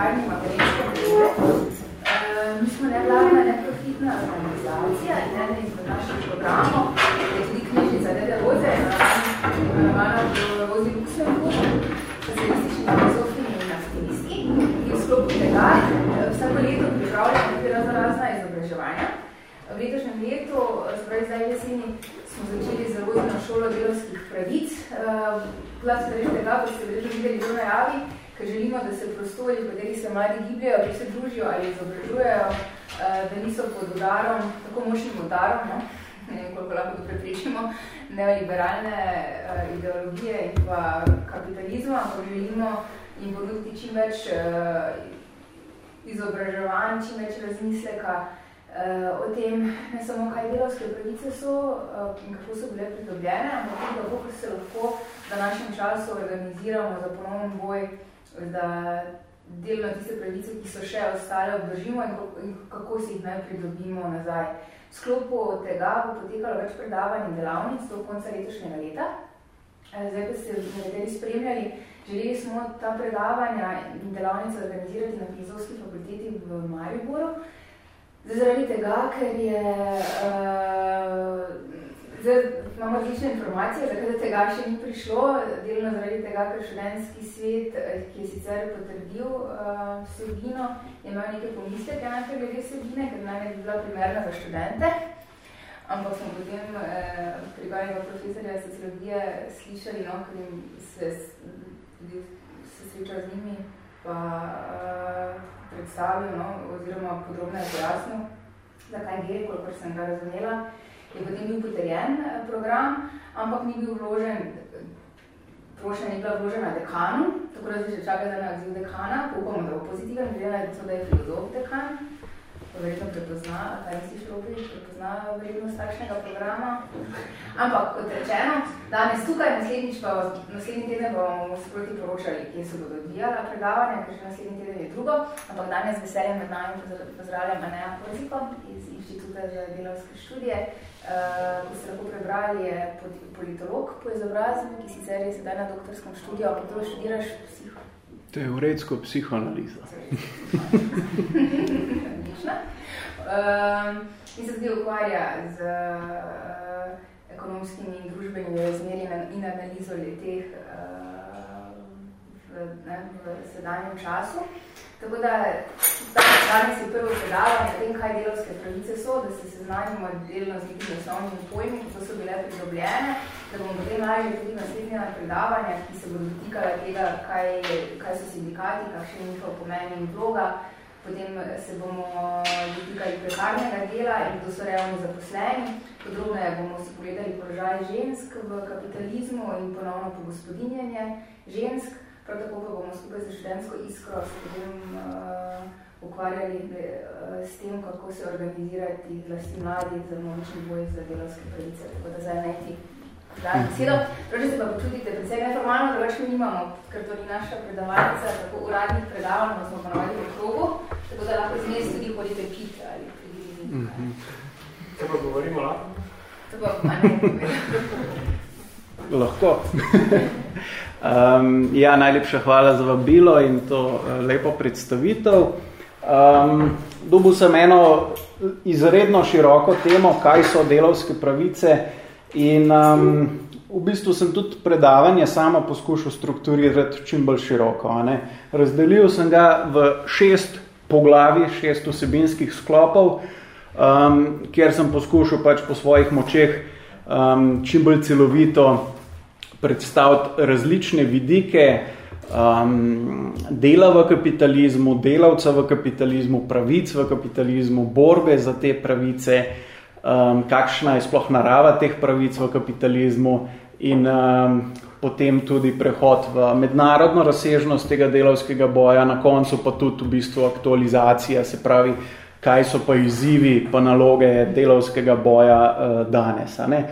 Harnim akademske potrebe. Mi smo nevladna, neprofitna organizacija in ena izmed naših programov je tudi knjižnica Dede Roze, imenovana v Rozi Luxemburg, socialistični filozofi in aktivisti, ki v sklopu tega vsako leto pripravlja tudi razno razna izobraževanja. V letošnjem letu, spravi zdaj jeseni, smo začeli z Rozino šolo delovskih pravic. Glas uh, tega, ko ste videli v najavi, ker želimo, da se prostori, v kateri se mladi gibljajo, ki se družijo ali izobražujejo, uh, da niso pod udarom, tako močnim udarom, no? ne vem, koliko lahko to prepričamo, neoliberalne uh, ideologije in pa kapitalizma, ampak želimo jim ponuditi čim več uh, izobraževanj, čim več razmisleka, o tem, ne samo kaj delovske pravice so in kako so bile pridobljene, ampak tudi kako se lahko v današnjem času organiziramo za ponovno boj, da delno tiste pravice, ki so še ostale, obdržimo in kako, si jih naj pridobimo nazaj. V sklopu tega bo potekalo več predavanj in delavnic do konca letošnjega leta. Zdaj, ko ste nekateri spremljali, želeli smo ta predavanja in delavnice organizirati na filozofski fakulteti v Mariboru. Zaradi tega, ker je, uh, zdaj imamo različne informacije, zakaj do tega še ni prišlo, delno zaradi tega, ker študentski svet, ki je sicer potrdil uh, vsebino, je imel nekaj pomisleke na glede vsebine, ker naj bi bila primerna za študente. Ampak smo potem eh, pri gojnega profesorja sociologije slišali, no, ker jim se, se srečal z njimi, pa uh, predstavil, no, oziroma podrobno je pojasnil, zakaj gre, kolikor sem ga razumela. Je potem bil potrjen eh, program, ampak ni bil vložen, prošnja ni bila vložena dekanu, tako da se še čaka za naziv dekana, upamo, da bo pozitiven, glede na to, da je filozof dekan, verjetno prepozna, kaj misliš, Robi, prepozna vrednost takšnega programa. Ampak, kot rečeno, danes tukaj, naslednjič pa, naslednji teden bomo sproti poročali, kje se bodo odvijala predavanja, ker že naslednji teden je drugo, ampak danes veseljem med nami pozdravljam Aneja Koziko iz Inštituta za delovske študije. Ko ste lahko prebrali, je politolog po izobrazbi, ki sicer je sedaj na doktorskem študiju, ampak to študiraš psiho. Teoretsko psihoanalizo. um, in se tudi ukvarja z uh, ekonomskimi in družbenimi razmerji in analizo teh uh, v, ne, v sedanjem času. Tako da danes je prvo predavanje o tem, kaj delovske pravice so, da se seznanimo delno z nekimi osnovnimi pojmi, kako so bile pridobljene, da bomo potem lažje tudi naslednja predavanja, ki se bodo dotikala tega, kaj, kaj so sindikati, kakšen je njihov pomen in vloga, potem se bomo dotikali prekarnega dela in kdo so realno zaposleni. Podrobneje bomo si pogledali položaj žensk v kapitalizmu in ponovno po gospodinjenje žensk. Prav tako pa bomo skupaj za študentsko iskro se potem uh, ukvarjali uh, s tem, kako se organizirati vlasti mladi za močni boj za delovske pravice. Tako da zdaj najti daj besedo. Prav, se pa počutite predvsej neformalno, da več mi nimamo, ker to ni naša predavalnica, tako uradnih predavanj, da smo ponovali v krogu, tako da lahko zmes tudi hodite pit ali pridili. Mm -hmm. Se pa govorimo lahko? To pa pa ne Lahko. um, ja, najlepša hvala za vabilo in to uh, lepo predstavitev. Um, dobil sem eno izredno široko temo, kaj so delovske pravice, In um, v bistvu sem tudi predavanje samo poskušal strukturirati čim bolj široko. Ne. Razdelil sem ga v šest poglavi, šest vsebinskih sklopov, um, kjer sem poskušal pač po svojih močeh um, čim bolj celovito predstaviti različne vidike um, dela v kapitalizmu, delavca v kapitalizmu, pravic v kapitalizmu, borbe za te pravice, um, kakšna je sploh narava teh pravic v kapitalizmu in um, potem tudi prehod v mednarodno razsežnost tega delovskega boja, na koncu pa tudi v bistvu aktualizacija, se pravi, kaj so pa izzivi, pa naloge delovskega boja uh, danes. A ne?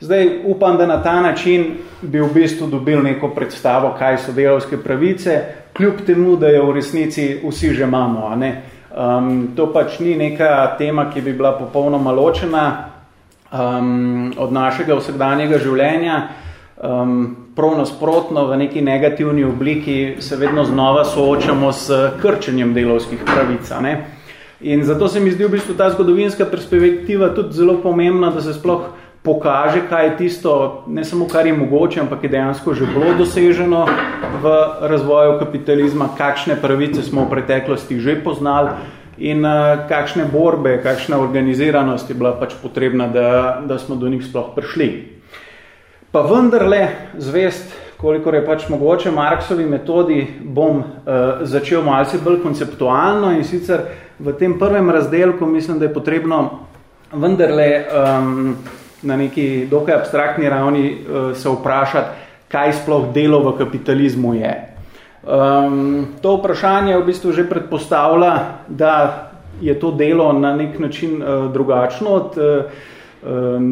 Zdaj upam, da na ta način bi v bistvu dobil neko predstavo, kaj so delovske pravice, kljub temu, da je v resnici vsi že imamo. A ne? Um, to pač ni neka tema, ki bi bila popolnoma ločena um, od našega vsakdanjega življenja. Um, prav nasprotno v neki negativni obliki se vedno znova soočamo s krčenjem delovskih pravic. Ne? In zato se mi zdi v bistvu ta zgodovinska perspektiva tudi zelo pomembna, da se sploh pokaže, kaj je tisto, ne samo kar je mogoče, ampak je dejansko že bilo doseženo v razvoju kapitalizma, kakšne pravice smo v preteklosti že poznali in uh, kakšne borbe, kakšna organiziranost je bila pač potrebna, da, da smo do njih sploh prišli. Pa vendarle, zvest, koliko je pač mogoče Marksovi metodi, bom uh, začel malce bolj konceptualno in sicer v tem prvem razdelku mislim, da je potrebno vendarle um, na neki dokaj abstraktni ravni uh, se vprašati, kaj sploh delo v kapitalizmu je. Um, to vprašanje v bistvu že predpostavlja, da je to delo na nek način uh, drugačno od uh,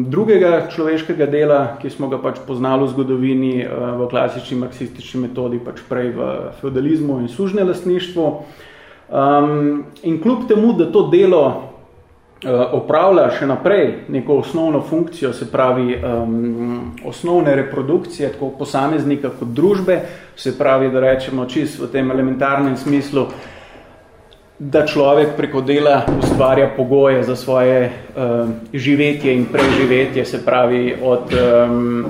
drugega človeškega dela, ki smo ga pač poznali v zgodovini eh, v klasični marksistični metodi, pač prej v feudalizmu in sužne lastništvu. Um, in kljub temu, da to delo uh, opravlja še naprej neko osnovno funkcijo, se pravi um, osnovne reprodukcije, tako posameznika kot družbe, se pravi, da rečemo čist v tem elementarnem smislu, da človek preko dela ustvarja pogoje za svoje uh, živetje in preživetje, se pravi od um,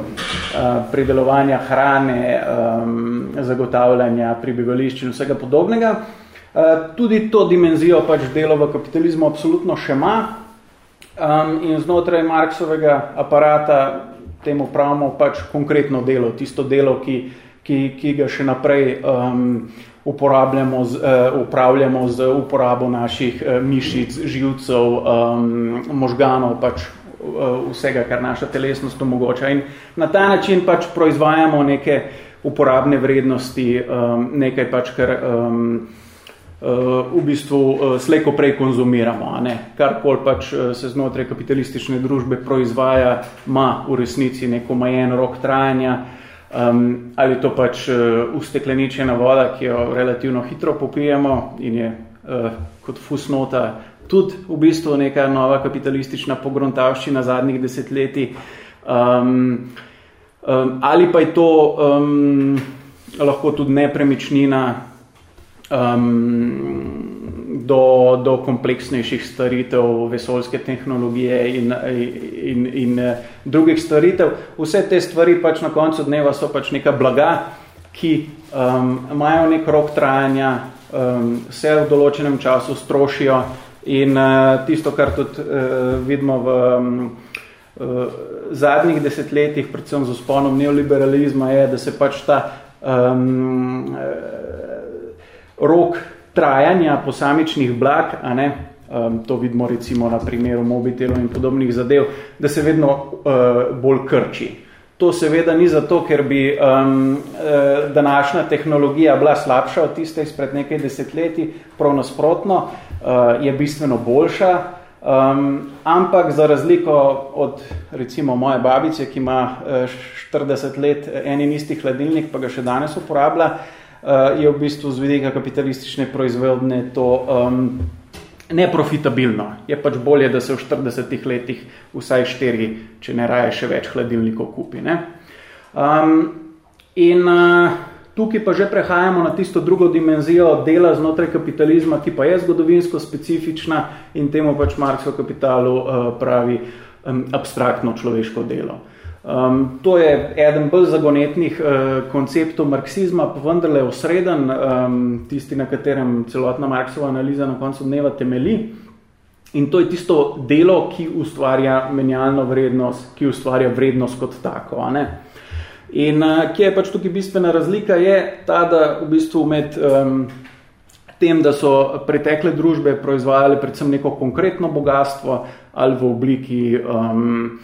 pridelovanja hrane, um, zagotavljanja pribivališč in vsega podobnega. Uh, tudi to dimenzijo pač delo v kapitalizmu absolutno še ima um, in znotraj Marksovega aparata temu pravimo pač konkretno delo, tisto delo, ki, ki, ki ga še naprej um, uporabljamo z, uh, upravljamo z uporabo naših uh, mišic, živcev, um, možganov, pač uh, vsega, kar naša telesnost omogoča. In na ta način pač proizvajamo neke uporabne vrednosti, um, nekaj pač, kar um, v bistvu uh, slejko prej konzumiramo. A ne? Karkoli pač uh, se znotraj kapitalistične družbe proizvaja, ima v resnici neko majen rok trajanja, Um, ali to pač ustekleničena voda, ki jo relativno hitro popijemo in je uh, kot fusnota tudi v bistvu neka nova kapitalistična pogrontavščina zadnjih desetletij. Um, um, ali pa je to um, lahko tudi nepremičnina um, do, do kompleksnejših staritev vesoljske tehnologije in, in, in eh, drugih staritev. Vse te stvari pač na koncu dneva so pač neka blaga, ki um, imajo nek rok trajanja, um, se v določenem času strošijo in uh, tisto, kar tudi uh, vidimo v um, uh, zadnjih desetletjih, predvsem z usponom neoliberalizma, je, da se pač ta um, uh, rok trajanja posamičnih blag, a ne, um, to vidimo recimo na primeru mobitelov in podobnih zadev, da se vedno uh, bolj krči. To seveda ni zato, ker bi um, današnja tehnologija bila slabša od tiste izpred nekaj desetletij, prav nasprotno, uh, je bistveno boljša, um, ampak za razliko od recimo moje babice, ki ima uh, 40 let en in isti hladilnik, pa ga še danes uporablja, uh, je v bistvu z vidika kapitalistične proizvodne to um, neprofitabilno. Je pač bolje, da se v 40 letih vsaj štiri, če ne raje še več hladilnikov kupi. Ne? Um, in uh, tukaj pa že prehajamo na tisto drugo dimenzijo dela znotraj kapitalizma, ki pa je zgodovinsko specifična in temu pač Marx v kapitalu uh, pravi um, abstraktno človeško delo. Um, to je eden bolj zagonetnih uh, konceptov marksizma, pa vendarle osreden, um, tisti, na katerem celotna Marksova analiza na koncu dneva temeli. In to je tisto delo, ki ustvarja menjalno vrednost, ki ustvarja vrednost kot tako. A ne? In uh, kje je pač tukaj bistvena razlika, je ta, da v bistvu med um, tem, da so pretekle družbe proizvajale predvsem neko konkretno bogatstvo ali v obliki um,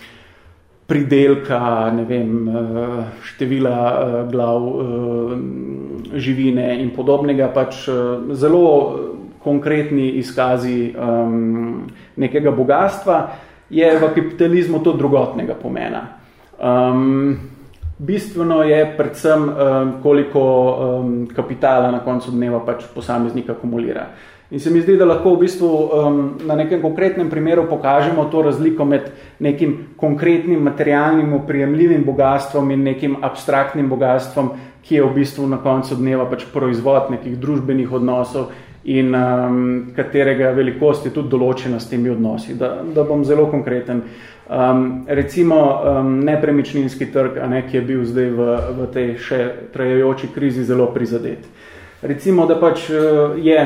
pridelka, ne vem, eh, števila eh, glav eh, živine in podobnega, pač zelo konkretni izkazi nekega bogatstva, je v kapitalizmu to drugotnega pomena. bistveno je predvsem, um, koliko um, kapitala na koncu dneva pač posameznik akumulira. In se mi zdi, da lahko v bistvu um, na nekem konkretnem primeru pokažemo to razliko med nekim konkretnim materialnim oprijemljivim bogatstvom in nekim abstraktnim bogatstvom, ki je v bistvu na koncu dneva pač proizvod nekih družbenih odnosov in um, katerega velikost je tudi določena s temi odnosi. Da, da bom zelo konkreten. Um, recimo um, nepremičninski trg, a ne, ki je bil zdaj v, v tej še trajajoči krizi zelo prizadet. Recimo, da pač uh, je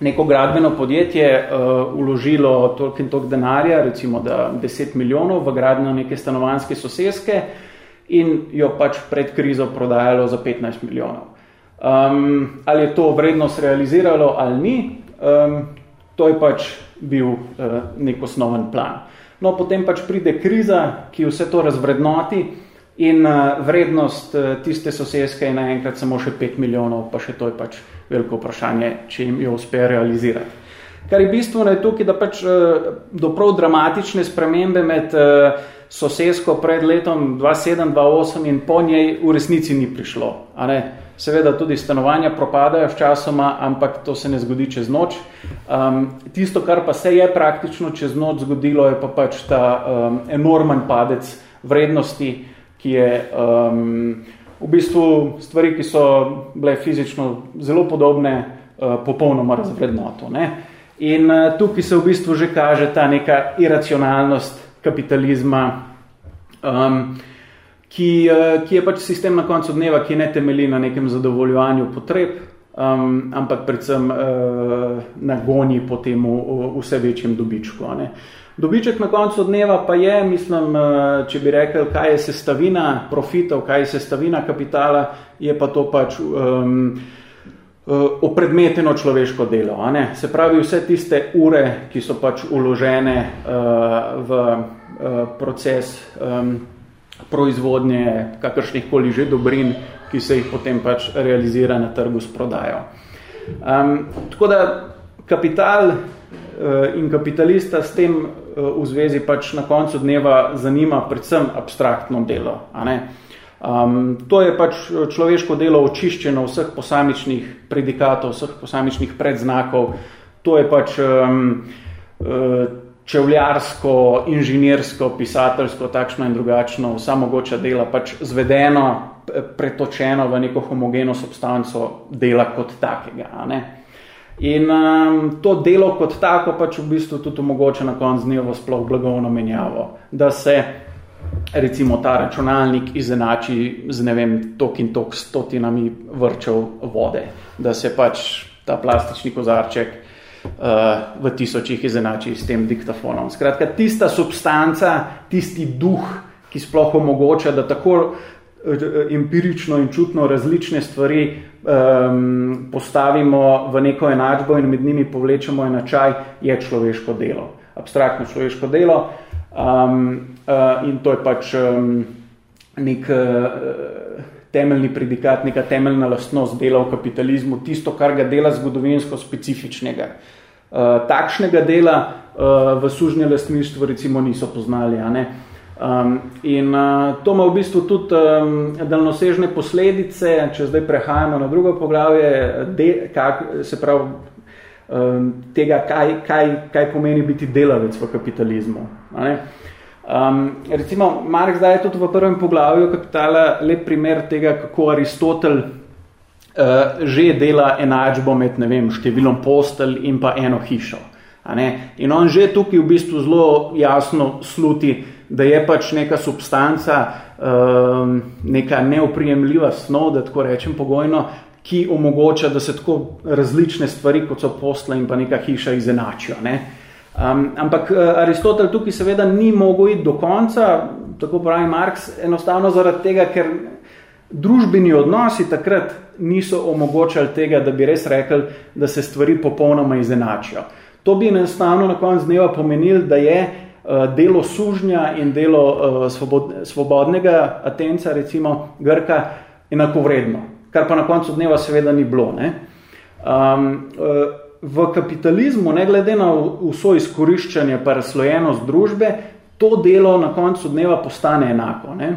neko gradbeno podjetje uh, uložilo toliko in toliko denarja, recimo da 10 milijonov v gradno neke stanovanske soseske in jo pač pred krizo prodajalo za 15 milijonov. Um, ali je to vrednost realiziralo ali ni, um, to je pač bil uh, nek osnoven plan. No, potem pač pride kriza, ki vse to razvrednoti in uh, vrednost uh, tiste soseske je naenkrat samo še 5 milijonov, pa še to je pač veliko vprašanje, če jim jo uspe realizirati. Kar je bistveno je tukaj, da pač uh, do prav dramatične spremembe med uh, sosesko pred letom 2007-2008 in po njej v resnici ni prišlo. A ne? Seveda tudi stanovanja propadajo s časoma, ampak to se ne zgodi čez noč. Um, tisto, kar pa se je praktično čez noč zgodilo, je pa pač ta um, enormen padec vrednosti, ki je um, v bistvu stvari, ki so bile fizično zelo podobne, uh, popolnoma razvrednoto. Ne? In uh, tukaj se v bistvu že kaže ta neka iracionalnost kapitalizma, um, ki, uh, ki je pač sistem na koncu dneva, ki ne temeli na nekem zadovoljevanju potreb, um, ampak predvsem uh, na gonji po temu vse večjem dobičku. Ne. Dobiček na koncu dneva pa je, mislim, če bi rekel, kaj je sestavina profitov, kaj je sestavina kapitala, je pa to pač um, opredmeteno človeško delo. A ne? Se pravi, vse tiste ure, ki so pač uložene uh, v uh, proces um, proizvodnje kakršnih koli že dobrin, ki se jih potem pač realizira na trgu s prodajo. Um, tako da kapital in kapitalista s tem v zvezi pač na koncu dneva zanima predvsem abstraktno delo. A ne? Um, to je pač človeško delo očiščeno vseh posamičnih predikatov, vseh posamičnih predznakov. To je pač um, čevljarsko, inženirsko, pisateljsko, takšno in drugačno, vsa mogoča dela pač zvedeno, pretočeno v neko homogeno substanco dela kot takega. Ne? In um, to delo kot tako pač v bistvu tudi omogoča na konc dneva sploh blagovno menjavo, da se recimo ta računalnik izenači z ne vem tok in tok stotinami vrčev vode, da se pač ta plastični kozarček uh, v tisočih izenači s tem diktafonom. Skratka, tista substanca, tisti duh, ki sploh omogoča, da tako eh, empirično in čutno različne stvari um, postavimo v neko enačbo in med njimi povlečemo enačaj, je človeško delo. Abstraktno človeško delo. Um, uh, in to je pač um, nek uh, temeljni predikat, neka temeljna lastnost dela v kapitalizmu, tisto, kar ga dela zgodovinsko specifičnega. Uh, takšnega dela uh, v sužnje lastništvo recimo niso poznali. A ne? Um, in uh, to ima v bistvu tudi um, daljnosežne posledice, če zdaj prehajamo na drugo poglavje, de, kak, se pravi um, tega, kaj, kaj, kaj pomeni biti delavec v kapitalizmu. A ne? Um, recimo, Mark zdaj je tudi v prvem poglavju kapitala lep primer tega, kako Aristotel uh, že dela enačbo med ne vem, številom postelj in pa eno hišo. In on že tukaj v bistvu zelo jasno sluti, da je pač neka substanca, um, neka neoprijemljiva snov, da tako rečem pogojno, ki omogoča, da se tako različne stvari, kot so postle in pa neka hiša, izenačijo. Ne? Um, ampak uh, Aristotel tukaj seveda ni mogel iti do konca, tako pravi Marx, enostavno zaradi tega, ker družbeni odnosi takrat niso omogočali tega, da bi res rekli, da se stvari popolnoma izenačijo. To bi enostavno na koncu dneva pomenil, da je delo sužnja in delo svobod, svobodnega Atenca, recimo Grka, enako vredno, kar pa na koncu dneva seveda ni bilo. Ne? Um, v kapitalizmu, ne glede na vso izkoriščanje pa razslojenost družbe, to delo na koncu dneva postane enako. Ne?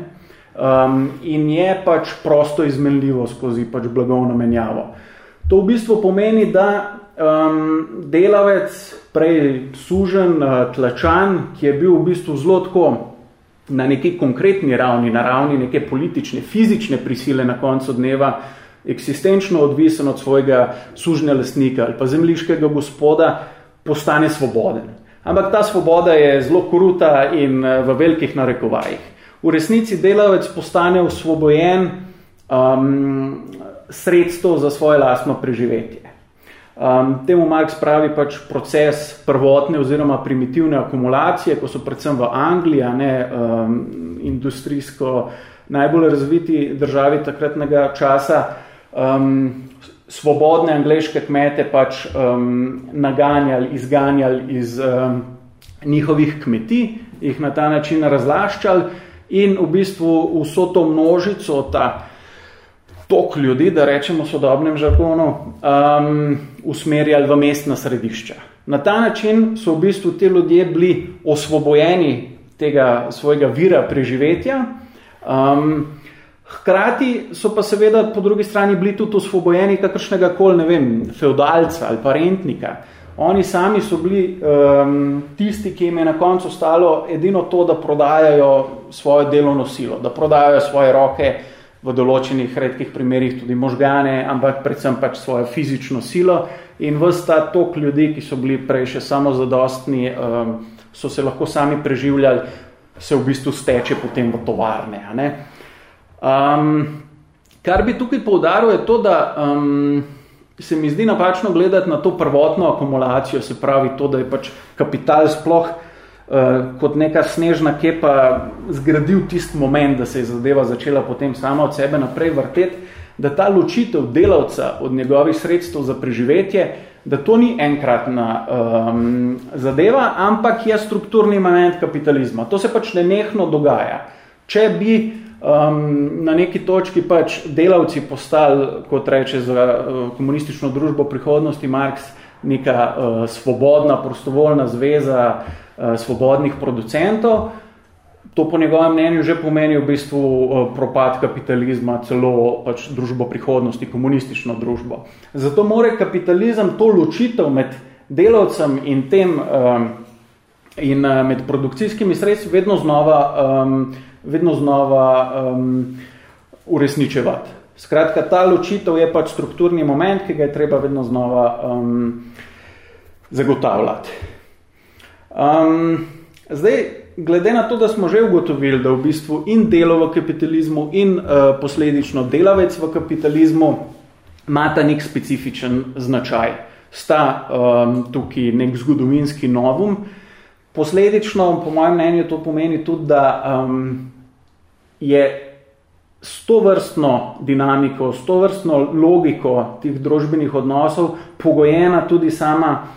um, in je pač prosto izmenljivo skozi pač blagovno menjavo. To v bistvu pomeni, da um, delavec, prej sužen, uh, tlačan, ki je bil v bistvu zelo tako na neki konkretni ravni, na ravni neke politične, fizične prisile na koncu dneva, eksistenčno odvisen od svojega sužnja lastnika ali pa zemljiškega gospoda, postane svoboden. Ampak ta svoboda je zelo kruta in eh, v velikih narekovajih. V resnici delavec postane osvobojen um, sredstvo za svoje lastno preživetje. Um, temu Marx pravi pač proces prvotne oziroma primitivne akumulacije, ko so predvsem v Angliji, ne um, industrijsko najbolj razviti državi takratnega časa, um, svobodne angleške kmete pač um, naganjali, izganjali iz um, njihovih kmetij, jih na ta način razlaščali in v bistvu vso to množico, ta tok ljudi, da rečemo sodobnem žargonu, um, usmerjali v mestna središča. Na ta način so v bistvu te ljudje bili osvobojeni tega svojega vira preživetja, um, Hkrati so pa seveda po drugi strani bili tudi osvobojeni kakršnega koli, ne vem, feudalca ali pa rentnika. Oni sami so bili um, tisti, ki jim je na koncu stalo edino to, da prodajajo svojo delovno silo, da prodajajo svoje roke v določenih redkih primerih tudi možgane, ampak predvsem pač svojo fizično silo in vsta tok ljudi, ki so bili prej še samo zadostni, um, so se lahko sami preživljali, se v bistvu steče potem v tovarne. A ne? Um, kar bi tukaj poudaril je to, da um, se mi zdi napačno gledati na to prvotno akumulacijo, se pravi to, da je pač kapital sploh uh, kot neka snežna kepa zgradil tist moment, da se je zadeva začela potem sama od sebe naprej vrteti, da ta ločitev delavca od njegovih sredstev za preživetje, da to ni enkratna um, zadeva, ampak je strukturni moment kapitalizma. To se pač nenehno dogaja. Če bi um, na neki točki pač delavci postali, kot reče za uh, komunistično družbo prihodnosti Marx, neka uh, svobodna, prostovoljna zveza uh, svobodnih producentov. To po njegovem mnenju že pomeni v bistvu uh, propad kapitalizma, celo pač družbo prihodnosti, komunistično družbo. Zato more kapitalizem to ločitev med delavcem in tem in uh, med produkcijskimi sredstvi vedno znova vedno znova uresničevati. Skratka, ta ločitev je pač strukturni moment, ki ga je treba vedno znova um, zagotavljati. Um, zdaj, glede na to, da smo že ugotovili, da v bistvu in delo v kapitalizmu in uh, posledično delavec v kapitalizmu imata nek specifičen značaj. Sta um, tukaj nek zgodovinski novum, Posledično, po mojem mnenju, to pomeni tudi, da um, je s to vrstno dinamiko, s to vrstno logiko tih družbenih odnosov pogojena tudi sama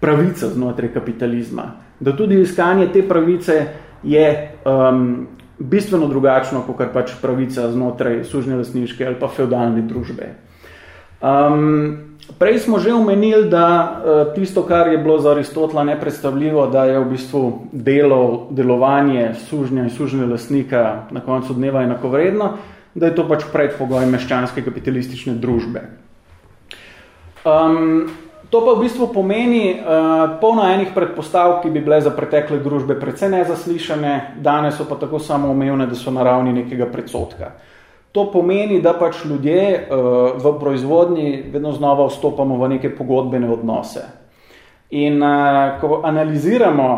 pravica znotraj kapitalizma. Da tudi iskanje te pravice je um, bistveno drugačno, kot pač pravica znotraj sužnje lasniške ali pa feudalne družbe. Um, Prej smo že omenili, da eh, tisto, kar je bilo za Aristotela nepredstavljivo, da je v bistvu delo, delovanje sužnja in sužnje lastnika na koncu dneva enakovredno, da je to pač predpogoj meščanske kapitalistične družbe. Um, to pa v bistvu pomeni uh, polno enih predpostavk, ki bi bile za pretekle družbe precej nezaslišane, danes so pa tako samo omejene, da so na ravni nekega predsotka. To pomeni, da pač ljudje uh, v proizvodnji vedno znova vstopamo v neke pogodbene odnose. In uh, ko analiziramo,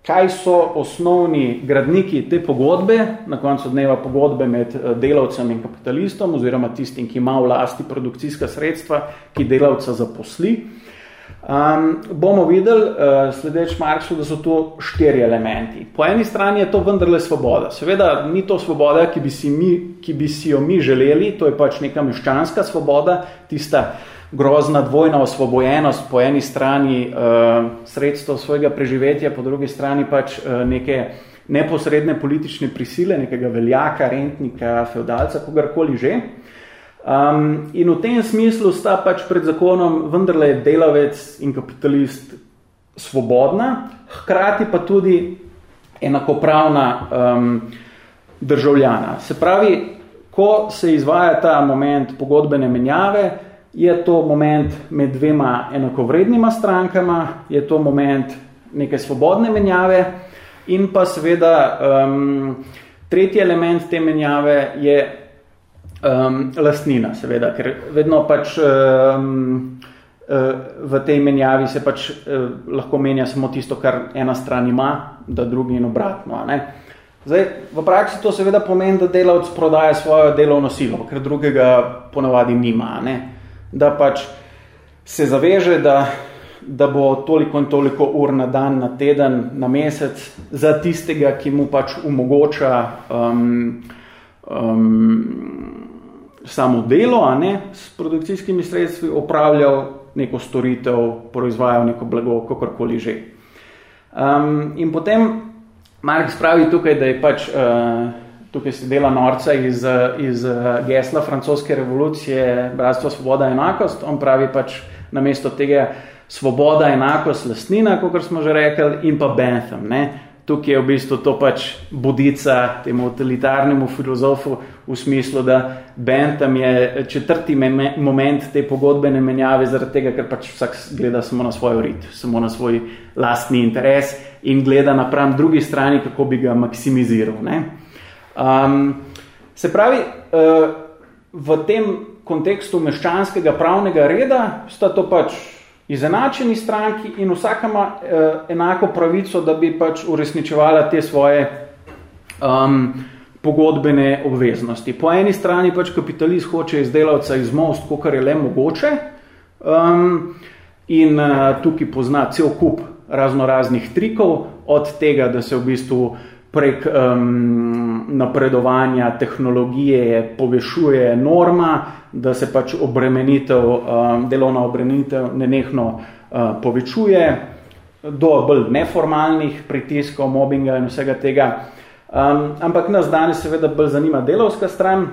kaj so osnovni gradniki te pogodbe, na koncu dneva pogodbe med uh, delavcem in kapitalistom, oziroma tistim, ki ima v lasti produkcijska sredstva, ki delavca zaposli, Um, bomo videli, uh, sledeč Marksu, da so to štiri elementi. Po eni strani je to vendarle svoboda. Seveda ni to svoboda, ki bi, si mi, ki bi si jo mi želeli, to je pač neka meščanska svoboda, tista grozna dvojna osvobojenost, po eni strani uh, sredstvo svojega preživetja, po drugi strani pač uh, neke neposredne politične prisile, nekega veljaka, rentnika, feudalca, kogarkoli že. Um, in v tem smislu sta pač pred zakonom vendarle delavec in kapitalist svobodna, hkrati pa tudi enakopravna um, državljana. Se pravi, ko se izvaja ta moment pogodbene menjave, je to moment med dvema enakovrednima strankama, je to moment neke svobodne menjave in pa seveda um, tretji element te menjave je um, lastnina, seveda, ker vedno pač um, v tej menjavi se pač uh, lahko menja samo tisto, kar ena stran ima, da drugi in obratno. Ne? Zdaj, v praksi to seveda pomeni, da delavc prodaja svojo delovno silo, ker drugega ponavadi nima. Ne? Da pač se zaveže, da, da bo toliko in toliko ur na dan, na teden, na mesec za tistega, ki mu pač omogoča um, um, samo delo, a ne, s produkcijskimi sredstvi opravljal neko storitev, proizvajal neko blago, kakorkoli že. Um, in potem Marx pravi tukaj, da je pač uh, tukaj se dela norca iz, iz gesla francoske revolucije Bratstvo, svoboda, enakost. On pravi pač namesto tega svoboda, enakost, lastnina, kot smo že rekli, in pa Bentham. Ne? Tukaj je v bistvu to pač budica temu utilitarnemu filozofu v smislu, da Bentham je četrti moment te pogodbene menjave zaradi tega, ker pač vsak gleda samo na svoj rit, samo na svoj lastni interes in gleda napram drugi strani, kako bi ga maksimiziral. Ne? Um, se pravi, uh, v tem kontekstu meščanskega pravnega reda sta to pač izenačeni stranki in vsaka ima eh, enako pravico, da bi pač uresničevala te svoje um, pogodbene obveznosti. Po eni strani pač kapitalist hoče iz delavca izmost, kar je le mogoče um, in uh, tukaj pozna cel kup razno raznih trikov, od tega, da se v bistvu prek um, napredovanja tehnologije povešuje norma, da se pač obremenitev, um, delovna obremenitev nenehno uh, povečuje, do bolj neformalnih pritiskov, mobbinga in vsega tega. Um, ampak nas danes seveda bolj zanima delovska stran.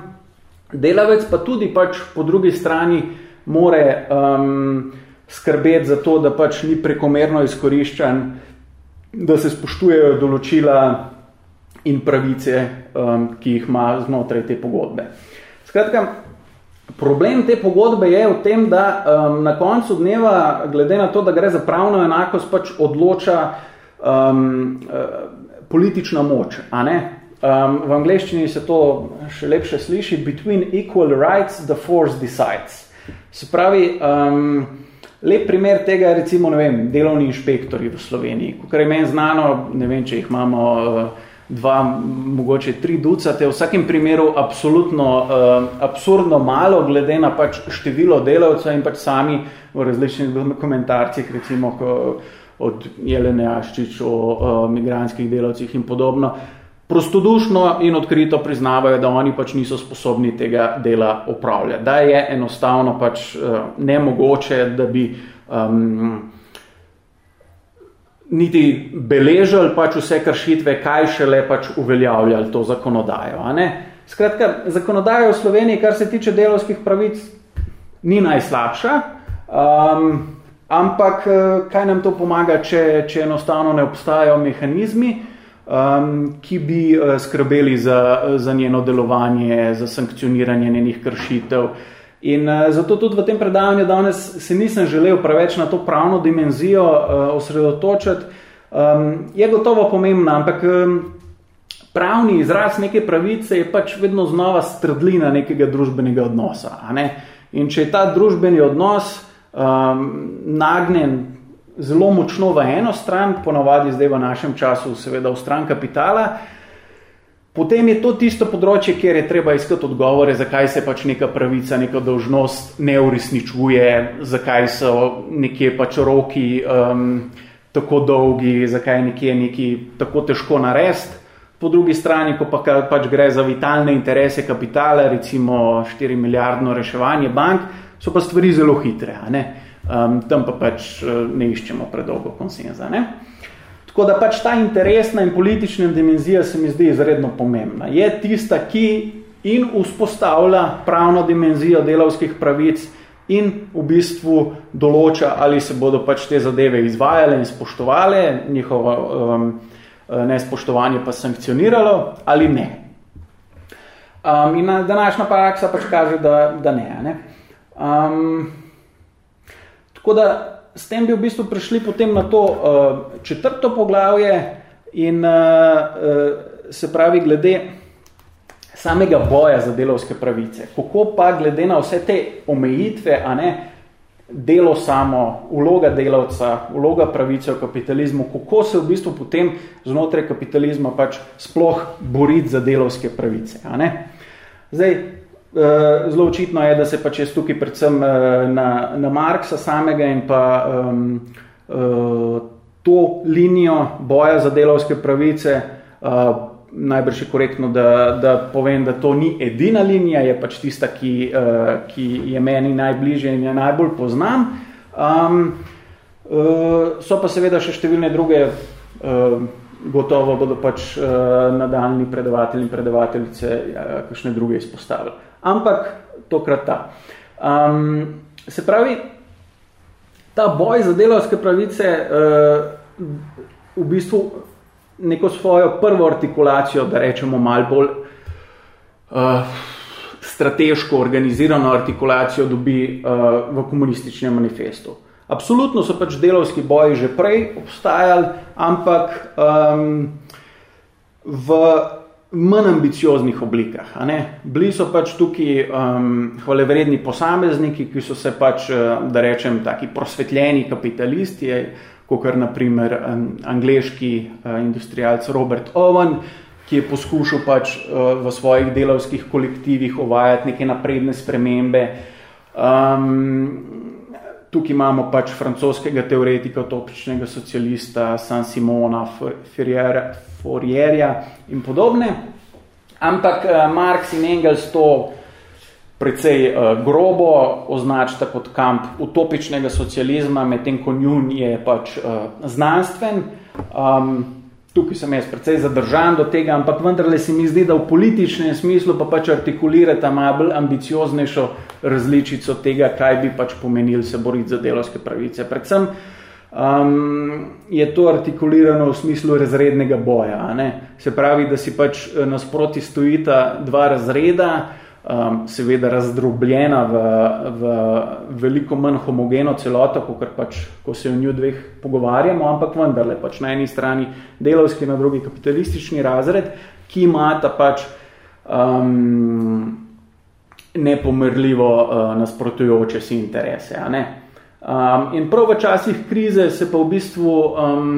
Delavec pa tudi pač po drugi strani more um, skrbeti za to, da pač ni prekomerno izkoriščan, da se spoštujejo določila in pravice, um, ki jih ima znotraj te pogodbe. Skratka, Problem te pogodbe je v tem, da um, na koncu dneva, glede na to, da gre za pravno enakost, pač odloča um, uh, politična moč. A ne? Um, v angleščini se to še lepše sliši, between equal rights the force decides. Se pravi, um, lep primer tega je recimo, ne vem, delovni inšpektori v Sloveniji. Kukor je meni znano, ne vem, če jih imamo uh, dva, mogoče tri ducate, v vsakem primeru absolutno uh, absurdno malo, glede na pač število delavcev in pač sami v različnih komentarcih, recimo ko, od Jelene Aščič o uh, migranskih delavcih in podobno, prostodušno in odkrito priznavajo, da oni pač niso sposobni tega dela opravljati. Da je enostavno pač uh, nemogoče, da bi um, niti beležili pač vse kršitve, kaj šele pač uveljavljali to zakonodajo. A ne? Skratka, zakonodaja v Sloveniji, kar se tiče delovskih pravic, ni najslabša, um, ampak eh, kaj nam to pomaga, če, če enostavno ne obstajajo mehanizmi, um, ki bi uh, skrbeli za, za njeno delovanje, za sankcioniranje njenih kršitev, In uh, zato tudi v tem predavanju danes se nisem želel preveč na to pravno dimenzijo uh, osredotočiti. Um, je gotovo pomembna, ampak um, pravni izraz neke pravice je pač vedno znova strdlina nekega družbenega odnosa. Ne? In če je ta družbeni odnos um, nagnjen zelo močno v eno stran, ponovadi zdaj v našem času seveda v stran kapitala, Potem je to tisto področje, kjer je treba iskati odgovore, zakaj se pač neka pravica, neka dolžnost ne uresničuje, zakaj so nekje pač roki um, tako dolgi, zakaj je nekje neki tako težko narediti. Po drugi strani, ko pa pač gre za vitalne interese kapitala, recimo 4 milijardno reševanje bank, so pa stvari zelo hitre. Um, tam pa pač uh, ne iščemo predolgo konsenza. Ne? Tako da pač ta interesna in politična dimenzija se mi zdi izredno pomembna. Je tista, ki in vzpostavlja pravno dimenzijo delavskih pravic in v bistvu določa, ali se bodo pač te zadeve izvajale in spoštovale, njihovo um, nespoštovanje pa sankcioniralo ali ne. Um, in današnja praksa pač kaže, da, da ne. ne? Um, tako da s tem bi v bistvu prišli potem na to uh, četrto poglavje in uh, uh, se pravi glede samega boja za delovske pravice. Kako pa glede na vse te omejitve, a ne, delo samo, vloga delavca, vloga pravice v kapitalizmu, kako se v bistvu potem znotraj kapitalizma pač sploh boriti za delovske pravice. A ne? Zdaj, zelo očitno je, da se pač jaz tukaj predvsem eh, na, na Marksa samega in pa um, to linijo boja za delovske pravice uh, najbrž je korektno, da, da povem, da to ni edina linija, je pač tista, ki, uh, ki je meni najbližje in jo najbolj poznam. Um, uh, so pa seveda še številne druge, uh, gotovo bodo pač uh, nadaljni predavatelji in predavateljice uh, kakšne druge izpostavili. Ampak tokrat ta. Um, se pravi, ta boj za delovske pravice uh, v bistvu neko svojo prvo artikulacijo, da rečemo malo bolj uh, strateško organizirano artikulacijo dobi uh, v komunističnem manifestu. Absolutno so pač delovski boji že prej obstajali, ampak um, v manj ambicioznih oblikah. Bili so pač tukaj um, hvalevredni posamezniki, ki so se pač, da rečem, taki prosvetljeni kapitalisti, kot naprimer angliški eh, industrialc Robert Owen, ki je poskušal pač eh, v svojih delovskih kolektivih uvajati neke napredne spremembe. Um, tukaj imamo pač francoskega teoretika, utopičnega socialista, San Simona, Fourierja in podobne. Ampak uh, Marx in Engels to precej uh, grobo označita kot kamp utopičnega socializma, medtem ko njun je pač uh, znanstven. Um, tukaj sem jaz precej zadržan do tega, ampak vendarle se mi zdi, da v političnem smislu pa pač artikulirata malo bolj ambicioznejšo različico tega, kaj bi pač pomenil se boriti za delovske pravice. Predvsem um, je to artikulirano v smislu razrednega boja. Ne? Se pravi, da si pač nasproti stojita dva razreda, um, seveda razdrobljena v, v veliko manj homogeno celoto, kot pač, ko se o nju dveh pogovarjamo, ampak vendarle pač na eni strani delovski, na drugi kapitalistični razred, ki imata pač um, nepomrljivo uh, nasprotujoče si interese. A ne? Um, in prav v časih krize se pa v bistvu um,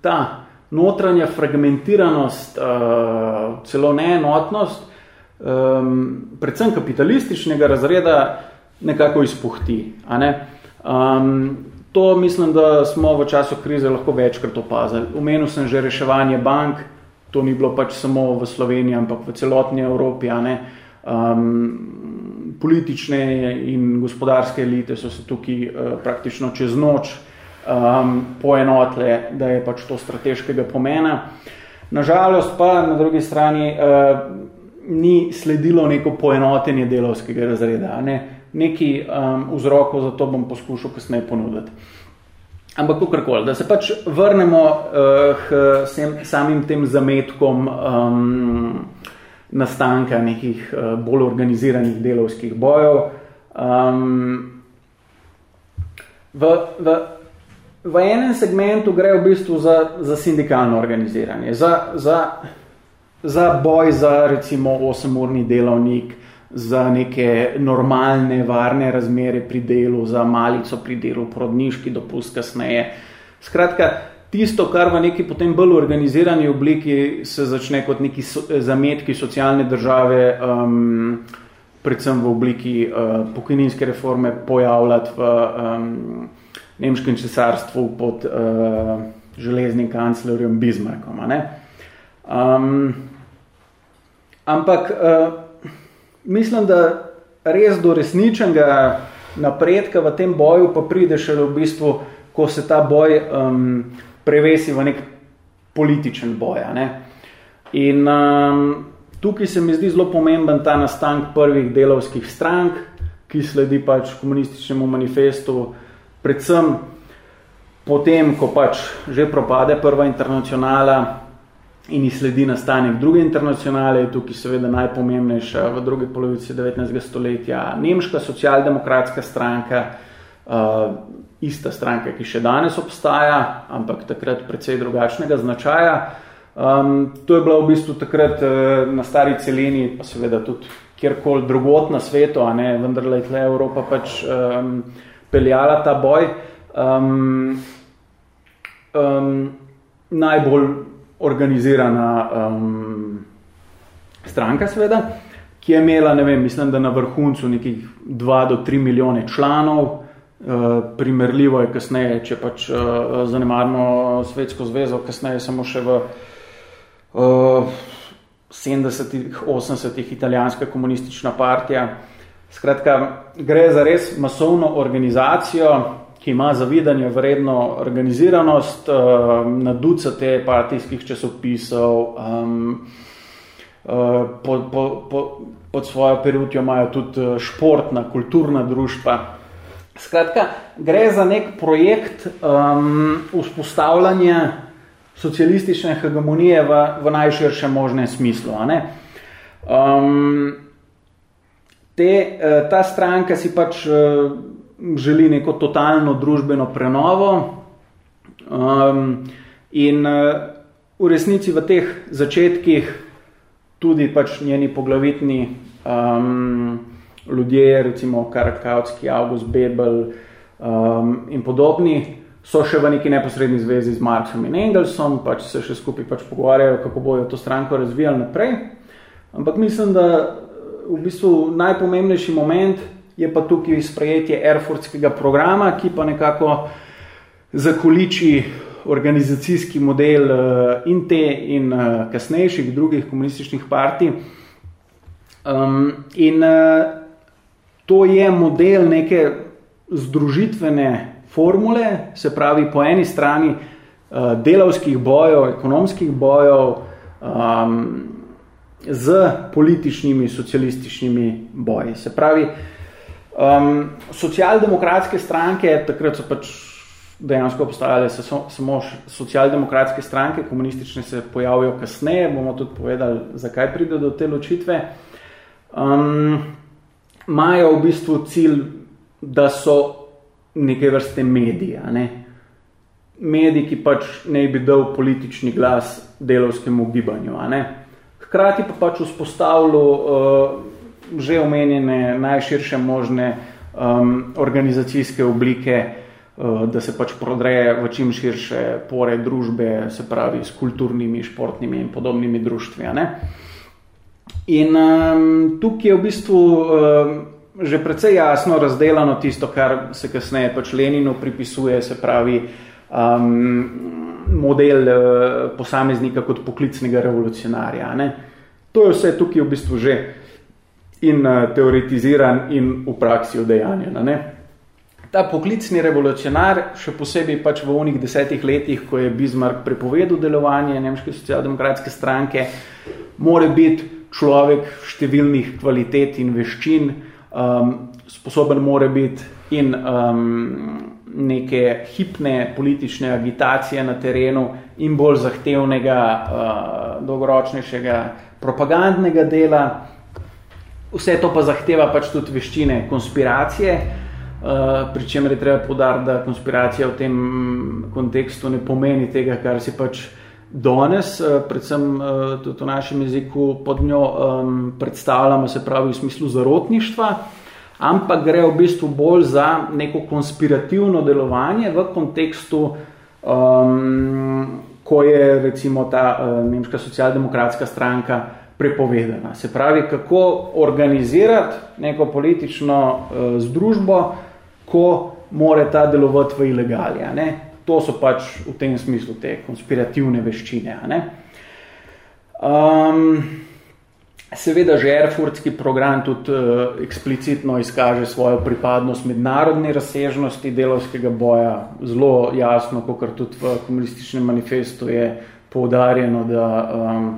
ta notranja fragmentiranost, uh, celo neenotnost, um, predvsem kapitalističnega razreda nekako izpuhti. Ne? Um, to mislim, da smo v času krize lahko večkrat opazili. Umenil sem že reševanje bank, to ni bilo pač samo v Sloveniji, ampak v celotni Evropi. Ne? Um, politične in gospodarske elite so se tukaj uh, praktično čez noč um, poenotile, da je pač to strateškega pomena. Nažalost pa na drugi strani uh, ni sledilo neko poenotenje delovskega razreda. Ne? Neki um, vzrokov za to bom poskušal kasneje ponuditi. Ampak kakorkoli, da se pač vrnemo uh, k sem, samim tem zametkom um, nastanka nekih uh, bolj organiziranih delovskih bojev. Um, v, v, v enem segmentu gre v bistvu za, za sindikalno organiziranje, za, za za boj za recimo 8-urni delovnik, za neke normalne, varne razmere pri delu, za malico pri delu, porodniški dopust kasneje. Skratka, tisto, kar v neki potem bolj organizirani obliki se začne kot neki so, zametki socialne države, um, predvsem v obliki uh, pokojninske reforme, pojavljati v um, nemškem cesarstvu pod uh, železnim kanclerjem Bismarckom. Um, Ampak uh, mislim, da res do resničnega napredka v tem boju pa pride šele v bistvu, ko se ta boj um, prevesi v nek političen boj. Ne? In um, tukaj se mi zdi zelo pomemben ta nastank prvih delovskih strank, ki sledi pač komunističnemu manifestu, predvsem potem, ko pač že propade prva internacionala, in izsledi nastanek druge internacionale, tukaj seveda najpomembnejša v drugi polovici 19. stoletja nemška socialdemokratska stranka, uh, ista stranka, ki še danes obstaja, ampak takrat precej drugačnega značaja. Um, to je bila v bistvu takrat uh, na stari celini, pa seveda tudi kjerkoli drugot na svetu, a ne, vendar je tle Evropa pač um, peljala ta boj. Um, um, najbolj organizirana um, stranka, seveda, ki je imela, ne vem, mislim, da na vrhuncu nekih 2 do 3 milijone članov, uh, primerljivo je kasneje, če pač uh, zanemarno Svetsko zvezo, kasneje samo še v uh, 70-ih, 80-ih italijanska komunistična partija. Skratka, gre za res masovno organizacijo, ki ima zavidanje vredno organiziranost uh, na ducate partijskih časopisov, um, uh, pod, po, po, pod svojo perutjo imajo tudi eh, športna, kulturna društva. Skratka, gre za nek projekt um, vzpostavljanja socialistične hegemonije v, v najširšem možnem smislu. A ne? Um, te, ta stranka si pač želi neko totalno družbeno prenovo. Um, in uh, v resnici v teh začetkih tudi pač njeni poglavitni um, ljudje, recimo Karakavski, August Bebel um, in podobni, so še v neki neposredni zvezi z Marksom in Engelsom, pač se še skupaj pač pogovarjajo, kako bojo to stranko razvijali naprej. Ampak mislim, da v bistvu najpomembnejši moment je pa tukaj sprejetje Erfurtskega programa, ki pa nekako zakoliči organizacijski model uh, in te in uh, kasnejših drugih komunističnih partij. Um, in uh, to je model neke združitvene formule, se pravi po eni strani uh, delavskih bojev, ekonomskih bojev, um, z političnimi, socialističnimi boji. Se pravi, uh, Um, socialdemokratske stranke, takrat so pač dejansko obstajale so, samo socialdemokratske stranke, komunistične se pojavijo kasneje, bomo tudi povedali, zakaj pride do te ločitve. Um, imajo v bistvu cilj, da so neke vrste mediji, ne? mediji, ki pač ne bi dal politični glas delovskemu gibanju. Ne? Hkrati pa pač vzpostavljal uh, že omenjene najširše možne um, organizacijske oblike, uh, da se pač prodreje v čim širše pore družbe, se pravi s kulturnimi, športnimi in podobnimi društvi. Ne? In um, tukaj je v bistvu um, že precej jasno razdelano tisto, kar se kasneje pač Leninu pripisuje, se pravi um, model uh, posameznika kot poklicnega revolucionarja. Ne? To je vse tukaj v bistvu že in uh, teoretiziran in v praksi udejanjen. Ta poklicni revolucionar, še posebej pač v onih desetih letih, ko je Bismarck prepovedal delovanje Nemške socialdemokratske stranke, mora biti človek številnih kvalitet in veščin, um, sposoben mora biti in um, neke hipne politične agitacije na terenu in bolj zahtevnega, uh, dolgoročnejšega propagandnega dela, Vse to pa zahteva pač tudi veščine konspiracije, uh, pri čemer je treba podariti, da konspiracija v tem kontekstu ne pomeni tega, kar si pač danes, uh, predvsem uh, tudi v našem jeziku pod njo um, predstavljamo, se pravi v smislu zarotništva, ampak gre v bistvu bolj za neko konspirativno delovanje v kontekstu, um, ko je recimo ta uh, nemška socialdemokratska stranka prepovedana. Se pravi, kako organizirati neko politično uh, združbo, ko more ta delovati v ilegali. Ne? To so pač v tem smislu te konspirativne veščine. Ne? Um, seveda že Erfurtski program tudi uh, eksplicitno izkaže svojo pripadnost mednarodni razsežnosti delovskega boja. Zelo jasno, kot tudi v komunističnem manifestu je poudarjeno, da um,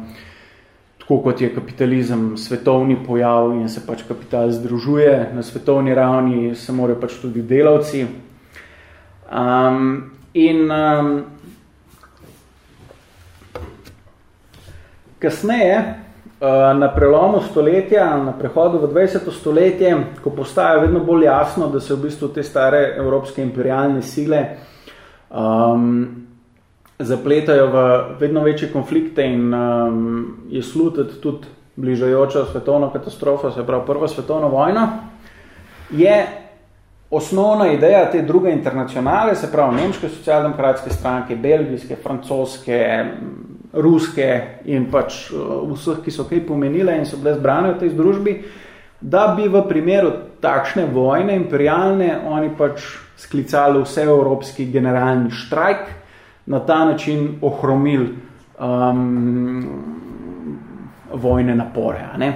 tako kot je kapitalizem svetovni pojav in se pač kapital združuje na svetovni ravni, se morajo pač tudi delavci. Um, in um, kasneje, na prelomu stoletja, na prehodu v 20. stoletje, ko postaja vedno bolj jasno, da se v bistvu te stare evropske imperialne sile um, zapletajo v vedno večje konflikte in um, je slutiti tudi bližajočo svetovno katastrofo, se pravi prvo svetovno vojno, je osnovna ideja te druge internacionale, se pravi nemške socialdemokratske stranke, belgijske, francoske, ruske in pač uh, vseh, ki so kaj pomenile in so bile zbrane v tej združbi, da bi v primeru takšne vojne imperialne oni pač sklicali vse evropski generalni štrajk, na ta način ohromil um, vojne napore.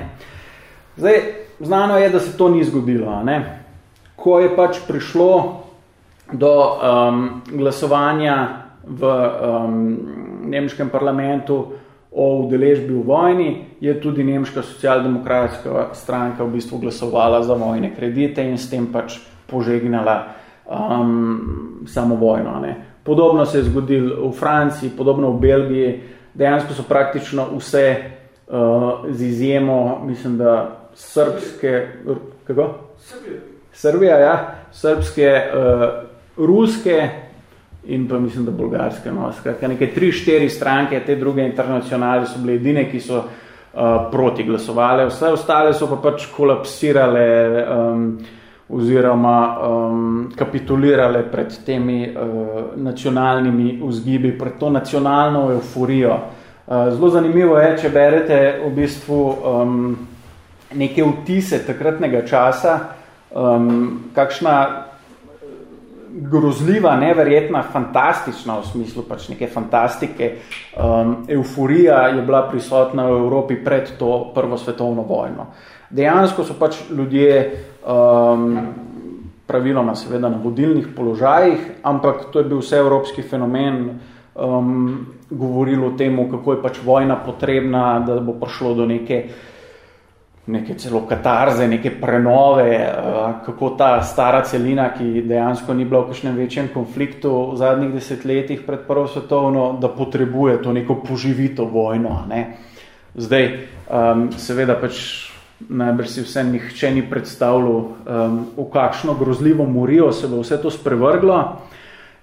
Zdaj, znano je, da se to ni zgodilo. Ne? Ko je pač prišlo do um, glasovanja v um, nemškem parlamentu o udeležbi v vojni, je tudi nemška socialdemokratska stranka v bistvu glasovala za vojne kredite in s tem pač požegnala um, samo vojno. Ne? Podobno se je zgodilo v Franciji, podobno v Belgiji. Dejansko so praktično vse uh, z izjemo, mislim, da srpske, kako? Srbija. Srbija, ja, srpske, uh, ruske in pa mislim, da bolgarske. No, skratka, neke tri, štiri stranke, te druge internacionale so bile edine, ki so uh, proti glasovali. Vse ostale so pa pač kolapsirale. Um, oziroma um, kapitulirale pred temi uh, nacionalnimi vzgibi, pred to nacionalno euforijo. Uh, zelo zanimivo je, če berete v bistvu um, neke vtise takratnega časa, um, kakšna grozljiva, neverjetna, fantastična v smislu pač neke fantastike, um, euforija je bila prisotna v Evropi pred to prvo svetovno vojno. Dejansko so pač ljudje um, praviloma seveda na vodilnih položajih, ampak to je bil vse evropski fenomen, um, govorilo o tem, kako je pač vojna potrebna, da bo prišlo do neke, neke celo katarze, neke prenove, uh, kako ta stara celina, ki dejansko ni bila v kakšnem večjem konfliktu v zadnjih desetletjih pred prvo svetovno, da potrebuje to neko poživito vojno. Ne? Zdaj, um, seveda pač najbrž si vse nihče ni predstavljal, um, v kakšno grozljivo morijo se bo vse to sprevrglo.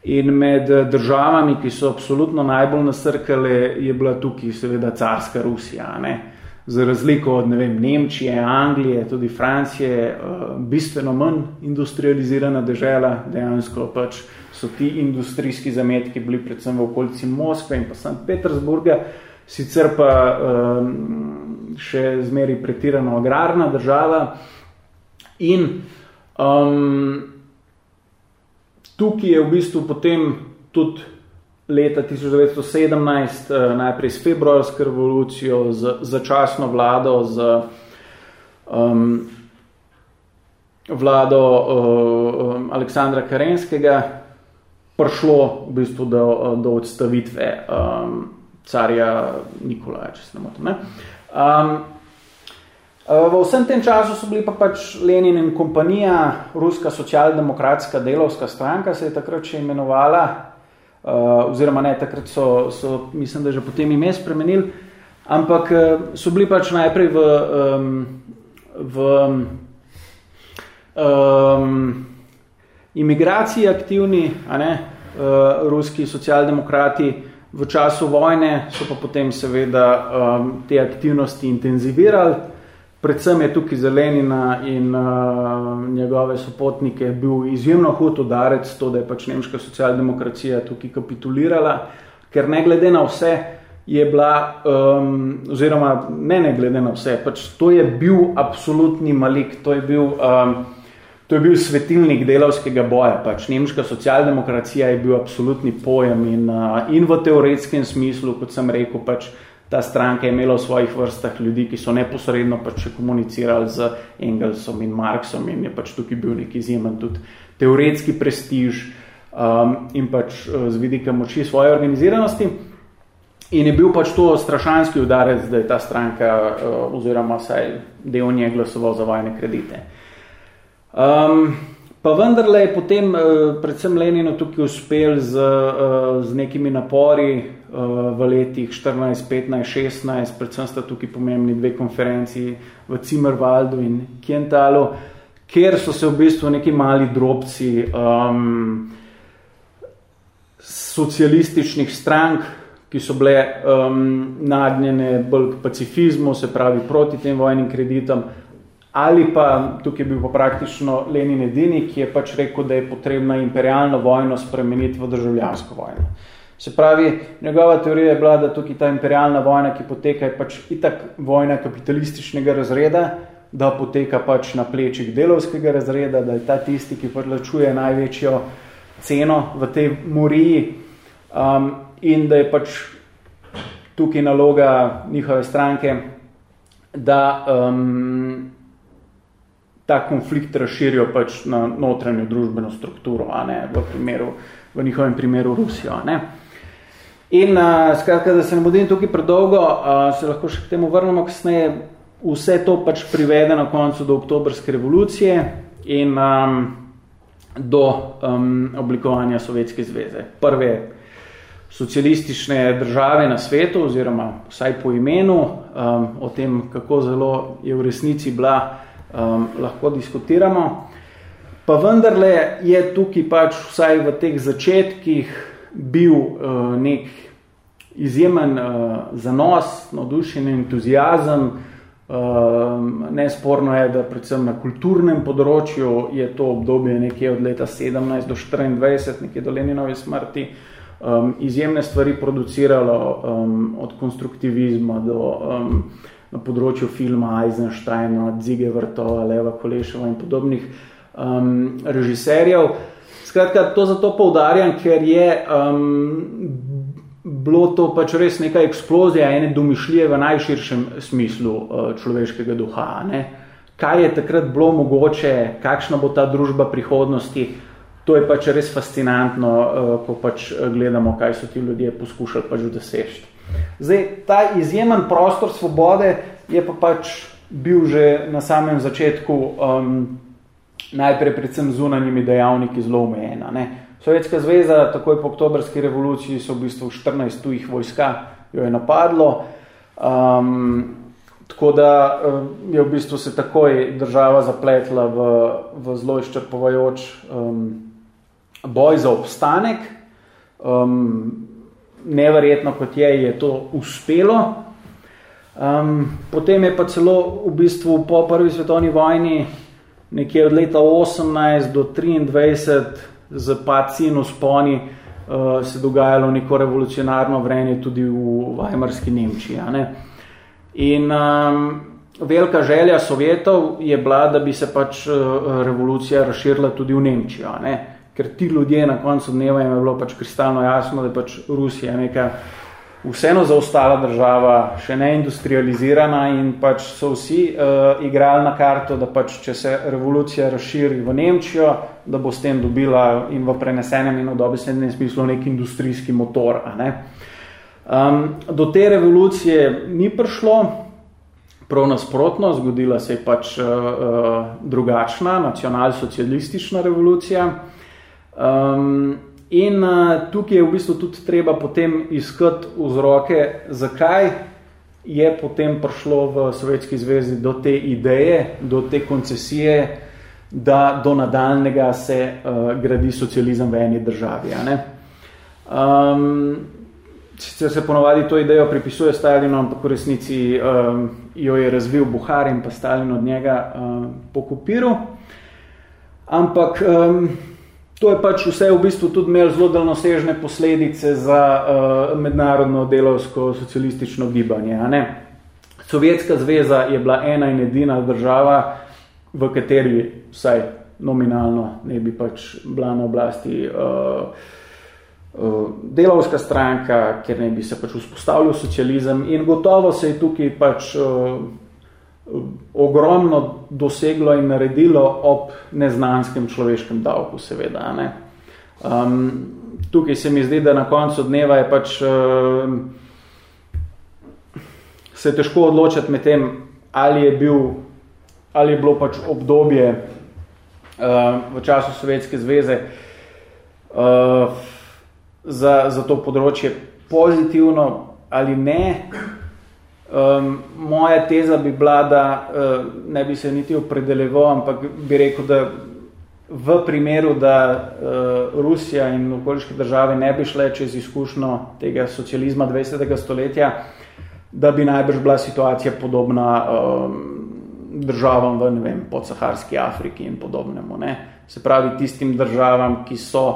In med državami, ki so absolutno najbolj nasrkale, je bila tukaj seveda carska Rusija. Ne? Za razliko od ne vem, Nemčije, Anglije, tudi Francije, bistveno manj industrializirana država, dejansko pač so ti industrijski zametki bili predvsem v okolici Moskve in pa St. Petersburga, sicer pa um, še zmeri pretirano agrarna država. In um, tukaj je v bistvu potem tudi leta 1917, uh, najprej s februarsko revolucijo, z začasno vlado, z um, vlado uh, Aleksandra Karenskega, prišlo v bistvu do, do odstavitve um, carja Nikolaja, če se ne motim. Um, v vsem tem času so bili pa pač Lenin in kompanija, ruska socialdemokratska delovska stranka se je takrat še imenovala, uh, oziroma ne, takrat so, so, mislim, da že potem ime spremenili, ampak so bili pač najprej v, um, v um, imigraciji aktivni, a ne, uh, ruski socialdemokrati, v času vojne so pa potem seveda um, te aktivnosti intenzivirali. Predvsem je tukaj Zelenina in uh, njegove sopotnike bil izjemno hud udarec to, da je pač nemška socialdemokracija tukaj kapitulirala, ker ne glede na vse je bila, um, oziroma ne ne glede na vse, pač to je bil absolutni malik, to je bil um, To je bil svetilnik delavskega boja. Pač nemška socialdemokracija je bil absolutni pojem in, in v teoretskem smislu, kot sem rekel, pač ta stranka je imela v svojih vrstah ljudi, ki so neposredno pač komunicirali z Engelsom in Marksom in je pač tukaj bil nek izjemen tudi teoretski prestiž um, in pač uh, z vidika moči svoje organiziranosti. In je bil pač to strašanski udarec, da je ta stranka uh, oziroma saj del nje glasoval za vojne kredite. Um, Pa vendarle je potem predvsem Lenino tukaj uspel z, z nekimi napori v letih 14, 15, 16, predvsem sta tukaj pomembni dve konferenciji v Zimmerwaldu in Kientalu, kjer so se v bistvu neki mali drobci um, socialističnih strank, ki so bile um, nagnjene bolj k pacifizmu, se pravi proti tem vojnim kreditom, ali pa tukaj je bil pa praktično Lenin edini, ki je pač rekel, da je potrebna imperialno vojno spremeniti v državljansko vojno. Se pravi, njegova teorija je bila, da tukaj ta imperialna vojna, ki poteka, je pač itak vojna kapitalističnega razreda, da poteka pač na plečih delovskega razreda, da je ta tisti, ki podlačuje največjo ceno v tej moriji um, in da je pač tukaj naloga njihove stranke, da um, ta konflikt razširijo pač na notranjo družbeno strukturo, a ne, v, primeru, v njihovem primeru Rusijo. A ne. In uh, skratka, da se ne bodim tukaj predolgo, uh, se lahko še k temu vrnemo kasneje, vse to pač privede na koncu do oktobrske revolucije in um, do um, oblikovanja Sovjetske zveze. Prve socialistične države na svetu, oziroma vsaj po imenu, um, o tem, kako zelo je v resnici bila, um, lahko diskutiramo. Pa vendarle je tukaj pač vsaj v teh začetkih bil uh, nek izjemen uh, zanos, navdušen entuzijazem, Um, nesporno je, da predvsem na kulturnem področju je to obdobje nekje od leta 17 do 24, nekje do Leninove smrti, um, izjemne stvari produciralo um, od konstruktivizma do um, na področju filma Eisensteina, Zige Vrtova, Leva Kolešova in podobnih um, režiserjev. Skratka, to zato poudarjam, ker je um, bilo to pač res neka eksplozija ene domišljije v najširšem smislu uh, človeškega duha. Ne? Kaj je takrat bilo mogoče, kakšna bo ta družba prihodnosti, to je pač res fascinantno, uh, ko pač gledamo, kaj so ti ljudje poskušali pač doseči. Zdaj, ta izjemen prostor svobode je pa pač bil že na samem začetku um, najprej predvsem zunanjimi dejavniki zelo omejena. Sovjetska zveza, takoj po oktobrski revoluciji, so v bistvu 14 tujih vojska jo je napadlo. Um, tako da um, je v bistvu se takoj država zapletla v, v zelo izčrpovajoč um, boj za obstanek. Um, neverjetno kot je, je to uspelo. Um, potem je pa celo v bistvu po prvi svetovni vojni, nekje od leta 18 do 23, z paci in usponi uh, se dogajalo neko revolucionarno vrenje tudi v Weimarski Nemčiji. Ne? In um, velika želja Sovjetov je bila, da bi se pač uh, revolucija razširila tudi v Nemčijo. Ne? Ker ti ljudje na koncu dneva jim je bilo pač kristalno jasno, da je pač Rusija neka vseeno zaostala država, še ne industrializirana in pač so vsi uh, igrali na karto, da pač če se revolucija razširi v Nemčijo, da bo s tem dobila in v prenesenem in v dobesednem smislu nek industrijski motor. A ne? Um, do te revolucije ni prišlo, prav nasprotno, zgodila se je pač uh, uh, drugačna, nacionalsocialistična revolucija. Um, In uh, tukaj je v bistvu tudi treba potem iskati vzroke, zakaj je potem prišlo v Sovjetski zvezi do te ideje, do te koncesije, da do nadaljnega se uh, gradi socializem v eni državi. Ne? Um, sicer se ponovadi to idejo pripisuje Stalinu, ampak v resnici um, jo je razvil Buhar in pa Stalin od njega um, pokupiral. Ampak um, To je pač vse v bistvu tudi imelo zelo daljnosežne posledice za uh, mednarodno delovsko socialistično gibanje. Ne? Sovjetska zveza je bila ena in edina država, v kateri vsaj nominalno ne bi pač bila na oblasti uh, uh, delovska stranka, ker ne bi se pač vzpostavljal socializem in gotovo se je tukaj pač uh, ogromno doseglo in naredilo ob neznanskem človeškem davku, seveda. Ne. Um, tukaj se mi zdi, da na koncu dneva je pač uh, se težko odločiti med tem, ali je, bil, ali je bilo pač obdobje v času Sovjetske zveze uh, za, za to področje pozitivno ali ne. Um, moja teza bi bila, da uh, ne bi se niti opredeljeval, ampak bi rekel, da v primeru, da uh, Rusija in okoliške države ne bi šle čez izkušnjo tega socializma 20. stoletja, da bi najbrž bila situacija podobna um, državam v ne vem, podsaharski Afriki in podobnemu. Ne? Se pravi tistim državam, ki so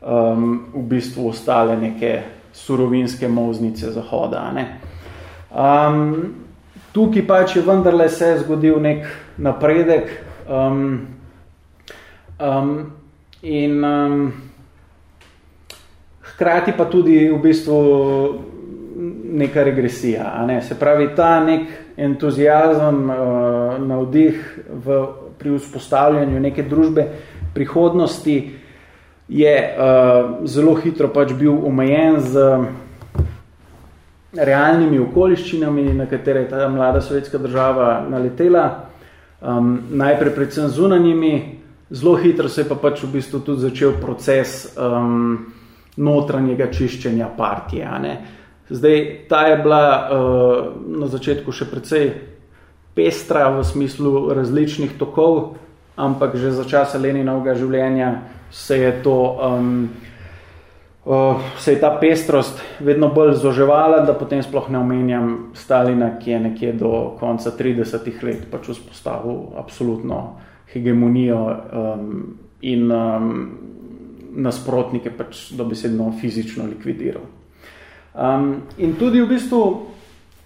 um, v bistvu ostale neke surovinske moznice zahoda. Ne? Um, tukaj pač je vendarle se zgodil nek napredek um, um, in um, hkrati pa tudi v bistvu neka regresija. A ne? Se pravi, ta nek entuzijazem, uh, navdih v, pri vzpostavljanju neke družbe prihodnosti je uh, zelo hitro pač bil omejen z realnimi okoliščinami, na katere je ta mlada sovjetska država naletela, um, najprej predvsem zunanjimi, zelo hitro se je pa pač v bistvu tudi začel proces um, notranjega čiščenja partije. Ne. Zdaj, ta je bila uh, na začetku še precej pestra v smislu različnih tokov, ampak že za časa Leninovega življenja se je to, um, uh, se je ta pestrost vedno bolj zoževala, da potem sploh ne omenjam Stalina, ki je nekje do konca 30 let pač vzpostavil absolutno hegemonijo um, in um, nasprotnike pač dobesedno fizično likvidiral. Um, in tudi v bistvu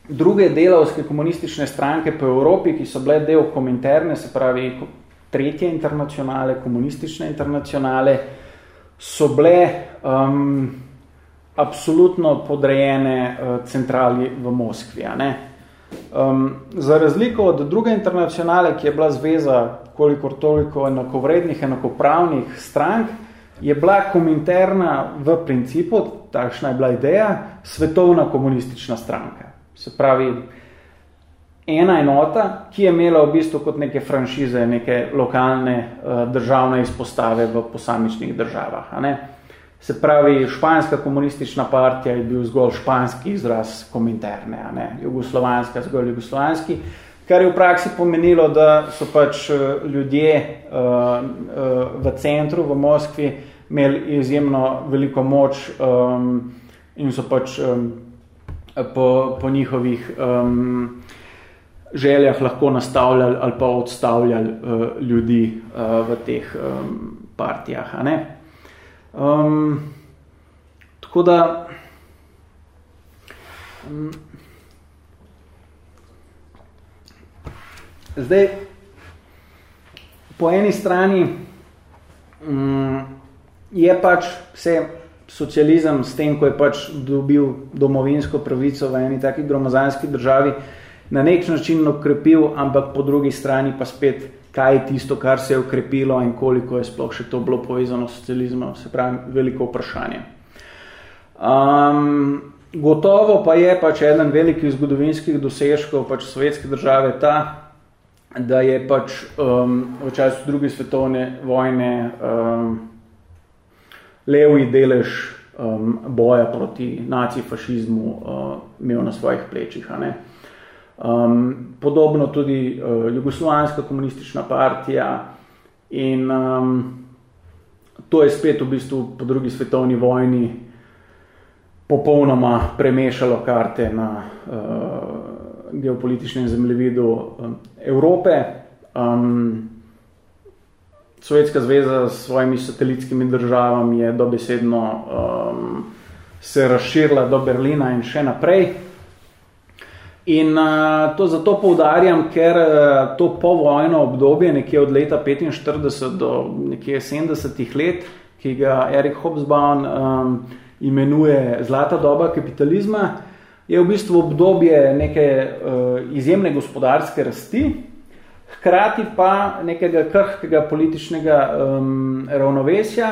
druge delavske komunistične stranke po Evropi, ki so bile del kominterne, se pravi tretje internacionale, komunistične internacionale, so bile um, absolutno podrejene uh, centrali v Moskvi. Ne? Um, za razliko od druge internacionale, ki je bila zveza kolikor toliko enakovrednih, enakopravnih strank, je bila kominterna v principu, takšna je bila ideja, svetovna komunistična stranka. Se pravi, ena enota, ki je imela v bistvu kot neke franšize, neke lokalne uh, državne izpostave v posamičnih državah. A ne? Se pravi, španska komunistična partija je bil zgolj španski izraz kominterne, a ne? jugoslovanska zgolj jugoslovanski, kar je v praksi pomenilo, da so pač eh, ljudje uh, uh, v centru, v Moskvi, imeli izjemno veliko moč um, in so pač um, po, po njihovih um, željah lahko nastavljali ali pa odstavljali uh, ljudi uh, v teh um, partijah. A ne? Um, tako da um, zdaj po eni strani um, je pač vse socializem s tem, ko je pač dobil domovinsko pravico v eni taki gromozanski državi, uh, na nek način okrepil, ampak po drugi strani pa spet, kaj je tisto, kar se je okrepilo in koliko je sploh še to bilo povezano s socializmom, se pravi, veliko vprašanje. Um, gotovo pa je pač eden velikih zgodovinskih dosežkov pač sovjetske države ta, da je pač um, v času druge svetovne vojne um, levi delež um, boja proti nacifašizmu uh, imel na svojih plečih. A ne? Um, podobno tudi uh, Jugoslovanska komunistična partija in um, to je spet v bistvu po drugi svetovni vojni popolnoma premešalo karte na uh, geopolitičnem zemljevidu um, Evrope. Um, Sovjetska zveza s svojimi satelitskimi državami je dobesedno um, se razširila do Berlina in še naprej. In uh, to zato poudarjam, ker uh, to povojno obdobje, nekje od leta 45 do nekje 70 let, ki ga Erik Hobsbawm um, imenuje zlata doba kapitalizma, je v bistvu obdobje neke uh, izjemne gospodarske rasti, hkrati pa nekega krhkega političnega um, ravnovesja,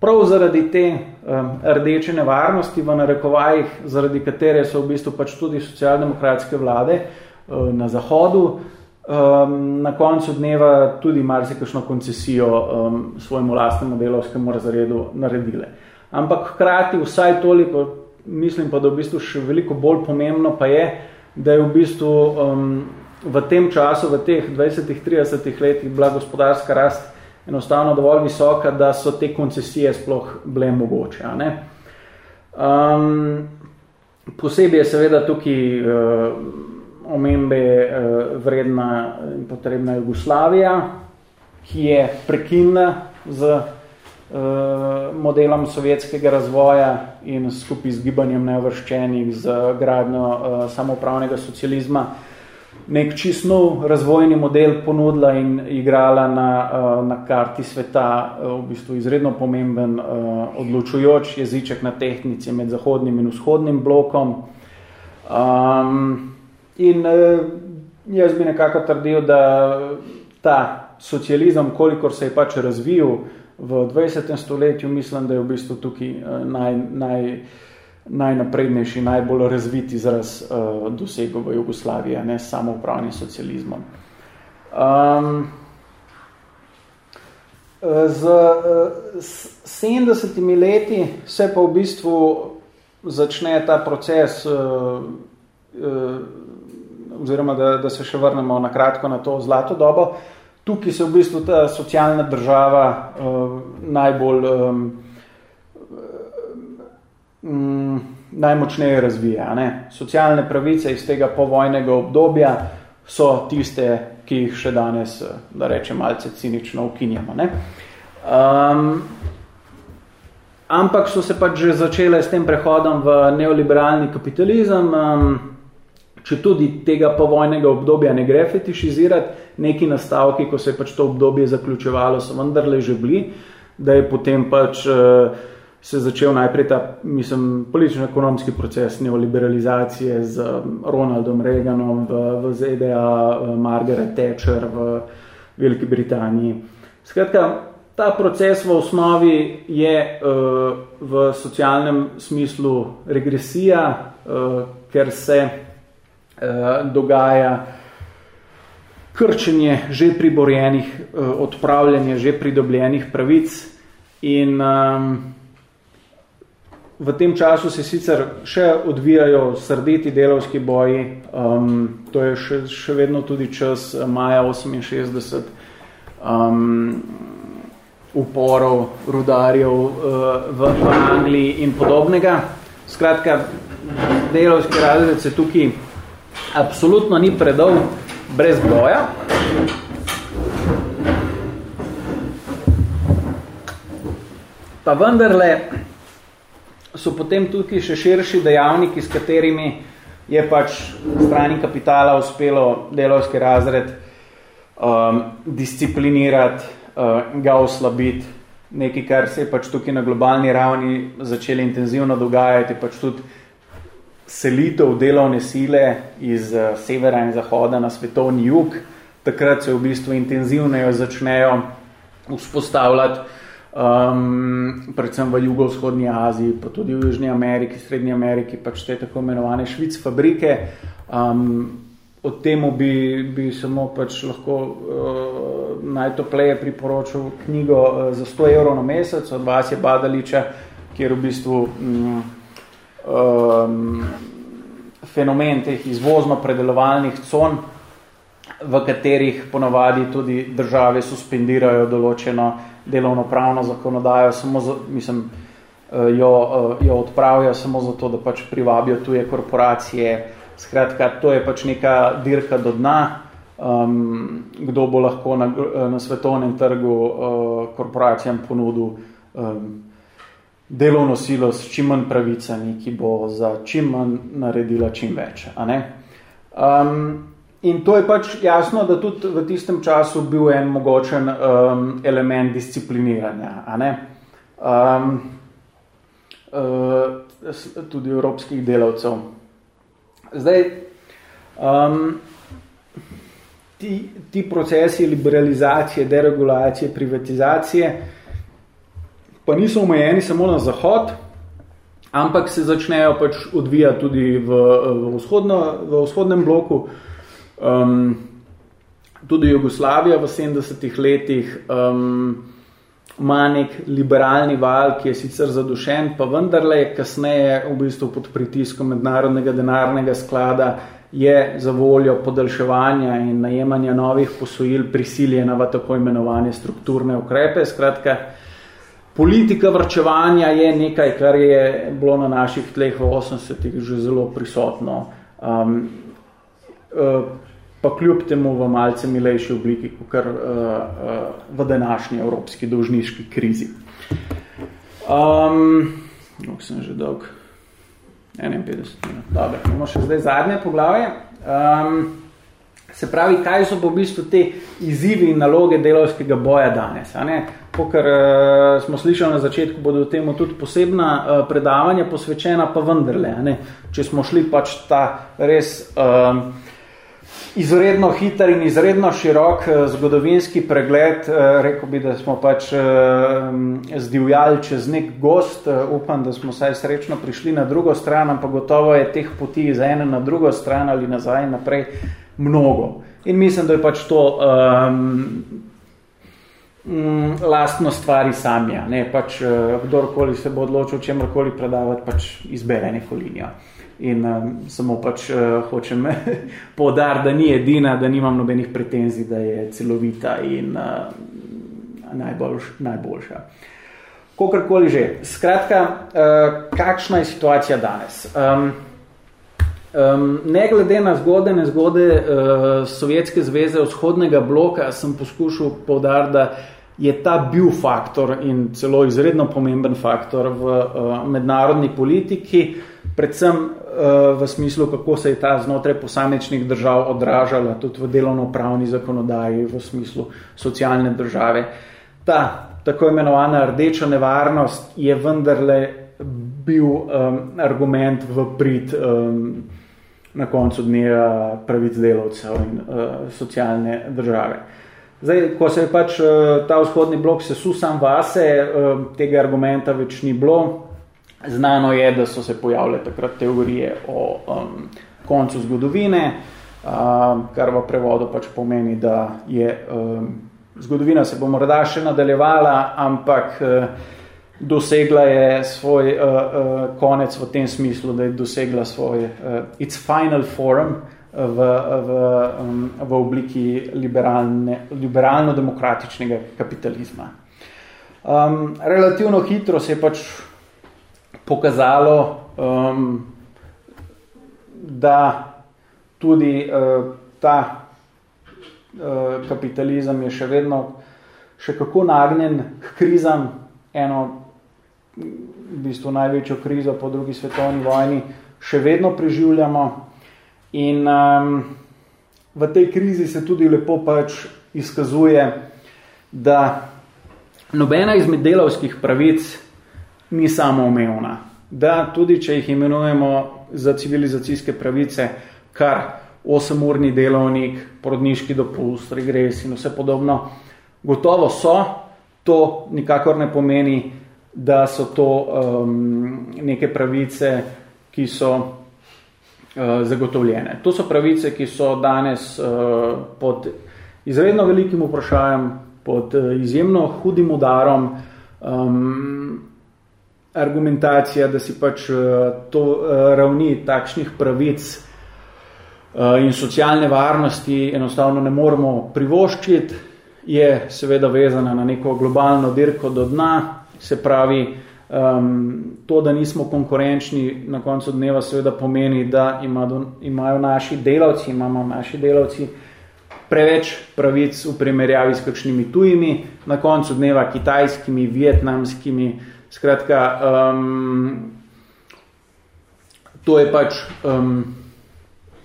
Prav zaradi te um, rdeče nevarnosti v narekovajih, zaradi katere so v bistvu pač tudi socialdemokratske vlade uh, na Zahodu um, na koncu dneva tudi marsikakšno koncesijo um, svojemu lastnemu delovskemu razredu naredile. Ampak hkrati vsaj toliko, mislim pa, da v bistvu še veliko bolj pomembno pa je, da je v bistvu um, v tem času, v teh 20-30 letih bila gospodarska rast enostavno dovolj visoka, da so te koncesije sploh bile mogoče. A ne? Um, posebej je seveda tukaj uh, omembe uh, vredna in potrebna Jugoslavija, ki je prekinna z uh, modelom sovjetskega razvoja in skupaj z gibanjem nevrščenih z gradnjo uh, samopravnega socializma nek čist nov razvojni model ponudila in igrala na, na karti sveta v bistvu izredno pomemben odločujoč jeziček na tehnici med zahodnim in vzhodnim blokom. Um, In jaz bi nekako trdil, da ta socializem, kolikor se je pač razvil v 20. stoletju, mislim, da je v bistvu tukaj naj, naj, najnaprednejši, najbolj razviti izraz uh, dosegel v Jugoslaviji, ne samo upravnim socializmom. Um, z uh, 70 leti se pa v bistvu začne ta proces uh, uh, oziroma da, da se še vrnemo na kratko na to zlato dobo. Tukaj se v bistvu ta socialna država uh, najbolj um, um, najmočneje razvija. Ne? Socialne pravice iz tega povojnega obdobja so tiste, ki jih še danes, da rečem, malce cinično ukinjamo. Ne? Um, ampak so se pač že začele s tem prehodom v neoliberalni kapitalizem. Um, če tudi tega povojnega obdobja ne gre fetišizirati, neki nastavki, ko se je pač to obdobje zaključevalo, so vendarle že bili, da je potem pač uh, se začel najprej ta, politično-ekonomski proces neoliberalizacije z Ronaldom Reaganom v, v ZDA, uh, Margaret Thatcher v Veliki Britaniji. Skratka, ta proces v osnovi je uh, v socialnem smislu regresija, uh, ker se Eh, dogaja krčenje že priborjenih, eh, odpravljanje že pridobljenih pravic in um, v tem času se sicer še odvijajo srdeti delovski boji, um, to je še, še vedno tudi čas maja 68, um, uporov, rudarjev uh, v, v Angliji in podobnega. Skratka, delovski razred se tukaj absolutno ni predolg brez boja. Pa vendarle so potem tukaj še širši dejavniki, s katerimi je pač strani kapitala uspelo delovski razred um, disciplinirati, uh, ga oslabiti, nekaj, kar se je pač tukaj na globalni ravni začeli intenzivno dogajati, pač tudi selitev delovne sile iz uh, severa in zahoda na svetovni jug, takrat se v bistvu intenzivnejo začnejo vzpostavljati um, predvsem v jugovzhodni Aziji, pa tudi v Južni Ameriki, Srednji Ameriki, pač te tako imenovane švic fabrike. Um, od temu bi, bi samo pač lahko uh, najtopleje priporočil knjigo uh, za 100 evrov na mesec od Vasje Badaliča, kjer v bistvu um, um, fenomen teh izvozno-predelovalnih con, v katerih ponavadi tudi države suspendirajo določeno delovno-pravno zakonodajo, samo za, mislim, eh, jo, eh, jo odpravijo samo zato, da pač privabijo tuje korporacije. Skratka, to je pač neka dirka do dna, um, kdo bo lahko na, na svetovnem trgu uh, korporacijam ponudil um, delovno silo s čim manj pravicami, ki bo za čim manj naredila čim več. A ne? Um, in to je pač jasno, da tudi v tistem času bil en mogočen um, element discipliniranja. A ne? Um, uh, tudi evropskih delavcev. Zdaj, um, ti, ti procesi liberalizacije, deregulacije, privatizacije, pa niso omejeni samo na zahod, ampak se začnejo pač odvijati tudi v, v, vzhodno, v vzhodnem bloku. Um, tudi Jugoslavija v 70-ih letih um, ima nek liberalni val, ki je sicer zadušen, pa vendarle je kasneje v bistvu pod pritiskom mednarodnega denarnega sklada je za voljo podaljševanja in najemanja novih posojil prisiljena v tako imenovane strukturne ukrepe. Skratka, politika vrčevanja je nekaj, kar je bilo na naših tleh v 80-ih že zelo prisotno. Um, uh, pa kljub temu v malce milejši obliki, kot uh, uh, v današnji evropski dolžniški krizi. Um, Nog sem že dolg. 51 minut. Dobro, imamo še zdaj zadnje poglavje. Um, se pravi, kaj so po bistvu te izzivi in naloge delovskega boja danes? A ne? Pokar uh, smo slišali na začetku, bodo temu tudi posebna uh, predavanja posvečena, pa vendarle. Ne? Če smo šli pač ta res... Uh, izredno hiter in izredno širok eh, zgodovinski pregled. Eh, rekel bi, da smo pač eh, zdivjali čez nek gost. Upam, da smo saj srečno prišli na drugo stran, ampak gotovo je teh poti iz ene na drugo stran ali nazaj in naprej mnogo. In mislim, da je pač to um, lastno stvari samja. Ne? Pač, kdorkoli se bo odločil, čemorkoli predavati, pač izbere neko linijo. In um, samo pač uh, hočem povdariti, da ni edina, da nimam nobenih pretenzij, da je celovita in uh, najboljš, najboljša. Kokorkoli že. Skratka, uh, kakšna je situacija danes? Um, um, ne glede na zgode, ne zgode uh, Sovjetske zveze vzhodnega bloka, sem poskušal povdariti, da je ta bil faktor in celo izredno pomemben faktor v uh, mednarodni politiki, predvsem Eh, v smislu, kako se je ta znotraj posamečnih držav odražala tudi v delovno-pravni zakonodaji, v smislu socialne države. Ta tako imenovana rdeča nevarnost je vendarle bil um, argument v prid um, na koncu dneva pravic delovcev in uh, socialne države. Zdaj, ko se je pač uh, ta vzhodni blok sesul sam vase, uh, tega argumenta več ni bilo, Znano je, da so se pojavile takrat teorije o um, koncu zgodovine, um, kar v prevodu pač pomeni, da je um, zgodovina se bo morda še nadaljevala, ampak uh, dosegla je svoj uh, uh, konec v tem smislu, da je dosegla svoj uh, its final form v, v, um, v obliki liberalno-demokratičnega kapitalizma. Um, relativno hitro se je pač pokazalo, um, da tudi uh, ta uh, kapitalizem je še vedno še kako nagnjen k krizam, eno v bistvu največjo krizo po drugi svetovni vojni še vedno preživljamo. In um, v tej krizi se tudi lepo pač izkazuje, da nobena izmed delavskih pravic ni samoumevna. Da, tudi če jih imenujemo za civilizacijske pravice, kar 8-urni delovnik, porodniški dopust, regres in vse podobno, gotovo so, to nikakor ne pomeni, da so to um, neke pravice, ki so uh, zagotovljene. To so pravice, ki so danes uh, pod izredno velikim vprašanjem, pod uh, izjemno hudim udarom, um, argumentacija, da si pač uh, to uh, ravni takšnih pravic uh, in socialne varnosti enostavno ne moremo privoščiti, je seveda vezana na neko globalno dirko do dna, se pravi, um, to, da nismo konkurenčni na koncu dneva seveda pomeni, da imajo naši delavci, imamo naši delavci preveč pravic v primerjavi s kakšnimi tujimi, na koncu dneva kitajskimi, vietnamskimi, Skratka, um, to je pač um,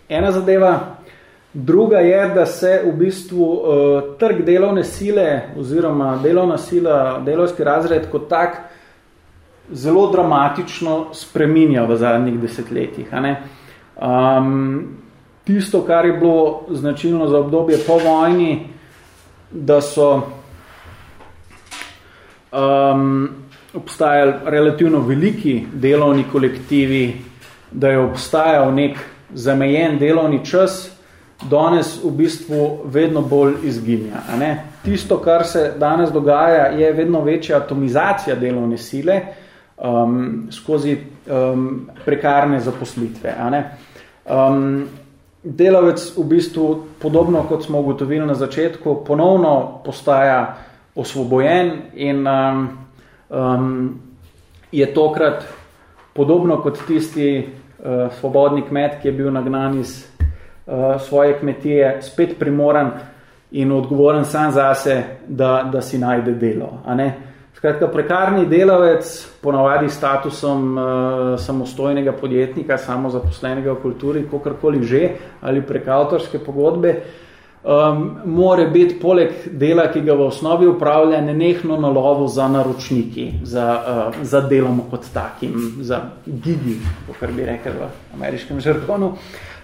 ena zadeva. Druga je, da se v bistvu uh, trg delovne sile oziroma delovna sila, delovski razred kot tak zelo dramatično spreminja v zadnjih desetletjih. A ne? Um, tisto, kar je bilo značilno za obdobje po vojni, da so um, obstajali relativno veliki delovni kolektivi, da je obstajal nek zamejen delovni čas, danes v bistvu vedno bolj izginja. A ne? Tisto, kar se danes dogaja, je vedno večja atomizacija delovne sile um, skozi um, prekarne zaposlitve. A ne? Um, delavec v bistvu, podobno kot smo ugotovili na začetku, ponovno postaja osvobojen in um, um, je tokrat podobno kot tisti uh, svobodni kmet, ki je bil nagnan iz uh, svoje kmetije, spet primoran in odgovoren sam zase, da, da si najde delo. A ne? Skratka, prekarni delavec, ponavadi statusom uh, samostojnega podjetnika, samozaposlenega v kulturi, kakorkoli že, ali prek avtorske pogodbe, um, more biti poleg dela, ki ga v osnovi upravlja, nenehno na lovu za naročniki, za, uh, za delom kot takim, za gigi, kar bi rekel v ameriškem žargonu.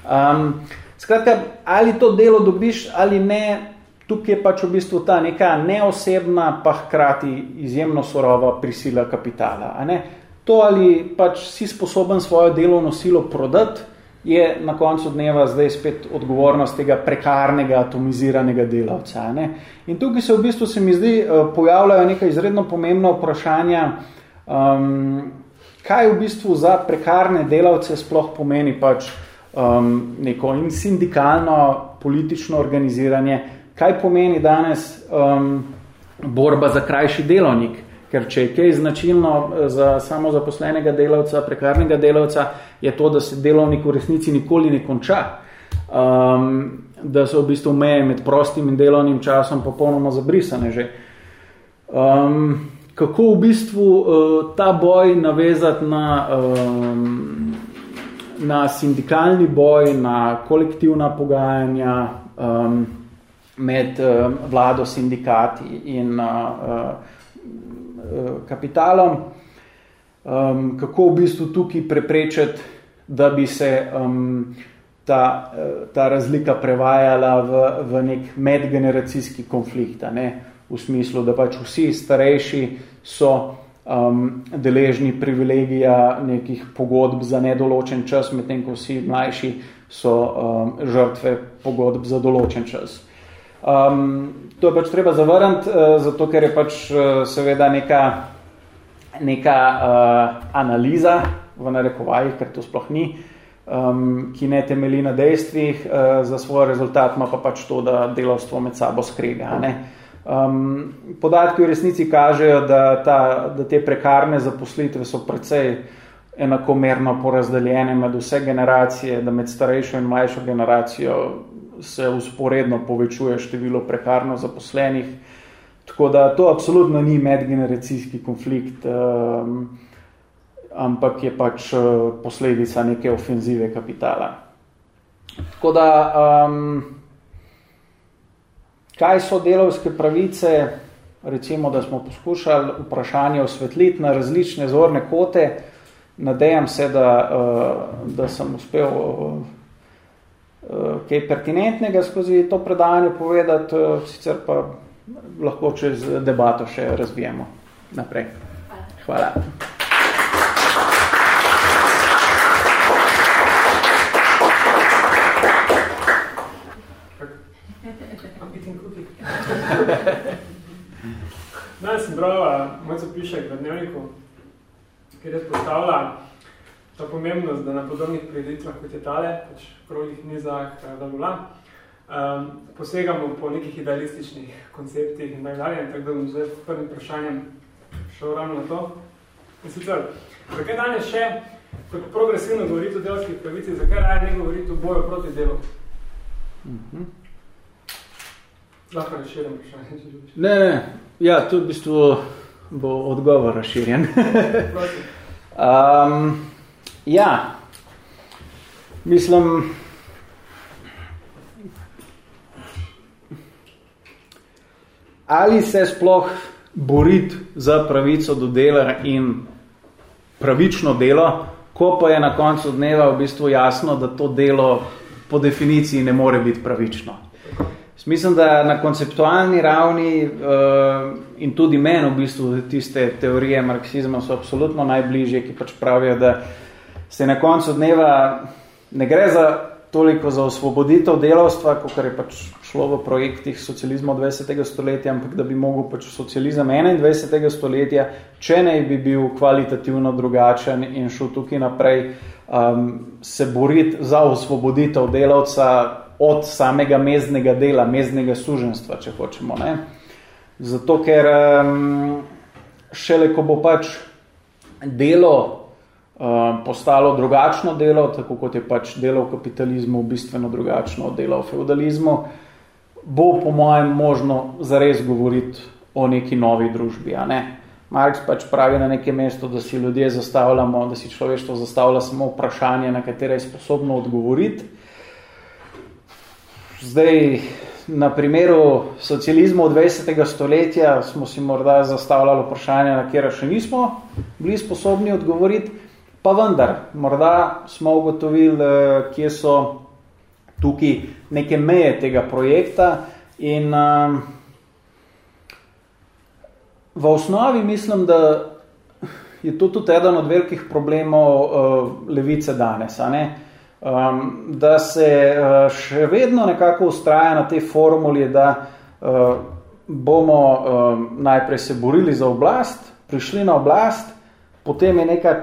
Um, skratka, ali to delo dobiš ali ne, tukaj je pač v bistvu ta neka neosebna, pa hkrati izjemno surova prisila kapitala. A ne? To ali pač si sposoben svojo delovno silo prodati, je na koncu dneva zdaj spet odgovornost tega prekarnega, atomiziranega delavca. Ne? In tukaj se v bistvu se mi zdi eh, pojavljajo neka izredno pomembna vprašanja, um, kaj v bistvu za prekarne delavce sploh pomeni pač um, neko in sindikalno politično organiziranje, kaj pomeni danes um, borba za krajši delovnik, ker če je kaj značilno eh, za samozaposlenega delavca, prekarnega delavca, je to, da se delovnik v resnici nikoli ne konča. Um, da so v bistvu meje med prostim in delovnim časom popolnoma zabrisane že. Um, kako v bistvu uh, ta boj navezati na, um, na sindikalni boj, na kolektivna pogajanja, um, med uh, vlado, sindikati in uh, uh, kapitalom, um, kako v bistvu tukaj preprečiti, da bi se um, ta, ta razlika prevajala v, v nek medgeneracijski konflikt, ne? v smislu, da pač vsi starejši so um, deležni privilegija nekih pogodb za nedoločen čas, medtem ko vsi mlajši so um, žrtve pogodb za določen čas. Um, to je pač treba zavrniti, uh, zato ker je pač uh, seveda neka, neka uh, analiza v narekovajih, ker to sploh ni, um, ki ne temeli na dejstvih, uh, za svoj rezultat ima pa pač to, da delovstvo med sabo skrega. Ne? Um, podatki v resnici kažejo, da, ta, da te prekarne zaposlitve so precej enakomerno porazdeljene med vse generacije, da med starejšo in mlajšo generacijo se usporedno povečuje število prekarno zaposlenih. Tako da to absolutno ni medgeneracijski konflikt, um, ampak je pač uh, posledica neke ofenzive kapitala. Tako da, um, kaj so delovske pravice? Recimo, da smo poskušali vprašanje osvetliti na različne zorne kote. Nadejam se, da, uh, da sem uspel uh, Eh, kaj pertinentnega skozi to predanje povedati, eh, sicer pa lahko čez debato še razvijemo naprej. Hvala. Danes sem bral moj zapišek v dnevniku, kjer je postavila ta pomembnost, da na podobnih prireditvah, kot je tale, pač v krogih nizah, eh, da bila, um, posegamo po nekih idealističnih konceptih in tako dalje, tako da bom zdaj s prvim vprašanjem šel ravno na to. In sicer, zakaj danes še, kot progresivno govoriti o delovskih pravicih, zakaj raje ne govoriti o boju proti delu? Mm -hmm. Lahko razširim vprašanje, če želiš. Ne, ne, ja, tu v bistvu bo odgovor razširjen. um, Ja, mislim, ali se sploh boriti za pravico do dela in pravično delo, ko pa je na koncu dneva v bistvu jasno, da to delo po definiciji ne more biti pravično. Mislim, da na konceptualni ravni uh, in tudi meni v bistvu tiste teorije marksizma so absolutno najbližje, ki pač pravijo, da se na koncu dneva ne gre za toliko za osvoboditev delavstva, kot je pač šlo v projektih socializma 20. stoletja, ampak da bi mogel pač socializem 21. stoletja, če ne bi bil kvalitativno drugačen in šel tukaj naprej, um, se boriti za osvoboditev delavca od samega meznega dela, meznega suženstva, če hočemo. Ne? Zato, ker um, šele, ko bo pač delo postalo drugačno delo, tako kot je pač delo v kapitalizmu bistveno drugačno od dela v feudalizmu, bo po mojem možno zares govoriti o neki novi družbi. A ne? Marx pač pravi na nekem mestu, da si ljudje zastavljamo, da si človeštvo zastavlja samo vprašanje, na katere je sposobno odgovoriti, Zdaj, na primeru socializma 20. stoletja smo si morda zastavljali vprašanje, na kjer še nismo bili sposobni odgovoriti, pa vendar, morda smo ugotovili, eh, kje so tukaj neke meje tega projekta in um, v osnovi mislim, da je to tudi eden od velikih problemov uh, levice danes. A ne? Um, da se uh, še vedno nekako ustraja na tej formuli, da uh, bomo um, najprej se borili za oblast, prišli na oblast, potem je neka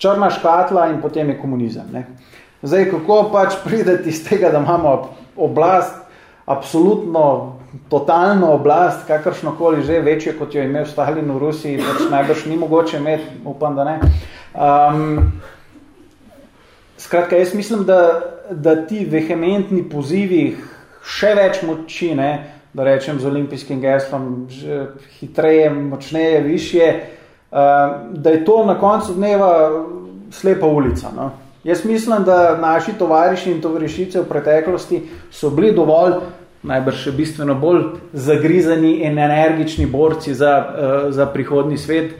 črna škatla in potem je komunizem. Ne? Zdaj, kako pač prideti iz tega, da imamo oblast, absolutno totalno oblast, kakršnokoli že večje, kot jo je imel Stalin v Rusiji, pač najbrž ni mogoče imeti, upam, da ne. Um, Skratka, jaz mislim, da, da ti vehementni pozivi še več moči, ne, da rečem z olimpijskim geslom, že hitreje, močneje, višje, uh, da je to na koncu dneva slepa ulica. No. Jaz mislim, da naši tovariši in tovarišice v preteklosti so bili dovolj, najbrž še bistveno bolj zagrizani in energični borci za, uh, za prihodni svet,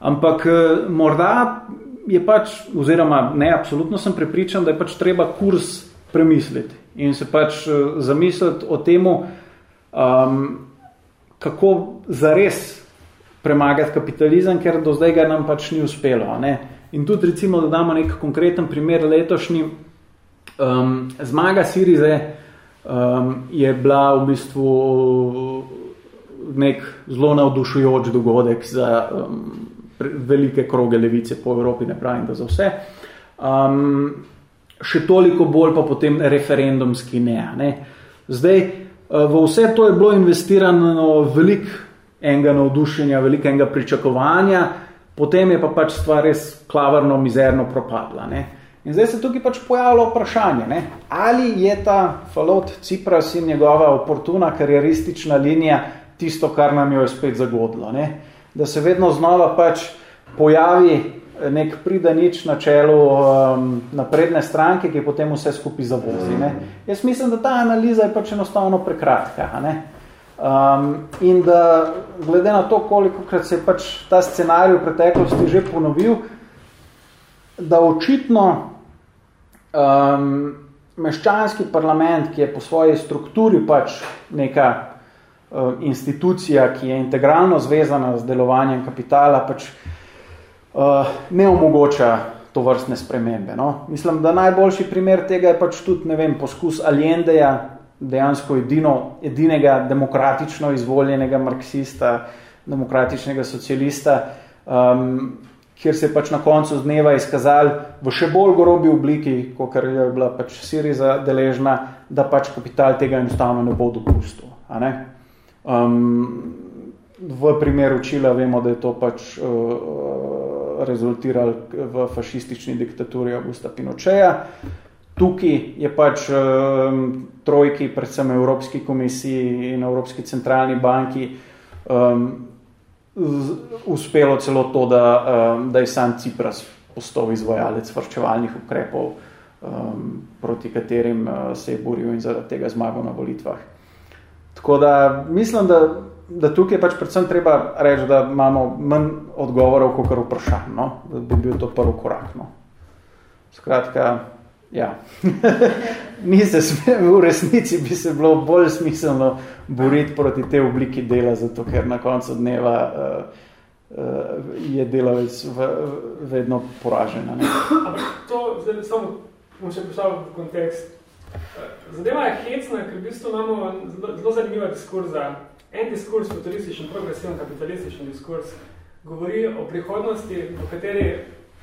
ampak uh, morda je pač, oziroma ne, absolutno sem prepričan, da je pač treba kurs premisliti in se pač uh, zamisliti o temu, um, kako zares premagati kapitalizem, ker do zdaj ga nam pač ni uspelo. Ne? In tudi recimo, da damo nek konkreten primer letošnji, um, zmaga Sirize um, je bila v bistvu nek zelo navdušujoč dogodek za um, velike kroge levice po Evropi, ne pravim, da za vse. Um, še toliko bolj pa potem referendumski ne. ne. Zdaj, eh, v vse to je bilo investirano velik enega navdušenja, velikega pričakovanja, potem je pa pač stvar res klavrno, mizerno propadla. Ne. In zdaj se tukaj pač pojavilo vprašanje, ne, ali je ta falot Cipras in njegova oportuna karieristična linija tisto, kar nam jo je spet zagodilo. Ne da se vedno znova pač pojavi nek pridanič na čelu um, napredne stranke, ki potem vse skupaj zavozi. Ne? Jaz mislim, da ta analiza je pač enostavno prekratka. Ne? Um, in da glede na to, koliko krat se je pač ta scenarij v preteklosti že ponovil, da očitno um, meščanski parlament, ki je po svoji strukturi pač neka Eh, institucija, ki je integralno zvezana z delovanjem kapitala, pač uh, ne omogoča to vrstne spremembe. No? Mislim, da najboljši primer tega je pač tudi, ne vem, poskus Allendeja, dejansko edino, edinega demokratično izvoljenega marksista, demokratičnega socialista, um, kjer se je pač na koncu dneva izkazali v še bolj grobi obliki, kot je bila pač Siriza deležna, da pač kapital tega enostavno ne bo dopustil. A ne? Um, v primeru Čila vemo, da je to pač uh, rezultiralo v fašistični diktaturi Augusta Pinocheja. Tukaj je pač um, trojki, predvsem Evropski komisiji in Evropski centralni banki, um, z, uspelo celo to, da, um, da je sam Cipras postal izvajalec vrčevalnih ukrepov, um, proti katerim uh, se je boril in zaradi tega zmagal na volitvah. Tako da mislim, da, da tukaj pač predvsem treba reči, da imamo manj odgovorov, kot kar vprašanj, no? da bi bil to prvi korak. No? Skratka, ja. Ni se sme, v resnici bi se bilo bolj smiselno boriti proti te obliki dela, zato ker na koncu dneva uh, uh, je delavec v, vedno poražen. To zdaj samo, bom še pošal v kontekst zadeva je hecna, ker v bistvu imamo zelo, zelo zanimiva diskurza. En diskurs, futurističen, progresiven, kapitalističen diskurs, govori o prihodnosti, v kateri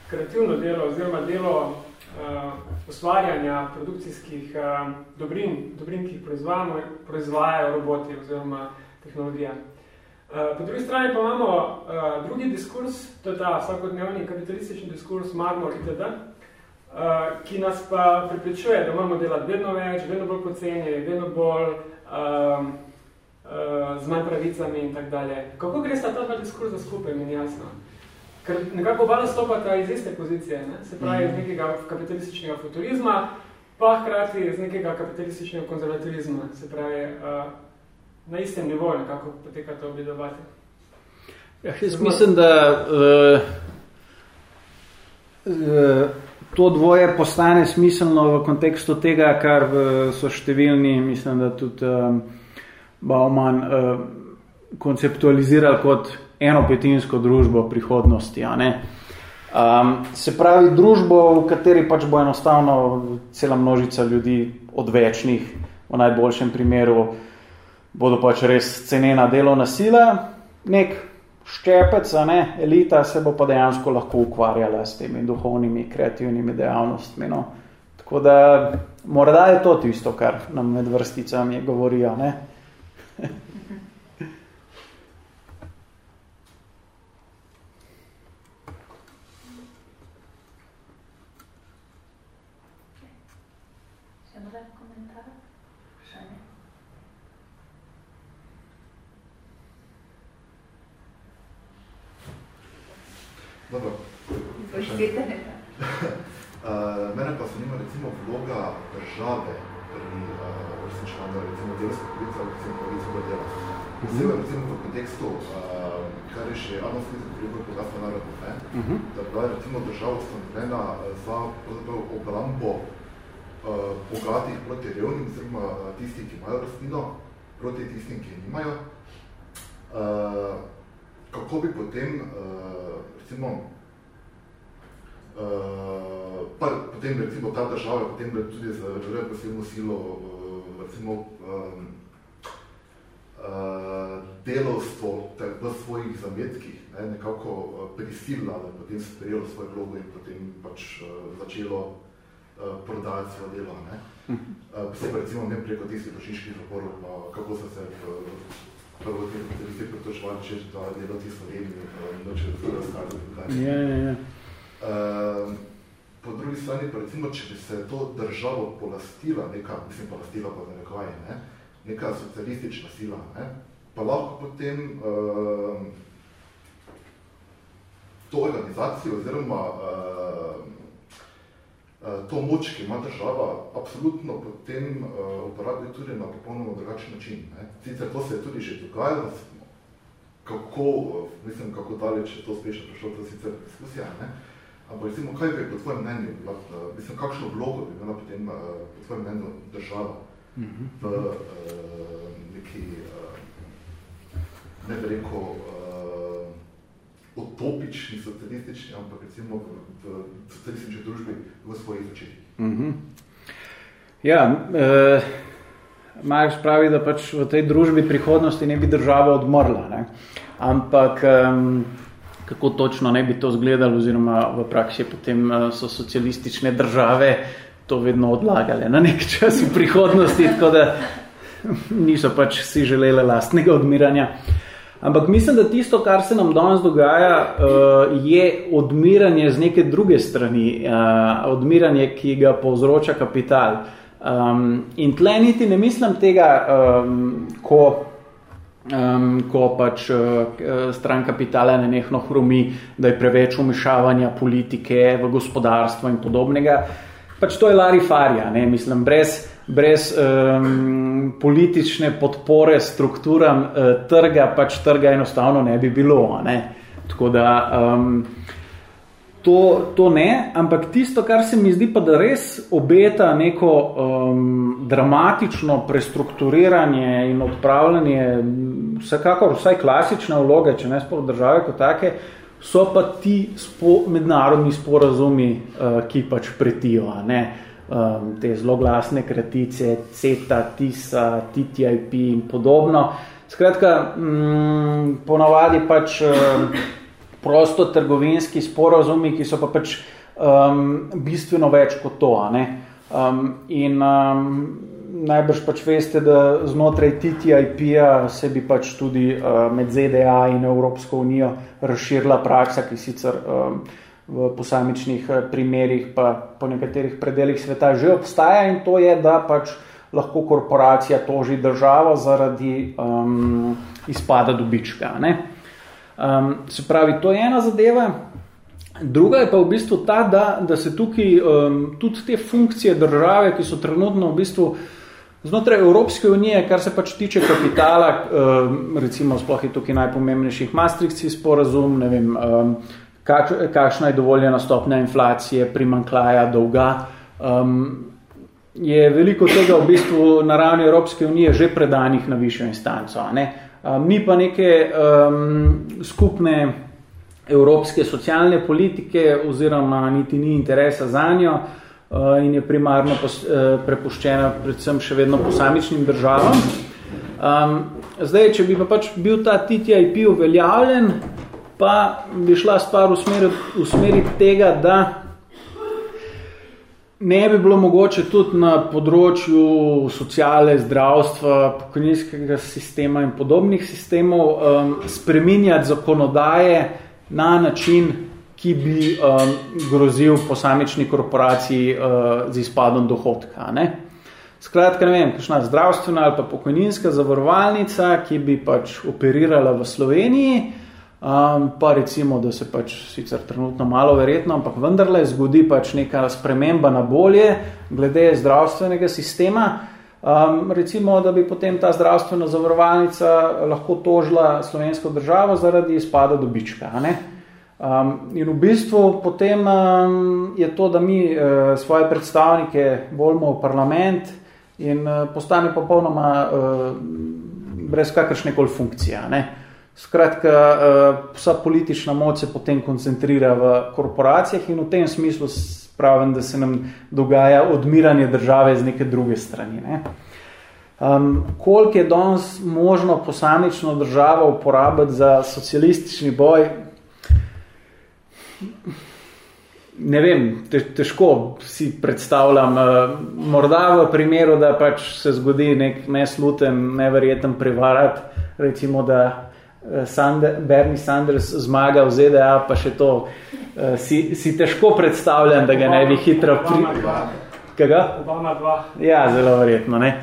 kreativno delo oziroma delo uh, ustvarjanja produkcijskih uh, dobrin, dobrin, ki jih proizvajamo, proizvajajo roboti oziroma tehnologija. Uh, po drugi strani pa imamo uh, drugi diskurs, to je ta vsakodnevni kapitalistični diskurs, marmor itd., uh, ki nas pa pripričuje, da moramo delati vedno več, vedno bolj poceni, vedno bolj um, uh, z manj pravicami in tak dalje. Kako gre sta ta dva diskurza skupaj, mi jasno? Ker nekako oba nastopata iz iste pozicije, ne? se pravi iz mhm. nekega kapitalističnega futurizma, pa hkrati iz nekega kapitalističnega konzervativizma, se pravi uh, na istem nivoju nekako poteka to obidovati. Ja, jaz mislim, da uh, uh, to dvoje postane smiselno v kontekstu tega, kar so številni, mislim, da tudi um, Bauman uh, konceptualizirali kot eno petinsko družbo prihodnosti. Um, se pravi, družbo, v kateri pač bo enostavno cela množica ljudi odvečnih, v najboljšem primeru bodo pač res cenena delovna sila, nek ščepec, ne, elita se bo pa dejansko lahko ukvarjala s temi duhovnimi, kreativnimi dejavnostmi. No. Tako da morda je to tisto, kar nam med vrsticami govorijo. Ne. Dobro. uh, mene pa zanima recimo vloga države pri uh, uresničevanju recimo delske pravice ali recimo pravice do dela. Posebej recimo v kontekstu, uh, kar je še Arnold Smith približno bogatstva narodov, ne? Uh -huh. da bila je recimo država ustanovljena za obrambo uh, bogatih proti revnim, oziroma tistih, ki imajo rastnino, proti tistim, ki nimajo. Uh, kako bi potem uh, recimo, uh, pa potem recimo ta država potem tudi za posebno silo uh, recimo um, uh, delovstvo v svojih zametkih ne, nekako uh, prisilila, da potem sprejelo svoj vlogo in potem pač uh, začelo uh, prodajati svoje delo. Ne. Uh, posebej recimo ne preko tistih došiških zaporov, pa kako so se prvo te televizije pretočevali, če da delati Sloveniji, noče da razkazati. Ja, ja, ja. Uh, po drugi strani pa recimo, če bi se to državo polastila, neka, mislim polastila pa za nekaj, ne, neka socialistična sila, ne, pa lahko potem uh, to organizacijo oziroma uh, Eh, to moč, ki ima država, absolutno potem uh, uporabi tudi na popolnoma drugačen način. Ne. Sicer to se je tudi že dogajalo, kako, mislim, kako daleč je to uspešno prišlo, to sicer diskusija, ne. ampak recimo, kaj bi po tvojem mnenju, bila, uh, mislim, kakšno vlogo bi imela potem uh, po tvojem mnenju država mhm. v uh, neki, uh, ne bi rekel, uh, utopični, socialistični, ampak recimo v, v socialistični družbi v svojih začetih. Mm -hmm. Ja, eh, Marx pravi, da pač v tej družbi prihodnosti ne bi država odmrla, ne? ampak eh, kako točno ne bi to zgledalo, oziroma v praksi potem eh, so socialistične države to vedno odlagale na nek čas v prihodnosti, tako da niso pač si želele lastnega odmiranja. Eh, Ampak mislim, da tisto, kar se nam danes dogaja, uh, je odmiranje z neke druge strani, uh, odmiranje, ki ga povzroča kapital. Um, in tle niti ne mislim tega, um, ko, um, ko pač uh, stran kapitala nenehno hrumi, da je preveč umešavanja politike v gospodarstvo in podobnega. Pač to je larifarja, ne? mislim, brez brez um, politične podpore strukturam uh, trga, pač trga enostavno ne bi bilo. Ne? Tako da um, to, to ne, ampak tisto, kar se mi zdi pa, da res obeta neko um, dramatično prestrukturiranje in odpravljanje vsekakor vsaj klasične vloge, če ne sploh države kot take, so pa ti spo, mednarodni sporazumi, uh, ki pač pretijo. Ne? Um, te zelo glasne kratice, CETA, TISA, TTIP in podobno. Skratka, mm, ponavadi pač um, prosto trgovinski sporozumi, ki so pa pač um, bistveno več kot to. Um, in um, najbrž pač veste, da znotraj TTIP-a se bi pač tudi uh, med ZDA in Evropsko unijo razširila praksa, ki sicer um, v posamičnih uh, primerih pa po nekaterih predeljih sveta že obstaja in to je, da pač lahko korporacija toži državo zaradi um, izpada dobička. Ne? Um, se pravi, to je ena zadeva. Druga je pa v bistvu ta, da, da se tukaj um, tudi te funkcije države, ki so trenutno v bistvu znotraj Evropske unije, kar se pač tiče kapitala, um, recimo sploh je tukaj najpomembnejših Maastrichtski sporazum, ne vem, um, kak, kakšna je dovoljena stopnja inflacije, primanklaja, dolga, um, je veliko tega v bistvu na ravni Evropske unije že predanih na višjo instanco. Ne? Um, ni pa neke um, skupne evropske socialne politike oziroma niti ni interesa za njo uh, in je primarno pos, uh, prepuščena predvsem še vedno posamičnim državam. Um, zdaj, če bi pa pač bil ta TTIP uveljavljen, pa bi šla stvar v smeri, v smeri tega, da ne bi bilo mogoče tudi na področju sociale, zdravstva, pokojninskega sistema in podobnih sistemov um, spreminjati zakonodaje na način, ki bi um, grozil posamični korporaciji uh, z izpadom dohodka. Ne? Skratka, ne vem, kakšna zdravstvena ali pa pokojninska zavarovalnica, ki bi pač operirala v Sloveniji, Um, pa recimo, da se pač sicer trenutno malo verjetno, ampak vendarle zgodi pač neka sprememba na bolje glede zdravstvenega sistema. Um, recimo, da bi potem ta zdravstvena zavarovalnica lahko tožila slovensko državo zaradi izpada dobička. Um, in v bistvu potem um, je to, da mi uh, svoje predstavnike volimo v parlament in uh, postane popolnoma uh, brez kakršne koli funkcije. Ne? Skratka, eh, vsa politična moč se potem koncentrira v korporacijah in v tem smislu pravim, da se nam dogaja odmiranje države z neke druge strani. Ne. Um, koliko je danes možno posamično državo uporabiti za socialistični boj? Ne vem, te, težko si predstavljam. Uh, morda v primeru, da pač se zgodi nek nesluten, neverjeten prevarat, recimo, da Sander, Bernie Sanders zmaga v ZDA, pa še to uh, si, si težko predstavljam, da ga ne bi hitro pri... Kaga? Obama 2. Ja, zelo verjetno, ne.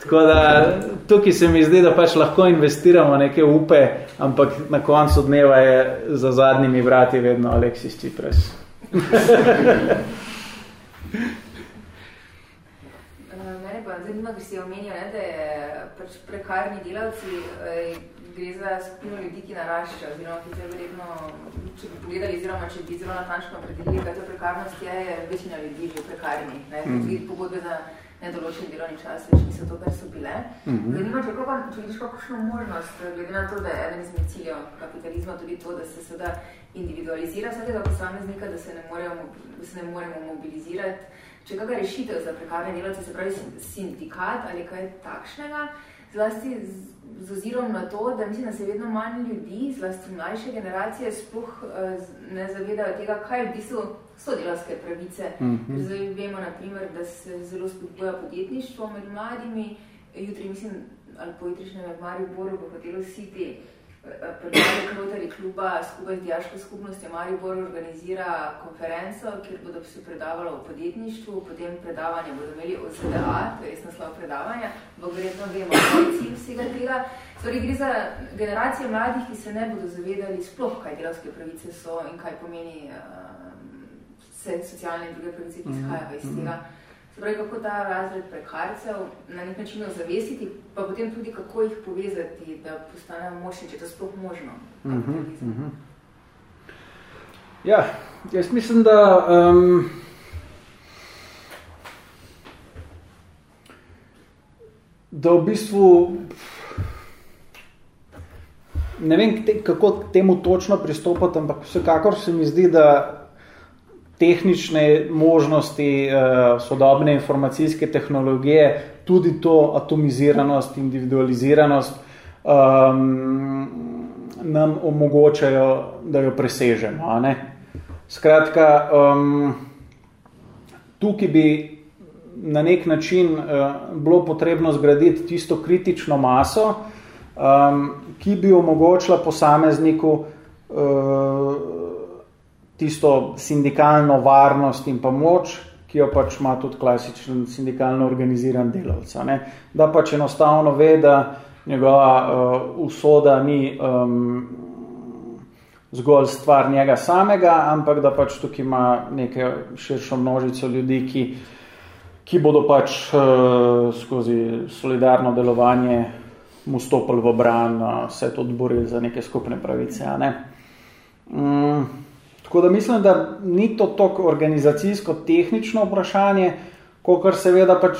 Tako da tukaj se mi zdi, da pač lahko investiramo neke upe, ampak na koncu dneva je za zadnjimi vrati vedno Alexis Tsipras. Mene pa zanima, ker si omenil, da je pač prekarni delavci gre za skupino ljudi, ki narašča, oziroma ki se verjetno, če bi pogledali, oziroma če bi zelo natančno opredelili, kaj to prekarnost je, je večina ljudi že prekarni. Ne? Mm. Pogodbe za nedoločen delovni čas več niso to, kar so bile. Mm -hmm. Zanima, če, kako, če vidiš kakšno možnost, glede na to, da je eden izmed ciljev kapitalizma tudi to, da se seveda individualizira vsakega posameznika, da se ne moremo, da se ne moremo mobilizirati. Če kakšna rešitev za prekarne delavce, se pravi sindikat ali kaj takšnega, zlasti z, z ozirom na to, da mislim, da se vedno manj ljudi, zlasti mlajše generacije, sploh uh, ne zavedajo tega, kaj v bistvu so delavske pravice. Mm -hmm. Zdaj vemo, naprimer, da se zelo spodbuja podjetništvo med mladimi. Jutri, mislim, ali pojutrišnjem v Mariboru, bo hotelo vsi te Predstavljaj Rotary kluba skupaj z Dijaško skupnostjo Maribor organizira konferenco, kjer bodo se predavalo o podjetništvu, potem predavanje bodo imeli o ZDA, to je naslov predavanja, bo verjetno vemo, kaj je cilj vsega tega. Torej gre za generacije mladih, ki se ne bodo zavedali sploh, kaj delavske pravice so in kaj pomeni uh, vse socialne in druge pravice, ki mhm, izhajajo iz tega. Mm -hmm. Torej, kako ta razred prekarcev na nek način zavesiti, pa potem tudi kako jih povezati, da postanejo močni, če to sploh možno. Uh -huh, uh -huh. Ja, jaz mislim, da um, da v bistvu ne vem, kako temu točno pristopati, ampak vsekakor se mi zdi, da tehnične možnosti, uh, sodobne informacijske tehnologije, tudi to atomiziranost, individualiziranost um, nam omogočajo, da jo presežemo. Ne? Skratka, um, tukaj bi na nek način uh, bilo potrebno zgraditi tisto kritično maso, um, ki bi omogočila posamezniku uh, tisto sindikalno varnost in pa moč, ki jo pač ima tudi klasičen sindikalno organiziran delavc. Ne? Da pač enostavno ve, da njegova uh, usoda ni um, zgolj stvar njega samega, ampak da pač tukaj ima nekaj širšo množico ljudi, ki, ki bodo pač uh, skozi solidarno delovanje mu stopili v bran, uh, se to odborili za neke skupne pravice. Ne? Um, tako da mislim, da ni to tako organizacijsko-tehnično vprašanje, kot seveda pač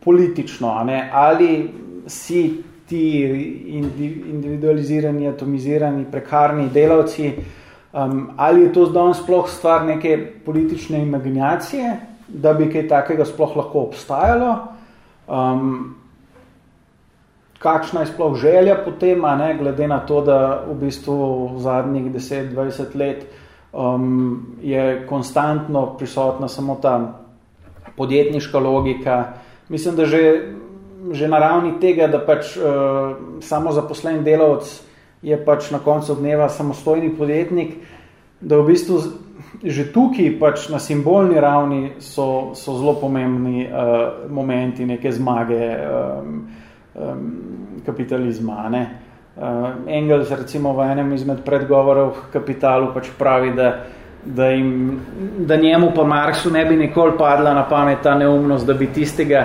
politično. Ali si ti individualizirani, atomizirani, prekarni delavci, um, ali je to zdaj sploh stvar neke politične imaginacije, da bi kaj takega sploh lahko obstajalo. Um, kakšna je sploh želja potem, glede na to, da v bistvu zadnjih 10-20 let um, je konstantno prisotna samo ta podjetniška logika. Mislim, da že že na ravni tega, da pač uh, samo zaposlen delavec je pač na koncu dneva samostojni podjetnik, da v bistvu že tukaj pač na simbolni ravni so, so zelo pomembni uh, momenti neke zmage um, um, kapitalizma. Ne? Uh, Engels recimo v enem izmed predgovorov kapitalu pač pravi, da Da, jim, da njemu pa Marksu ne bi nikoli padla na pamet ta neumnost, da bi tistega,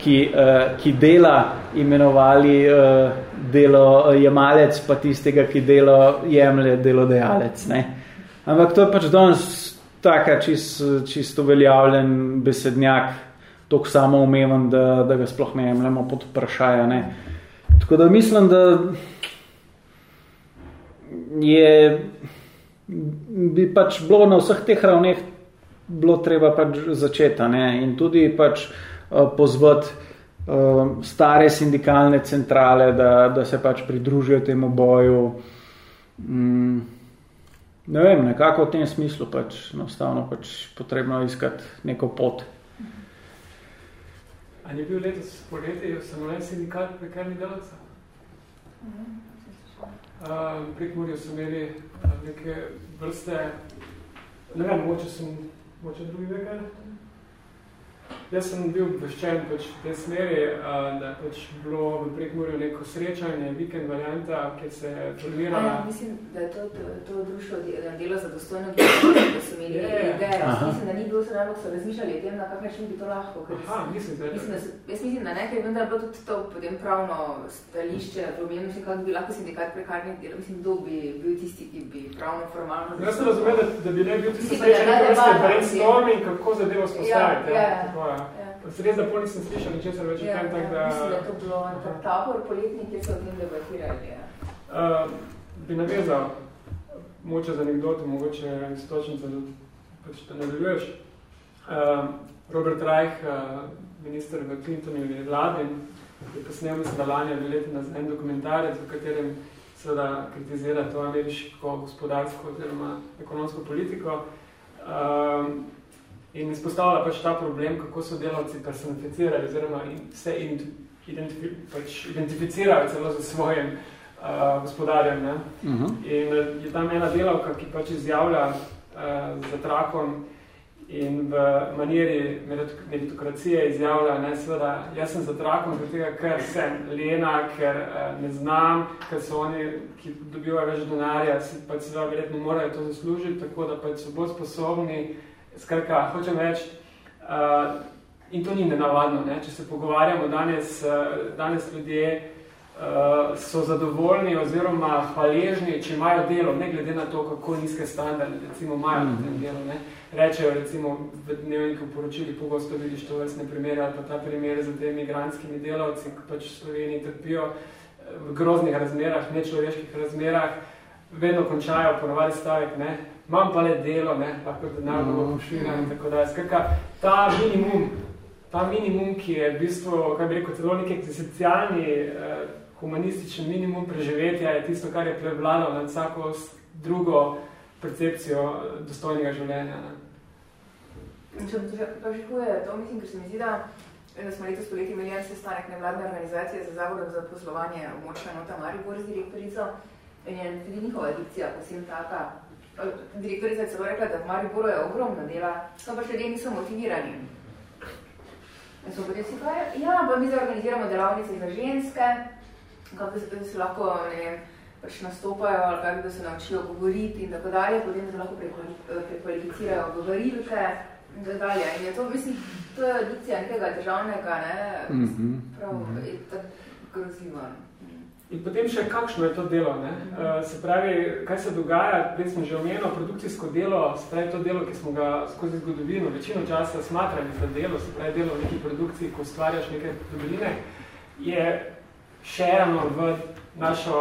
ki, uh, ki dela imenovali uh, delo jemalec, pa tistega, ki delo jemlje delodajalec. Ne? Ampak to je pač danes taka čist, čist uveljavljen besednjak, toliko samoumeven, da, da ga sploh ne jemljamo pod vprašaja. Ne? Tako da mislim, da je, bi pač bilo na vseh teh ravneh bilo treba pač začeti. Ne? In tudi pač uh, pozvati uh, stare sindikalne centrale, da, da se pač pridružijo temu boju. Mm, ne vem, nekako v tem smislu pač enostavno pač potrebno iskati neko pot. A ni bil letos poletje samo en sindikat prekarnih delavcev? Uh, prek Murijo so imeli neke vrste, ne vem, moče sem, moče drugi vekaj, Jaz sem bil obveščen pač v tej smeri, da je pač bilo v Prekmurju neko srečanje, vikend varianta, kjer se je formirala... Ja, mislim, da je to, to, to društvo delo za dostojno delo, da so imeli idejo. Mislim, da ni bilo se najbolj so razmišljali o tem, na kak način bi to lahko. Aha, mislim, da je mislim, da so, Jaz mislim, da nekaj, vendar bilo tudi to potem pravno stališče, pomembno še kako bi lahko sindikat prekarnih delo, mislim, kdo bi bil tisti, ki bi pravno, formalno... Jaz sem razumel, da, da bi ne bil tisti srečanje, da brainstorming, kako zadevo spostaviti. Ja, ja, ja. Ja. Ja. Res, da pol nisem slišal ničesar več. Ja, tak, da... Mislim, da je to bilo ja. tabor poletnik, ki so o tem debatirali. Ja. Uh, bi navezal moče za anekdoto, mogoče istočnico, da pač te nadaljuješ. Uh, Robert Reich, uh, minister v Clintonovi vladi, je posnel mislim, da lani ali leti nazaj en dokumentarec, v katerem seveda kritizira to ameriško gospodarsko oziroma ekonomsko politiko. Uh, in izpostavlja pač ta problem, kako so delavci personificirali oziroma in se identifi, pač identificirajo celo za svojim uh, gospodarjem. Ne? Uh mhm. -huh. In uh, je tam ena delavka, ki pač izjavlja uh, za trakom in v maniri meritokracije izjavlja, ne, seveda, jaz sem za trakom, tega, ker sem lena, ker uh, ne znam, ker so oni, ki dobivajo več denarja, si pač seveda verjetno morajo to zaslužiti, tako da pač so bolj sposobni Skratka, hočem reči, uh, in to ni nenavadno, ne? če se pogovarjamo danes, uh, danes ljudje uh, so zadovoljni oziroma hvaležni, če imajo delo, ne glede na to, kako nizke standarde recimo imajo na tem delu. Ne? Rečejo recimo v dnevniku poročili, pogosto vidiš to vrstne primere ali pa ta primere za te migranskimi delavci, ki pač v Sloveniji trpijo v groznih razmerah, nečloveških razmerah, vedno končajo ponovali stavek, ne? Imam pa le delo, ne, lahko denar bo pošiljam in tako dalje. Skratka, ta minimum, ta minimum, ki je v bistvu, kaj bi rekel, celo nek eksistencialni, eh, humanistični minimum preživetja, je tisto, kar je prevladalo nad vsako drugo percepcijo dostojnega življenja. Ne. Če pa žikuje to, mislim, ker se mi zdi, da, da smo letos poleti imeli en sestanek nevladne organizacije za zavodom za poslovanje območna nota Maribor z direktorico in je tudi njihova dikcija posebno taka, direktorica je celo rekla, da v Mariboru je ogromno dela, samo pa še ljudje niso motivirani. In so potem si kaj, ja, pa mi zorganiziramo delavnice za ženske, kako se, se lahko, ne vem, pač nastopajo ali kako da se naučijo govoriti in tako dalje, potem se lahko prekvalificirajo govorilke in tako dalje. In je to, mislim, to je dikcija nekega državnega, ne, mm -hmm. prav, je tako grozljivo. In potem še kakšno je to delo, ne? Uh, se pravi, kaj se dogaja, prej smo že omenili, produkcijsko delo, se pravi to delo, ki smo ga skozi zgodovino večino časa smatrali za delo, se pravi delo v neki produkciji, ko ustvarjaš neke dobrine, je še eno v našo,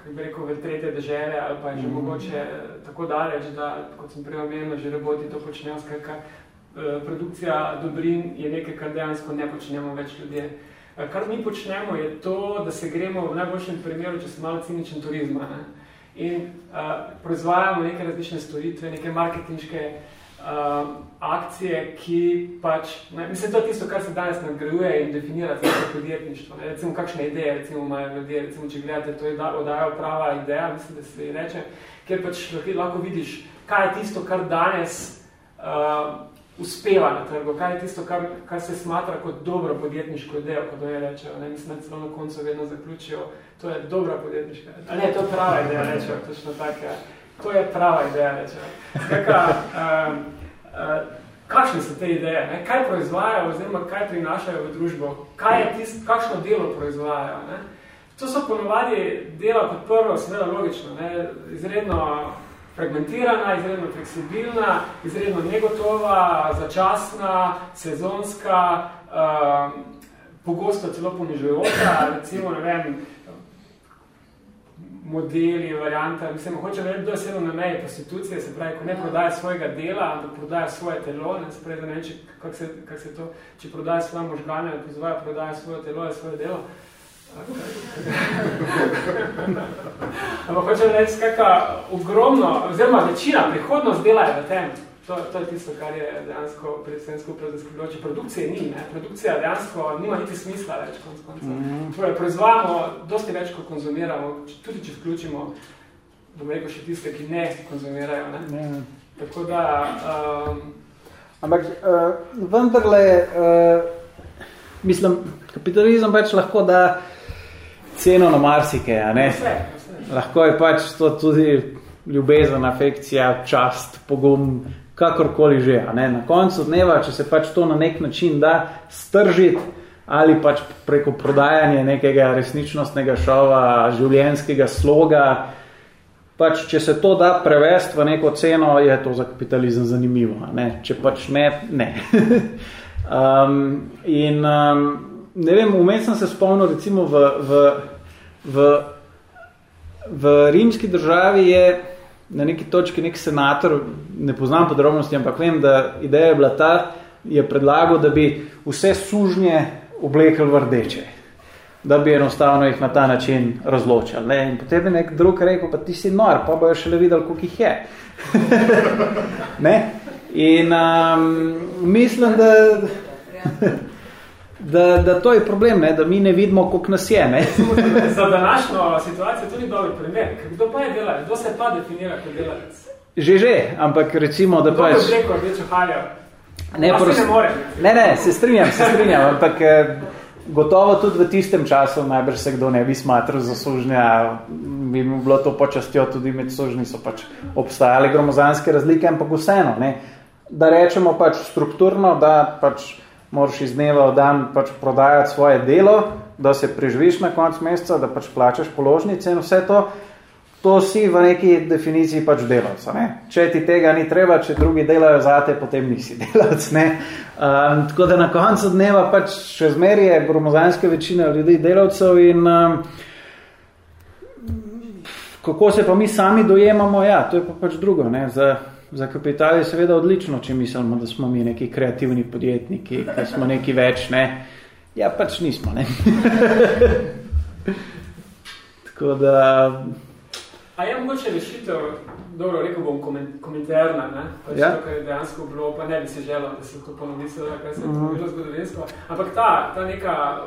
kako bi rekel, v tretje dežele ali pa je že mm -hmm. mogoče tako daleč, da, kot sem prej omenil, že roboti to počnejo, skratka, uh, produkcija dobrin je nekaj, kar dejansko ne počnemo več ljudje. Kar mi počnemo je to, da se gremo v najboljšem primeru, če se malo ciničen turizma. Ne? In uh, proizvajamo neke različne storitve, neke marketinške uh, akcije, ki pač, ne, mislim, to je tisto, kar se danes nadgrajuje in definira za podjetništvo. Ne? Recimo, kakšne ideje, recimo, imajo ljudje, recimo, če gledate, to je oddajo prava ideja, mislim, da se reče, kjer pač lahko vidiš, kaj je tisto, kar danes uh, uspeva na trgu, kaj je tisto, kar, kar se smatra kot dobro podjetniško idejo, kot je rečejo. Ne, mislim, da celo na koncu vedno zaključijo, to je dobra podjetniška ideja. Ne, to je prava ideja, rečejo, točno tako. Ja. To je prava ideja, rečejo. Skaka, um, uh, kakšne so te ideje? Ne? Kaj proizvajajo, oziroma kaj prinašajo v družbo? Kaj je tist, kakšno delo proizvajajo? Ne? To so ponovadi dela kot prvo, seveda logično, ne? izredno fragmentirana, izredno fleksibilna, izredno negotova, začasna, sezonska, uh, pogosto celo ponižujoča, recimo, ne vem, modeli, varianta, mislim, hoče kdo je sedel na meji prostitucije, se pravi, ko ne prodaja svojega dela, ampak prodaja svoje telo, ne, se pravi, da ne, če, kak se, kak se to, če prodaja svoje možgane, pozvaja, prodaja svoje telo, je svoje delo, uh, Ampak hočem reči, skaka ogromno, oziroma večina, prihodnost dela je v tem. To, to je tisto, kar je dejansko predvsem skupaj zaskrbljujoče. Produkcije ni, ne? produkcija dejansko nima niti smisla več konc konca. Mm -hmm. Torej, proizvajamo dosti več, kot konzumiramo, tudi če vključimo, bom rekel, še tiste, ki ne konzumirajo. Ne? Mm. Tako da... Um, Ampak uh, vendarle, uh, mislim, kapitalizem pač lahko da ceno na marsike, a ne? Vse, vse. Lahko je pač to tudi ljubezen, afekcija, čast, pogum, kakorkoli že, a ne? Na koncu dneva, če se pač to na nek način da stržiti, ali pač preko prodajanja nekega resničnostnega šova, življenjskega sloga, pač če se to da prevesti v neko ceno, je to za kapitalizem zanimivo, a ne? Če pač ne, ne. um, in um, ne vem, vmes sem se spomnil, recimo v, v, v, v rimski državi je na neki točki nek senator, ne poznam podrobnosti, ampak vem, da ideja je bila ta, je predlagal, da bi vse sužnje oblekli v rdeče, da bi enostavno jih na ta način razločali. Ne? In potem je nek drug rekel, pa ti si nor, pa bojo šele videli, koliko jih je. ne? In um, mislim, da da, da to je problem, ne? da mi ne vidimo, koliko nas je. Ne? Za današnjo situacijo tudi dober primer. Kdo pa je delavec? Kdo se pa definira kot delavec? Že, že, ampak recimo, da pač... Kdo je rekel, rdečo haljo? Ne, prost... ne, more, ne, ne, se strinjam, se strinjam, ampak eh, gotovo tudi v tistem času najbrž se kdo ne bi smatral za sužnja, bi mu bilo to počastjo, tudi med sužnji so pač obstajale gromozanske razlike, ampak vseeno, ne, da rečemo pač strukturno, da pač moraš iz dneva v dan pač prodajati svoje delo, da se preživiš na konc meseca, da pač plačaš položnice in vse to, to si v neki definiciji pač delavca. Ne? Če ti tega ni treba, če drugi delajo zate, potem nisi delavc. Ne? Um, tako da na koncu dneva pač še zmeri je gromozanska večina ljudi delavcev in um, kako se pa mi sami dojemamo, ja, to je pa pač drugo. Ne? Za, za kapital je seveda odlično, če mislimo, da smo mi neki kreativni podjetniki, da smo neki več. Ne? Ja, pač nismo. Ne? Tako da... A je mogoče rešitev, dobro, rekel bom komentarna, ne? Pač ja. to, kar je dejansko bilo, pa ne bi se želel, da se to ponovi, kaj se je mm. bilo zgodovinsko. Ampak ta, ta neka uh,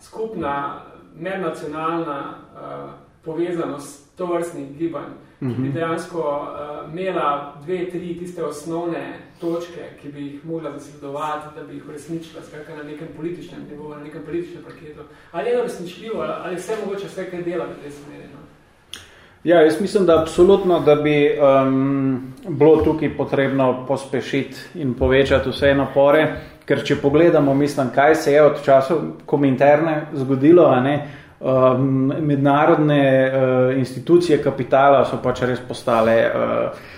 skupna, mednacionalna uh, povezanost tovrstnih gibanj, mm -hmm. ki bi mhm. dejansko uh, imela dve, tri tiste osnovne točke, ki bi jih mogla zasledovati, da bi jih uresničila skratka na nekem političnem nivoju, na nekem političnem paketu. Ali je uresničljivo, ali vse mogoče vse kaj dela v tej smeri? No? Ja, jaz mislim, da absolutno, da bi um, bilo tukaj potrebno pospešiti in povečati vse napore, ker če pogledamo, mislim, kaj se je od časov kominterne zgodilo, a ne, um, mednarodne uh, institucije kapitala so pač res postale uh,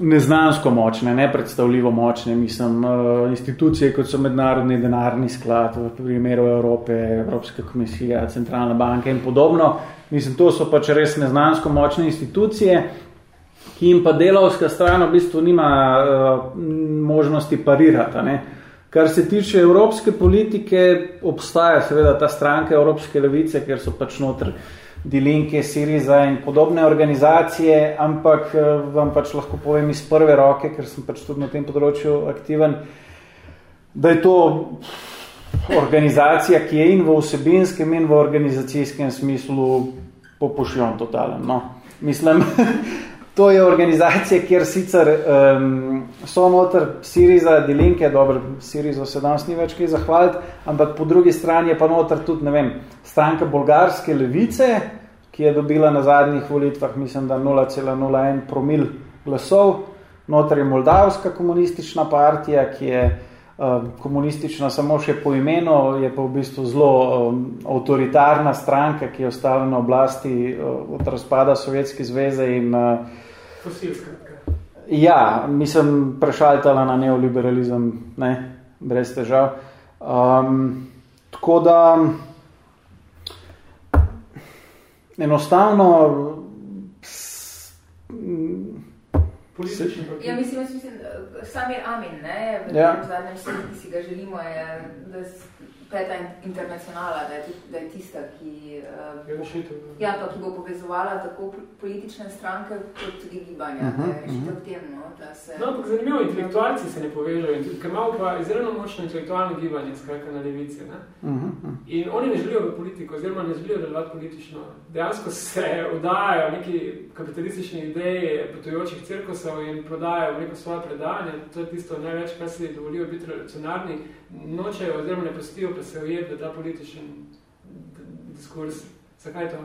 neznansko močne, nepredstavljivo močne, mislim, uh, institucije, kot so mednarodni denarni sklad, v primeru Evrope, Evropska komisija, centralna banka in podobno, mislim, to so pač res neznansko močne institucije, jim pa delovska stran v bistvu nima uh, možnosti parirati, ne. Kar se tiče evropske politike, obstaja seveda ta stranka Evropske levice, ker so pač notr Dilinke, Siriza in podobne organizacije, ampak eh, vam pač lahko povem iz prve roke, ker sem pač tudi na tem področju aktiven, da je to organizacija, ki je in v vsebinskem in v organizacijskem smislu popušljon totalen. No. Mislim, To je organizacija, kjer sicer um, so noter Siriza, Dilinke, dobro, Sirizo se danes ni več kaj zahvaliti, ampak po drugi strani je pa noter tudi, ne vem, stranka bolgarske levice, ki je dobila na zadnjih volitvah, mislim, da 0,01 promil glasov. Noter je Moldavska komunistična partija, ki je um, komunistična samo še po imenu, je pa v bistvu zelo um, avtoritarna stranka, ki je ostala na oblasti uh, od razpada Sovjetske zveze in uh, Fosil, skratka. Ja, mislim, prešaltala na neoliberalizem, ne, brez težav. Um, tako da, enostavno, Politični Ja, mislim, mislim, Samir Amin, ne, v ja. zadnjem svetu, ki si ga želimo, je, da peta internacionala, da je, da je tista, ki, uh, ja, pa, ki bo povezovala tako politične stranke, kot tudi gibanja. Uh -huh, da je rešitev uh -huh. tem, no, da se... No, ampak zanimivo, intelektualci se ne povežajo, ker imamo pa izredno močno intelektualno gibanje, skratka na levici. Ne? Uh -huh. In oni ne želijo v politiko, oziroma ne želijo delovati politično. Dejansko se oddajajo neki kapitalistični ideje potujočih cirkusov in prodajajo neko svoje predanje. To je tisto največ, kar si dovolijo biti racionarni nočejo oziroma ne pustijo pa se ujeti v ta političen diskurs. Zakaj to?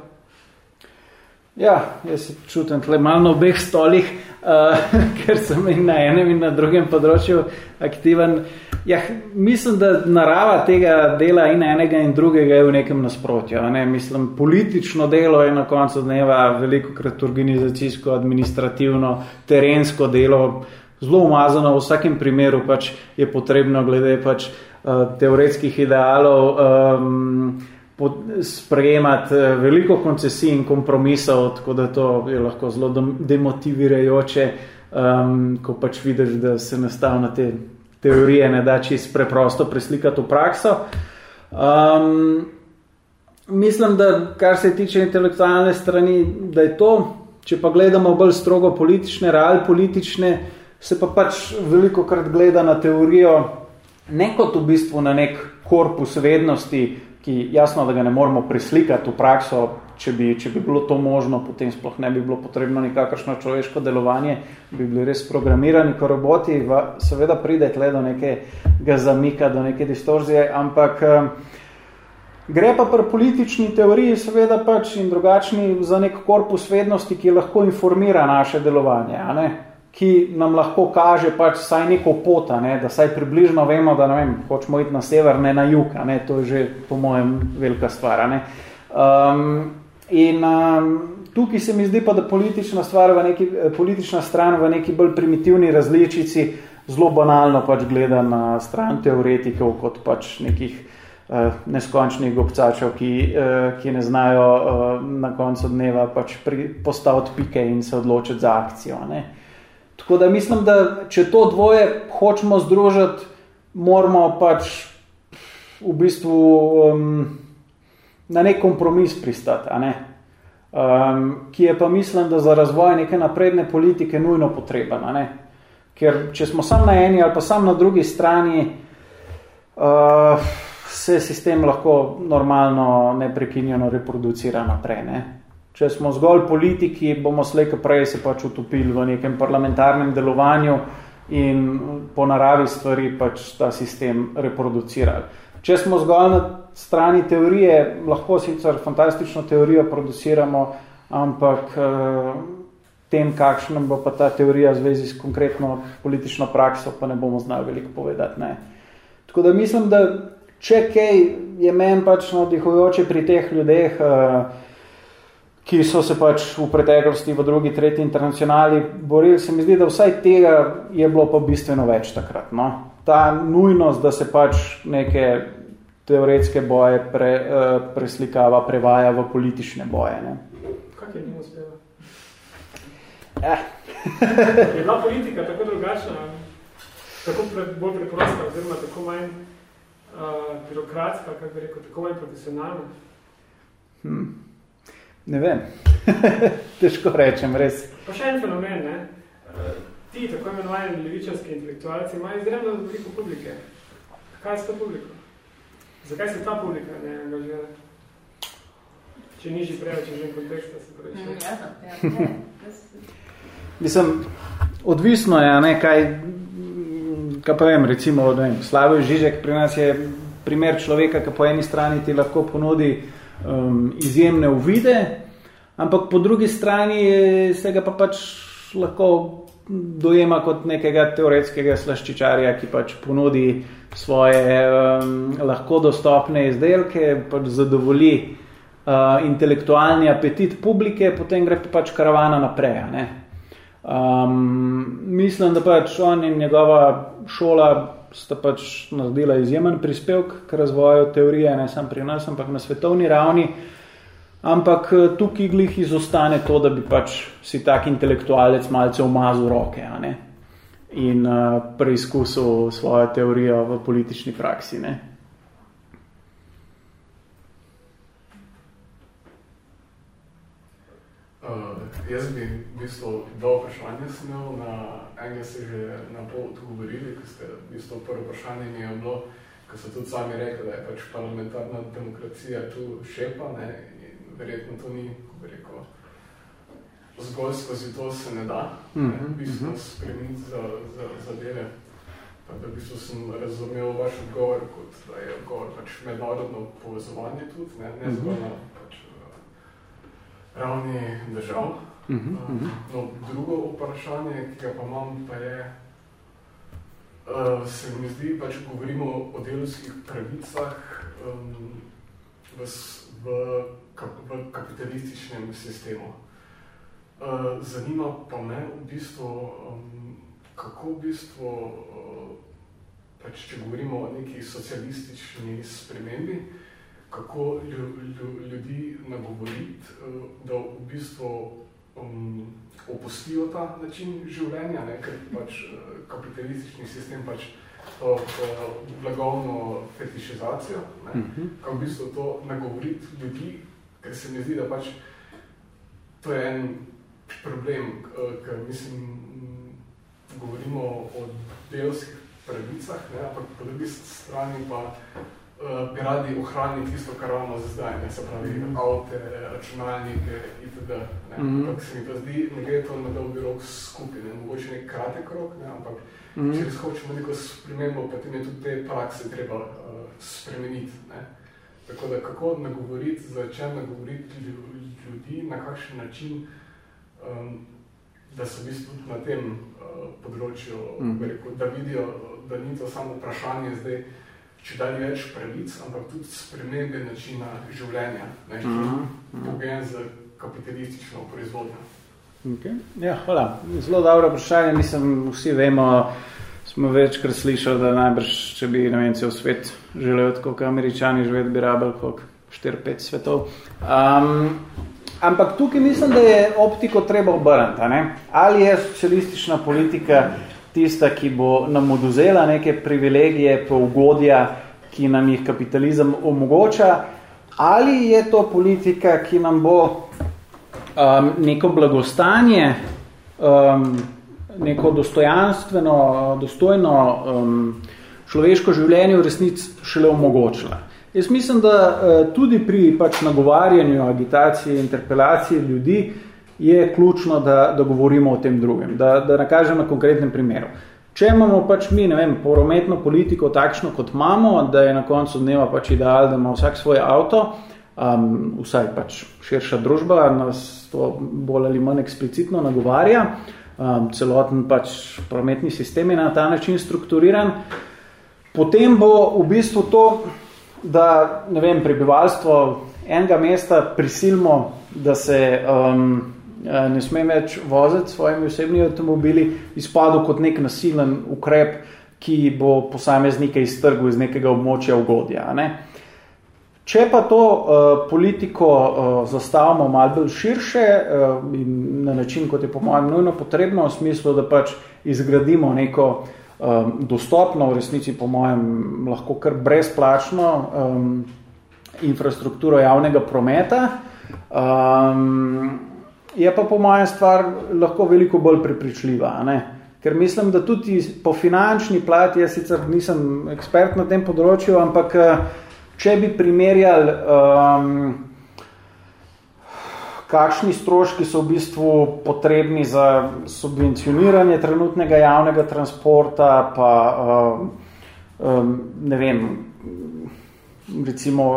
Ja, jaz se čutim tle malo na obeh stolih, uh, ker sem in na enem in na drugem področju aktiven. Ja, mislim, da narava tega dela in enega in drugega je v nekem nasprotju. Ne? Mislim, politično delo je na koncu dneva veliko krat organizacijsko, administrativno, terensko delo, zelo umazano, v vsakem primeru pač je potrebno glede pač uh, teoretskih idealov um, sprejemati eh, veliko koncesij in kompromisov, tako da to je lahko zelo demotivirajoče, um, ko pač vidiš, da se nastavno te teorije ne da čisto preprosto preslikati v prakso. Um, mislim, da kar se tiče intelektualne strani, da je to, če pa gledamo bolj strogo politične, real politične, se pa pač veliko krat gleda na teorijo, ne kot v bistvu na nek korpus vednosti, ki jasno, da ga ne moramo preslikati v prakso, če bi, če bi bilo to možno, potem sploh ne bi bilo potrebno nikakršno človeško delovanje, bi bili res programirani kot roboti, seveda pride tle do nekega zamika, do neke distorzije, ampak eh, gre pa pri politični teoriji seveda pač in drugačni za nek korpus vednosti, ki lahko informira naše delovanje, a ne? Ki nam lahko kaže pač saj neko pota, ne, da saj približno vemo, da ne vem, hočemo iti na sever, ne na jug, ne, to je že po mojem velika stvar. Ne. Um, in um, tukaj se mi zdi pa, da politična, stvar v neki, politična stran v neki bolj primitivni različici zelo banalno pač gleda na stran teoretikov kot pač nekih uh, neskončnih gobcačev, ki, uh, ki ne znajo uh, na koncu dneva pač postaviti pike in se odločiti za akcijo. Ne. Tako da mislim, da če to dvoje hočemo združiti, moramo pač v bistvu um, na nek kompromis pristati. Ne um, ki je pa mislim, da za razvoj neke napredne politike nujno potreben. Ker če smo sam na eni ali pa sam na drugi strani, uh, se sistem lahko normalno neprekinjeno reproducira naprej. Ne? Če smo zgolj politiki, bomo slejko prej se pač utopili v nekem parlamentarnem delovanju in po naravi stvari pač ta sistem reproducirali. Če smo zgolj na strani teorije, lahko sicer fantastično teorijo produciramo, ampak eh, tem, kakšna bo pa ta teorija v zvezi s konkretno politično prakso, pa ne bomo znali veliko povedati. Ne. Tako da mislim, da če kaj je meni pač nadihujoče pri teh ljudeh, eh, ki so se pač v preteklosti v drugi, tretji internacionali borili, se mi zdi, da vsaj tega je bilo pa bistveno več takrat. No. Ta nujnost, da se pač neke teoretske boje pre, uh, preslikava, prevaja v politične boje. Ne? Kak je njim uspelo? Eh. je bila politika tako drugačna, tako pre, bolj preprosta, oziroma tako manj uh, birokratska, kako bi rekel, tako manj profesionalna? Hmm. Ne vem. Težko rečem, res. Pa še en fenomen, ne? Ti, tako imenovani levičarski intelektualci, imajo izredno veliko publike. Kaj je s to publiko? Zakaj se ta publika ne angažira? Če ni že preveč že konteksta, se pravi. Mm, ja, ja, Mislim, odvisno je, ne, kaj, kaj pa vem, recimo, ne, Slavoj Žižek pri nas je primer človeka, ki po eni strani ti lahko ponudi um, izjemne uvide, ampak po drugi strani se ga pa pač lahko dojema kot nekega teoretskega slaščičarja, ki pač ponudi svoje um, lahko dostopne izdelke, pač zadovolji uh, intelektualni apetit publike, potem gre pa pač karavana naprej. Ne? Um, mislim, da pač on in njegova šola sta pač naredila izjemen prispevk k razvoju teorije, ne samo pri nas, ampak na svetovni ravni. Ampak eh, tukaj glih izostane to, da bi pač si tak intelektualec malce umazal roke ne? in uh, preizkusil svojo teorijo v politični praksi. Ne? Jaz bi v bistvu dva vprašanja imel, na enega se že na pol odgovorili, ker ste v bistvu prvo vprašanje mi je bilo, ker so tudi sami rekli, da je pač parlamentarna demokracija tu šepa ne, verjetno to ni, ko bi rekel, zgolj skozi to se ne da, ne, v bistvu mhm. spremeniti za, za, za dele. Pa da v bistvu sem razumel vaš odgovor, kot da je odgovor pač mednarodno povezovanje tudi, ne, ne zgolj na ravni držav. Mm -hmm. no, drugo vprašanje, ki ga pa imam, pa je, uh, se mi zdi, pač govorimo o delovskih pravicah um, v, v v kapitalističnem sistemu. Uh, zanima pa me v bistvu, um, kako v bistvu, uh, pač, če govorimo o neki socialistični spremembi, kako ljudi nagovoriti, uh, da v bistvu um, opustijo ta način življenja, ne? ker pač kapitalistični sistem pač to blagovno fetišizacijo, ne? Mhm. kako v bistvu to nagovoriti ljudi, ker se mi zdi, da pač to je en problem, ker mislim, govorimo o delovskih pravicah, ne, ampak po drugi strani pa uh, bi radi ohranili tisto, kar imamo za zdaj, ne, se pravi mm -hmm. avte, računalnike itd. Ne, mm -hmm. ampak se mi pa zdi, ne gre to na dolgi rok skupaj, ne, mogoče nek kratek rok, ne, ampak mm -hmm. če res hočemo neko spremembo, potem je tudi te prakse treba uh, spremeniti. Ne. Tako da kako nagovoriti, začem nagovoriti ljudi, na kakšen način, um, da so v bistvu tudi na tem uh, področju, mm. rekel, da vidijo, da ni to samo vprašanje zdaj, če da ni več pravic, ampak tudi spremembe načina življenja, ne, mm. mm. pogen za kapitalistično proizvodnjo. Okay. Ja, hvala. Zelo dobro vprašanje. Mislim, vsi vemo, smo večkrat slišali, da najbrž, če bi ne vem, cel svet želel, kot američani živeti, bi rabel kot 4-5 svetov. Um, ampak tukaj mislim, da je optiko treba obrniti. Ali je socialistična politika tista, ki bo nam oduzela neke privilegije, pa ugodja, ki nam jih kapitalizem omogoča, ali je to politika, ki nam bo um, neko blagostanje, um, neko dostojanstveno, dostojno um, človeško življenje v resnici šele omogočila. Jaz mislim, da uh, tudi pri pač nagovarjanju, agitaciji, interpelaciji ljudi je ključno, da, da govorimo o tem drugem, da, da nakažem na konkretnem primeru. Če imamo pač mi, ne vem, porometno politiko takšno, kot imamo, da je na koncu dneva pač ideal, da ima vsak svoj avto, um, vsaj pač širša družba nas to bolj ali manj eksplicitno nagovarja, um, celoten pač prometni sistem je na ta način strukturiran, potem bo v bistvu to, da ne vem, prebivalstvo enega mesta prisilimo, da se um, ne sme več voziti svojimi osebnimi avtomobili, izpadel kot nek nasilen ukrep, ki bo posameznike iztrgal iz nekega območja ugodja. Ne? Če pa to uh, politiko uh, zastavimo malo bolj širše uh, in na način, kot je po mojem nujno potrebno, v smislu, da pač izgradimo neko um, dostopno, v resnici po mojem lahko kar brezplačno um, infrastrukturo javnega prometa, um, je pa po mojem stvar lahko veliko bolj prepričljiva. Ne? Ker mislim, da tudi po finančni plati, jaz sicer nisem ekspert na tem področju, ampak uh, Če bi primerjali, um, kakšni stroški so v bistvu potrebni za subvencioniranje trenutnega javnega transporta, pa um, um, ne vem, recimo,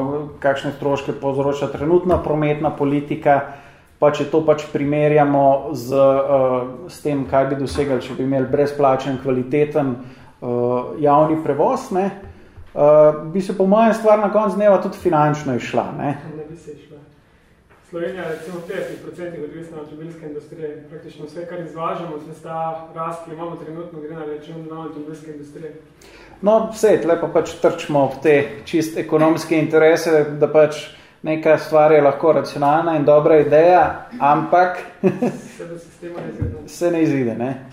kakšne stroške povzroča trenutna prometna politika, pa če to pač primerjamo z, uh, s tem, kaj bi dosegali, če bi imeli brezplačen, kvaliteten uh, javni prevoz, ne, uh, bi se po mojem stvar na konc dneva tudi finančno išla. Ne, ne bi se išla. Slovenija je recimo 50% odvisna od avtomobilske industrije. Praktično vse, kar izvažamo, vse ta rast, ki imamo trenutno, gre na račun na avtomobilske industrije. No, vse, tle pa pač trčimo v te čist ekonomske interese, da pač neka stvar je lahko racionalna in dobra ideja, ampak se ne izide. Ne?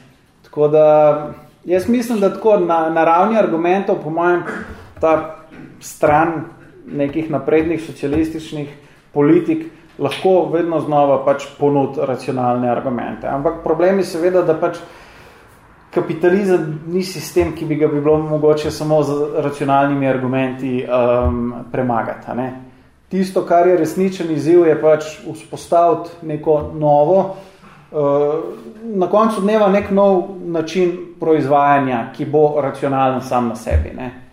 Tako da, jaz mislim, da tako na, na ravni argumentov, po mojem, ta stran nekih naprednih socialističnih politik lahko vedno znova pač ponud racionalne argumente. Ampak problem je seveda, da pač kapitalizem ni sistem, ki bi ga bi bilo mogoče samo z racionalnimi argumenti um, premagati. Ne? Tisto, kar je resničen izziv, je pač vzpostaviti neko novo, uh, na koncu dneva nek nov način proizvajanja, ki bo racionalen sam na sebi. Ne?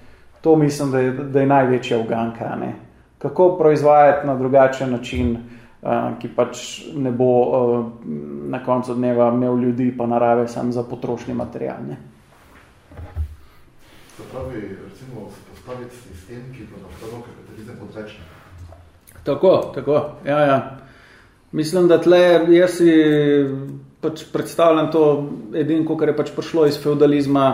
to mislim, da je, da je največja uganka. Ne? Kako proizvajati na drugačen način, uh, ki pač ne bo uh, na koncu dneva imel ljudi pa narave samo za potrošnje materialne. Se pravi, recimo, postaviti sistem, ki bo nastavil kapitalizem odvečen. Tako, tako, ja, ja. Mislim, da tle jaz si pač predstavljam to edinko, kar je pač prišlo iz feudalizma,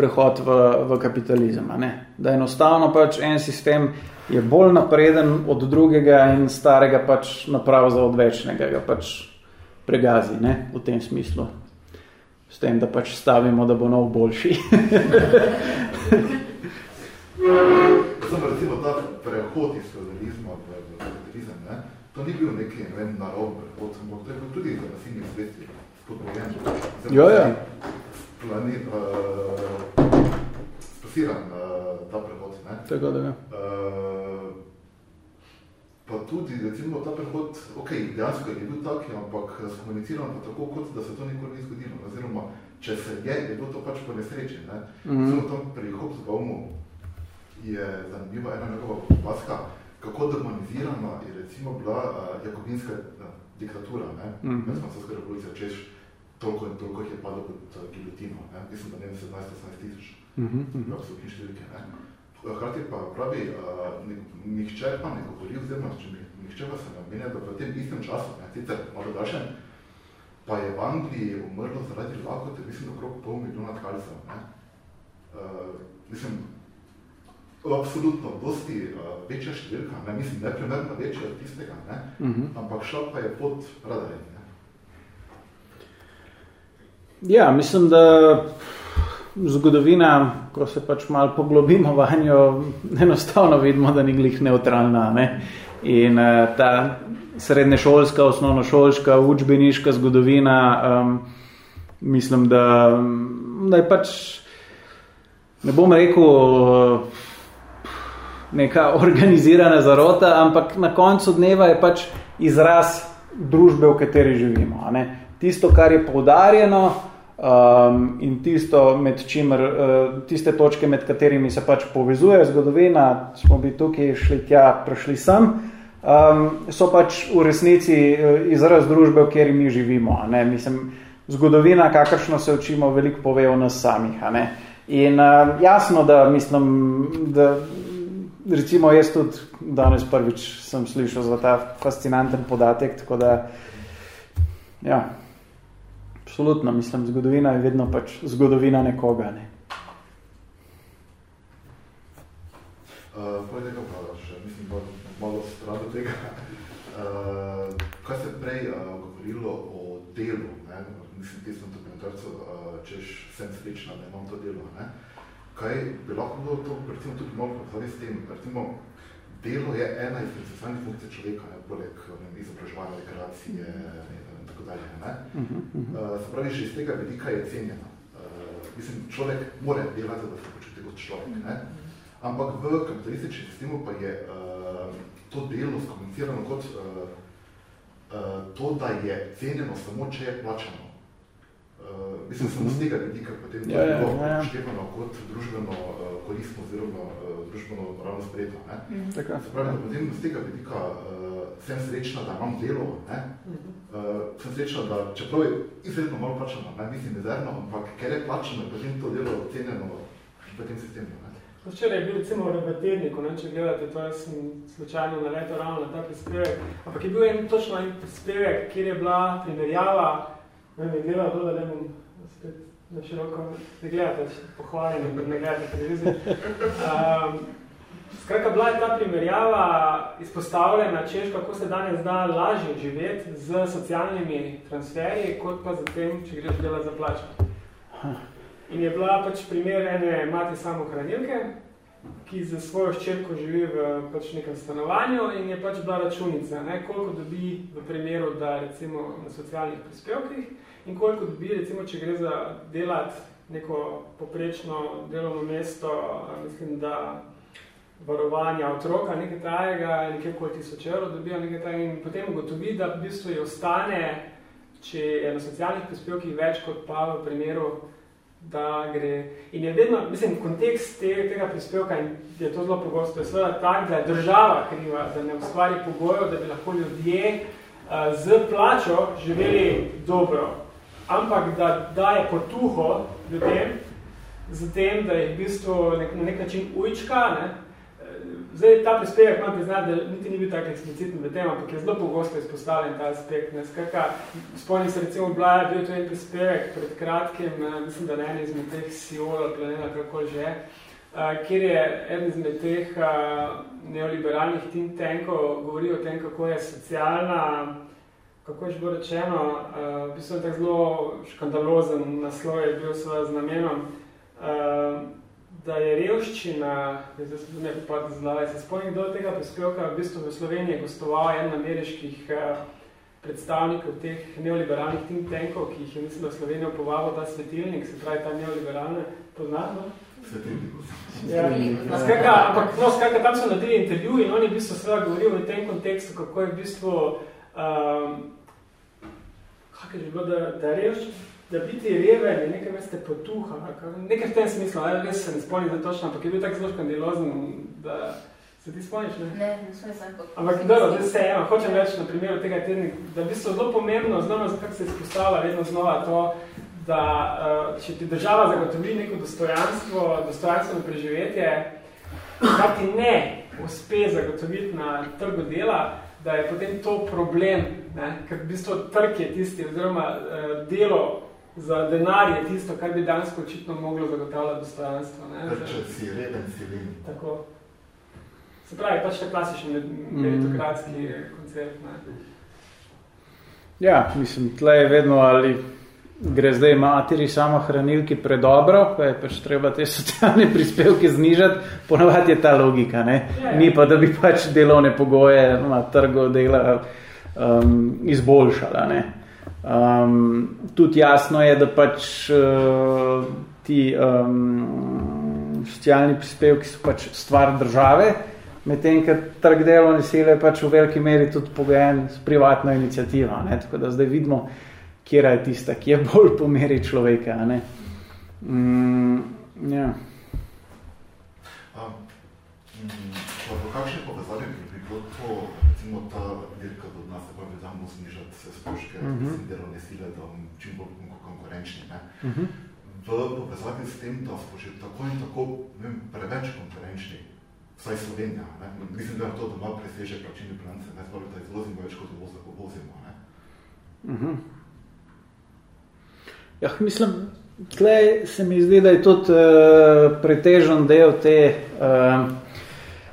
prehod v, v kapitalizem. Da enostavno pač en sistem je bolj napreden od drugega in starega pač naprav za odvečnega, ga pač pregazi ne? v tem smislu. S tem, da pač stavimo, da bo nov boljši. Samo recimo ta prehod iz feudalizma v, v kapitalizem, ne? To ni bil neki ne vem, narod prehod, ampak to je bil tudi za nasilnih sredstvi. Jo, ja plani, uh, spasiran uh, ta prehod. Ne? Tako da. Ja. Uh, pa tudi, recimo, ta prehod, ok, dejansko je bil tak, ampak skomuniciran pa tako, kot da se to nikoli ni zgodilo. Oziroma, če se je, je bilo to pač po nesreči. Ne? Mm -hmm. Samo tam pri Hobsbaumu je zanimiva ena njegova paska, kako demonizirana je recimo bila uh, jakobinska uh, diktatura, ne? Mm -hmm. Revolucija, češ, toliko in toliko je padlo pod uh, gilotino. Ne? Mislim, da ne vem, 17-18 tisoč. Mhm. Absolutni številke. Ne? Hrati pa pravi, uh, nihče pa ne govori, oziroma če nihče pa se namenja, da v tem istem času, ne, sicer malo daljše, pa je v Angliji umrlo zaradi lakote, mislim, okrog pol milijona tkalcev. Ne? uh, mislim, absolutno dosti uh, večja številka, ne mislim, ne primerno večja od tistega, ne, uh mhm. -huh. ampak šla pa je pod radarjem. Ja, mislim, da zgodovina, ko se pač malo poglobimo vanjo, enostavno vidimo, da ni glih neutralna. Ne? In uh, ta srednješolska, osnovnošolska, učbeniška zgodovina, um, mislim, da, da je pač, ne bom rekel, uh, neka organizirana zarota, ampak na koncu dneva je pač izraz družbe, v kateri živimo. Ne? Tisto, kar je poudarjeno, Um, in tisto, med čimer, uh, tiste točke, med katerimi se pač povezuje zgodovina, smo bi tukaj šli tja, prišli sem, um, so pač v resnici uh, izraz družbe, v kateri mi živimo. Ne? Mislim, zgodovina, kakršno se učimo, veliko pove o nas samih. Ne? In uh, jasno, da mislim, da recimo jaz tudi danes prvič sem slišal za ta fascinanten podatek, tako da ja, Absolutno, mislim, zgodovina je vedno pač zgodovina nekoga. Ne. Uh, Pojdaj nekaj praviš, mislim, da malo stran od tega. Uh, kaj se prej uh, govorilo o delu, ne? mislim, ti sem dokumentarcu, uh, češ sem srečna, da imam to delo. Ne? Kaj bi lahko bilo to, recimo, tudi malo povezali s tem, recimo, delo je ena iz socialnih funkcij človeka, ne? poleg izobraževanja, rekreacije, mm tako dalje. Ne? Uh -huh, uh -huh. Uh, se pravi, že iz tega vidika je cenjeno. Uh, mislim, človek mora delati, da se počuti kot človek. Ne? Ampak v kapitalističnem sistemu pa je uh, to delo skomunicirano kot uh, uh, to, da je cenjeno samo, če je plačano. Uh, mislim, uh -huh. samo z tega vidika potem ja, je bilo ja, ja. kot družbeno uh, koristno oziroma uh, družbeno ravno sprejeto. Ne? Uh -huh. Se pravi, da potem z tega vidika uh, sem srečna, da imam delo, ne? Uh, sem srečna, da čeprav je izredno malo plačano, ne mislim mizerno, ampak ker je plačano, je potem to delo cenjeno v tem sistemu. Ne? Včeraj je bil recimo v tedniku, ne, če gledate, to jaz sem slučajno naletel ravno na ta prispevek, ampak je bil en točno en prispevek, kjer je bila primerjava, ne vem, gledala to, da ne bom spet na široko, ne gledate, pohvaljeni, ne gledate televizijo. Um, Skratka, bila je ta primerjava izpostavljena, češ, kako se danes da lažje živeti z socialnimi transferji, kot pa z tem, če greš delati za plačo. In je bila pač primer ene mati samohranilke, ki za svojo ščerko živi v pač nekem stanovanju in je pač bila računica, ne, koliko dobi v primeru, da recimo na socialnih prispevkih in koliko dobi, recimo, če gre za delati neko poprečno delovno mesto, mislim, da varovanja otroka, nekaj tajega, nekaj okoli tisoč evrov dobijo nekaj tajega in potem ugotovi, da v bistvu je ostane, če je na socialnih prispevkih več kot pa v primeru, da gre. In je vedno, mislim, kontekst tega, tega prispevka in je to zelo pogosto, je seveda tak, da je država kriva, da ne ustvari pogojev, da bi lahko ljudje uh, z plačo živeli dobro, ampak da daje potuho ljudem, z tem, da je v bistvu nek, na nek način ujčka, ne, Zdaj, ta prispevek imam priznati, da niti ni bil tako eksplicitni v tem, ampak je zelo pogosto izpostavljen ta aspekt. Ne. Skrka, spomnim se recimo Blaja, bil to en prispevek pred kratkim, mislim, da na eni izmed teh Siol ali planeta, kako že, uh, kjer je eden izmed teh uh, neoliberalnih think tankov govoril o tem, kako je socialna, kako je že bilo rečeno, uh, v bistvu tak zelo škandalozen naslov je bil svojo z namenom, uh, da je revščina, zdaj se ne pripadne zlave, se spomnim do tega prispevka, v bistvu v Sloveniji gostoval en ameriških eh, predstavnikov teh neoliberalnih think tankov, ki jih je mislim, da Slovenijo povabil ta svetilnik, se pravi ta neoliberalne, poznatno? Ja, skakaj, ampak no, skakaj, tam so nadeli intervju in oni v bistvu seveda govoril v tem kontekstu, kako je v bistvu, um, kako je že bilo, da, da revščina, da biti reven je nekaj veste potuha, nekaj v tem smislu, ali res se ne spomnim da točno, ampak je bil tak zelo škandilozen, da se ti spomniš, ne? Ne, ne spomnim. Ampak dobro, zdaj se eno, hočem reči na primeru tega tednika, da bi se zelo pomembno, znamo, kako se izpostavlja vedno znova to, da uh, če ti država zagotovi neko dostojanstvo, dostojanstveno preživetje, kar ti ne uspe zagotoviti na trgu dela, da je potem to problem, ne? ker v bistvu trg je tisti, oziroma uh, delo za denar je tisto, kar bi dansko očitno moglo zagotavljati dostojanstvo. Ne? Če si reden, si reden. Tako. Se pravi, pač ta klasični mm. meritokratski mm. koncept. Ne? Ja, mislim, tle je vedno ali gre zdaj materi samo hranilki predobro, pa je pač treba te socialne prispevke znižati, ponovati je ta logika, ne? Ja, ja. Ni pa, da bi pač delovne pogoje na trgu dela um, izboljšala, ne? Um, tudi jasno je, da pač uh, ti um, socialni prispevki so pač stvar države, medtem, ker trg delovne sile je pač v veliki meri tudi pogojen s privatno inicijativo. Ne? Tako da zdaj vidimo, kje je tista, ki je bolj po meri človeka. Ne? Mm, ja. Um, mm, v kakšni povezavi bi bilo to, recimo, ta dirka do nas, da bi damo znižati vse stroške uh. -huh. delovne sile, da bomo čim bolj konkurenčni. Ne? Uh mhm. -huh. V povezavi s tem, da smo že tako in tako vem, preveč konkurenčni, vsaj Slovenija. Ne? Mislim, da je to doma preseže plačilne bilance, ne zbog, da izvozimo več kot uvozimo. Ne? Uh mhm. -huh. Ja, mislim, tle se mi zdi, da je tudi uh, pretežen del te uh,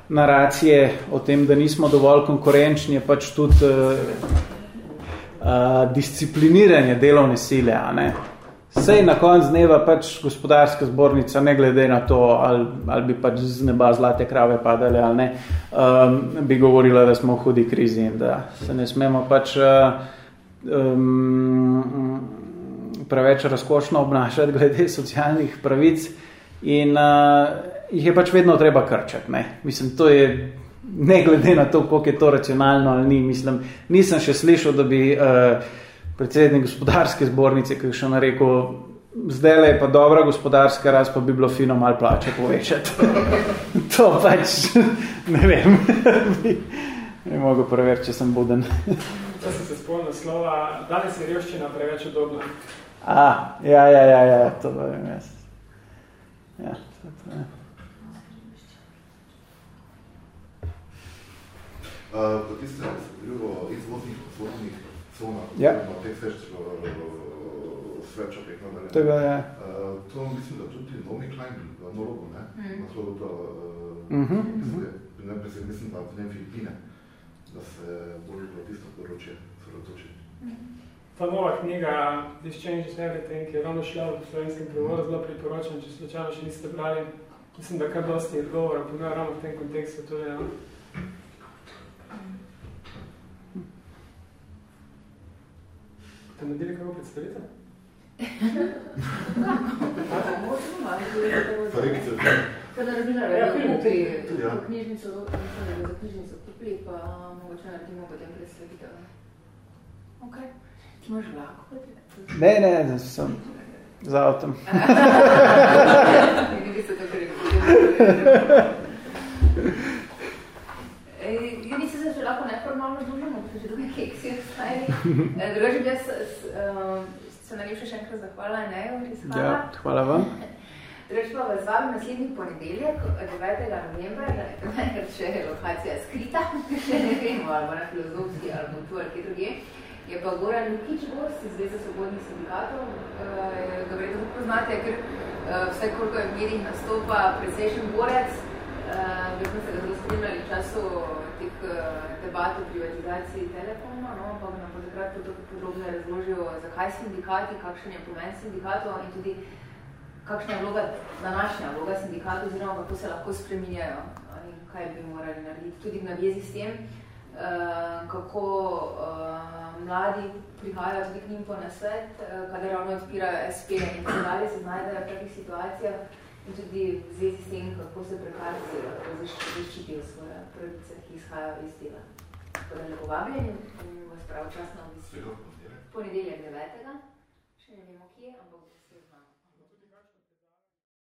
naracije o tem, da nismo dovolj konkurenčni, je pač tudi uh, uh, discipliniranje delovne sile. A ne? Sej na konc dneva pač gospodarska zbornica, ne glede na to, ali, ali bi pač z neba zlate krave padale ali ne, um, bi govorila, da smo v hudi krizi in da se ne smemo pač uh, um, preveč razkošno obnašati glede socialnih pravic in uh, jih je pač vedno treba krčati. Ne? Mislim, to je ne glede na to, koliko je to racionalno ali ni. Mislim, nisem še slišal, da bi uh, predsednik gospodarske zbornice, ki še narekel, zdaj je pa dobra gospodarska rast, pa bi bilo fino malo plače povečati. to pač ne vem. ne mogo preveriti, če sem buden. Sem se spomnil slova, danes je revščina preveč udobna. A, ja, ja, ja, ja, to vem jaz. Ja, to, to je. Uh, po tiste drugo izvoznih poslovnih conah, ja. na teh svečah, teh nadalje. Tega je. Uh, to mislim, da tudi Nomi Klein v Norogu, ne? Mm. Na to, da uh, mm -hmm. mislim, mislim, da v Filipine, da se bolj v tisto področje sredotoči. Mm. Ta nova knjiga This Changes Everything je ravno šla v slovenskem prevodu, zelo priporočam, če slučajno še niste brali. Mislim, da kar dosti odgovora ponuja ravno v tem kontekstu. To je, Te nadeli kako predstavite? Kada razmišljala, da je v knjižnico, za knjižnico kupili, pa mogoče naredimo potem predstavitev. Okay. Imaš vlako? Ne, ne, ne, sem za avtom. Ja, nisi se že lahko neformalno družimo, pa že druge keksi ostajali. Drugače, jaz se najlepše še enkrat zahvala Nejo. Ja, hvala vam. Drugače pa vas vabim naslednji ponedeljek, 9. novembra, če je lokacija skrita, še ne vemo, ali na filozofski, ali tu, ali kje druge je pa Goran Lukič, gost iz Zveze svobodnih sindikatov, eh, ga verjetno poznate, ker eh, vse koliko je v medijih nastopa precejšen borec, eh, verjetno ste ga zelo spremljali v času teh eh, debat o privatizaciji telefona, no, pa nam bo takrat podrobno razložil, zakaj sindikati, kakšen je pomen sindikatov in tudi kakšna je vloga, današnja vloga sindikatov, oziroma kako se lahko spreminjajo in kaj bi morali narediti. Tudi v navjezi s tem, Eh, kako uh, mladi prihajajo tudi k njim po nasvet, uh, kadar ravno odpirajo SP in tako dalje, se znajdejo v takih situacijah in tudi v zvezi s tem, kako se prekarci lahko zaščitijo svoje pravice, ki izhajajo iz dela. Tako da lepo vabljeni, vas pravočasno v ponedeljek 9. Še ne vemo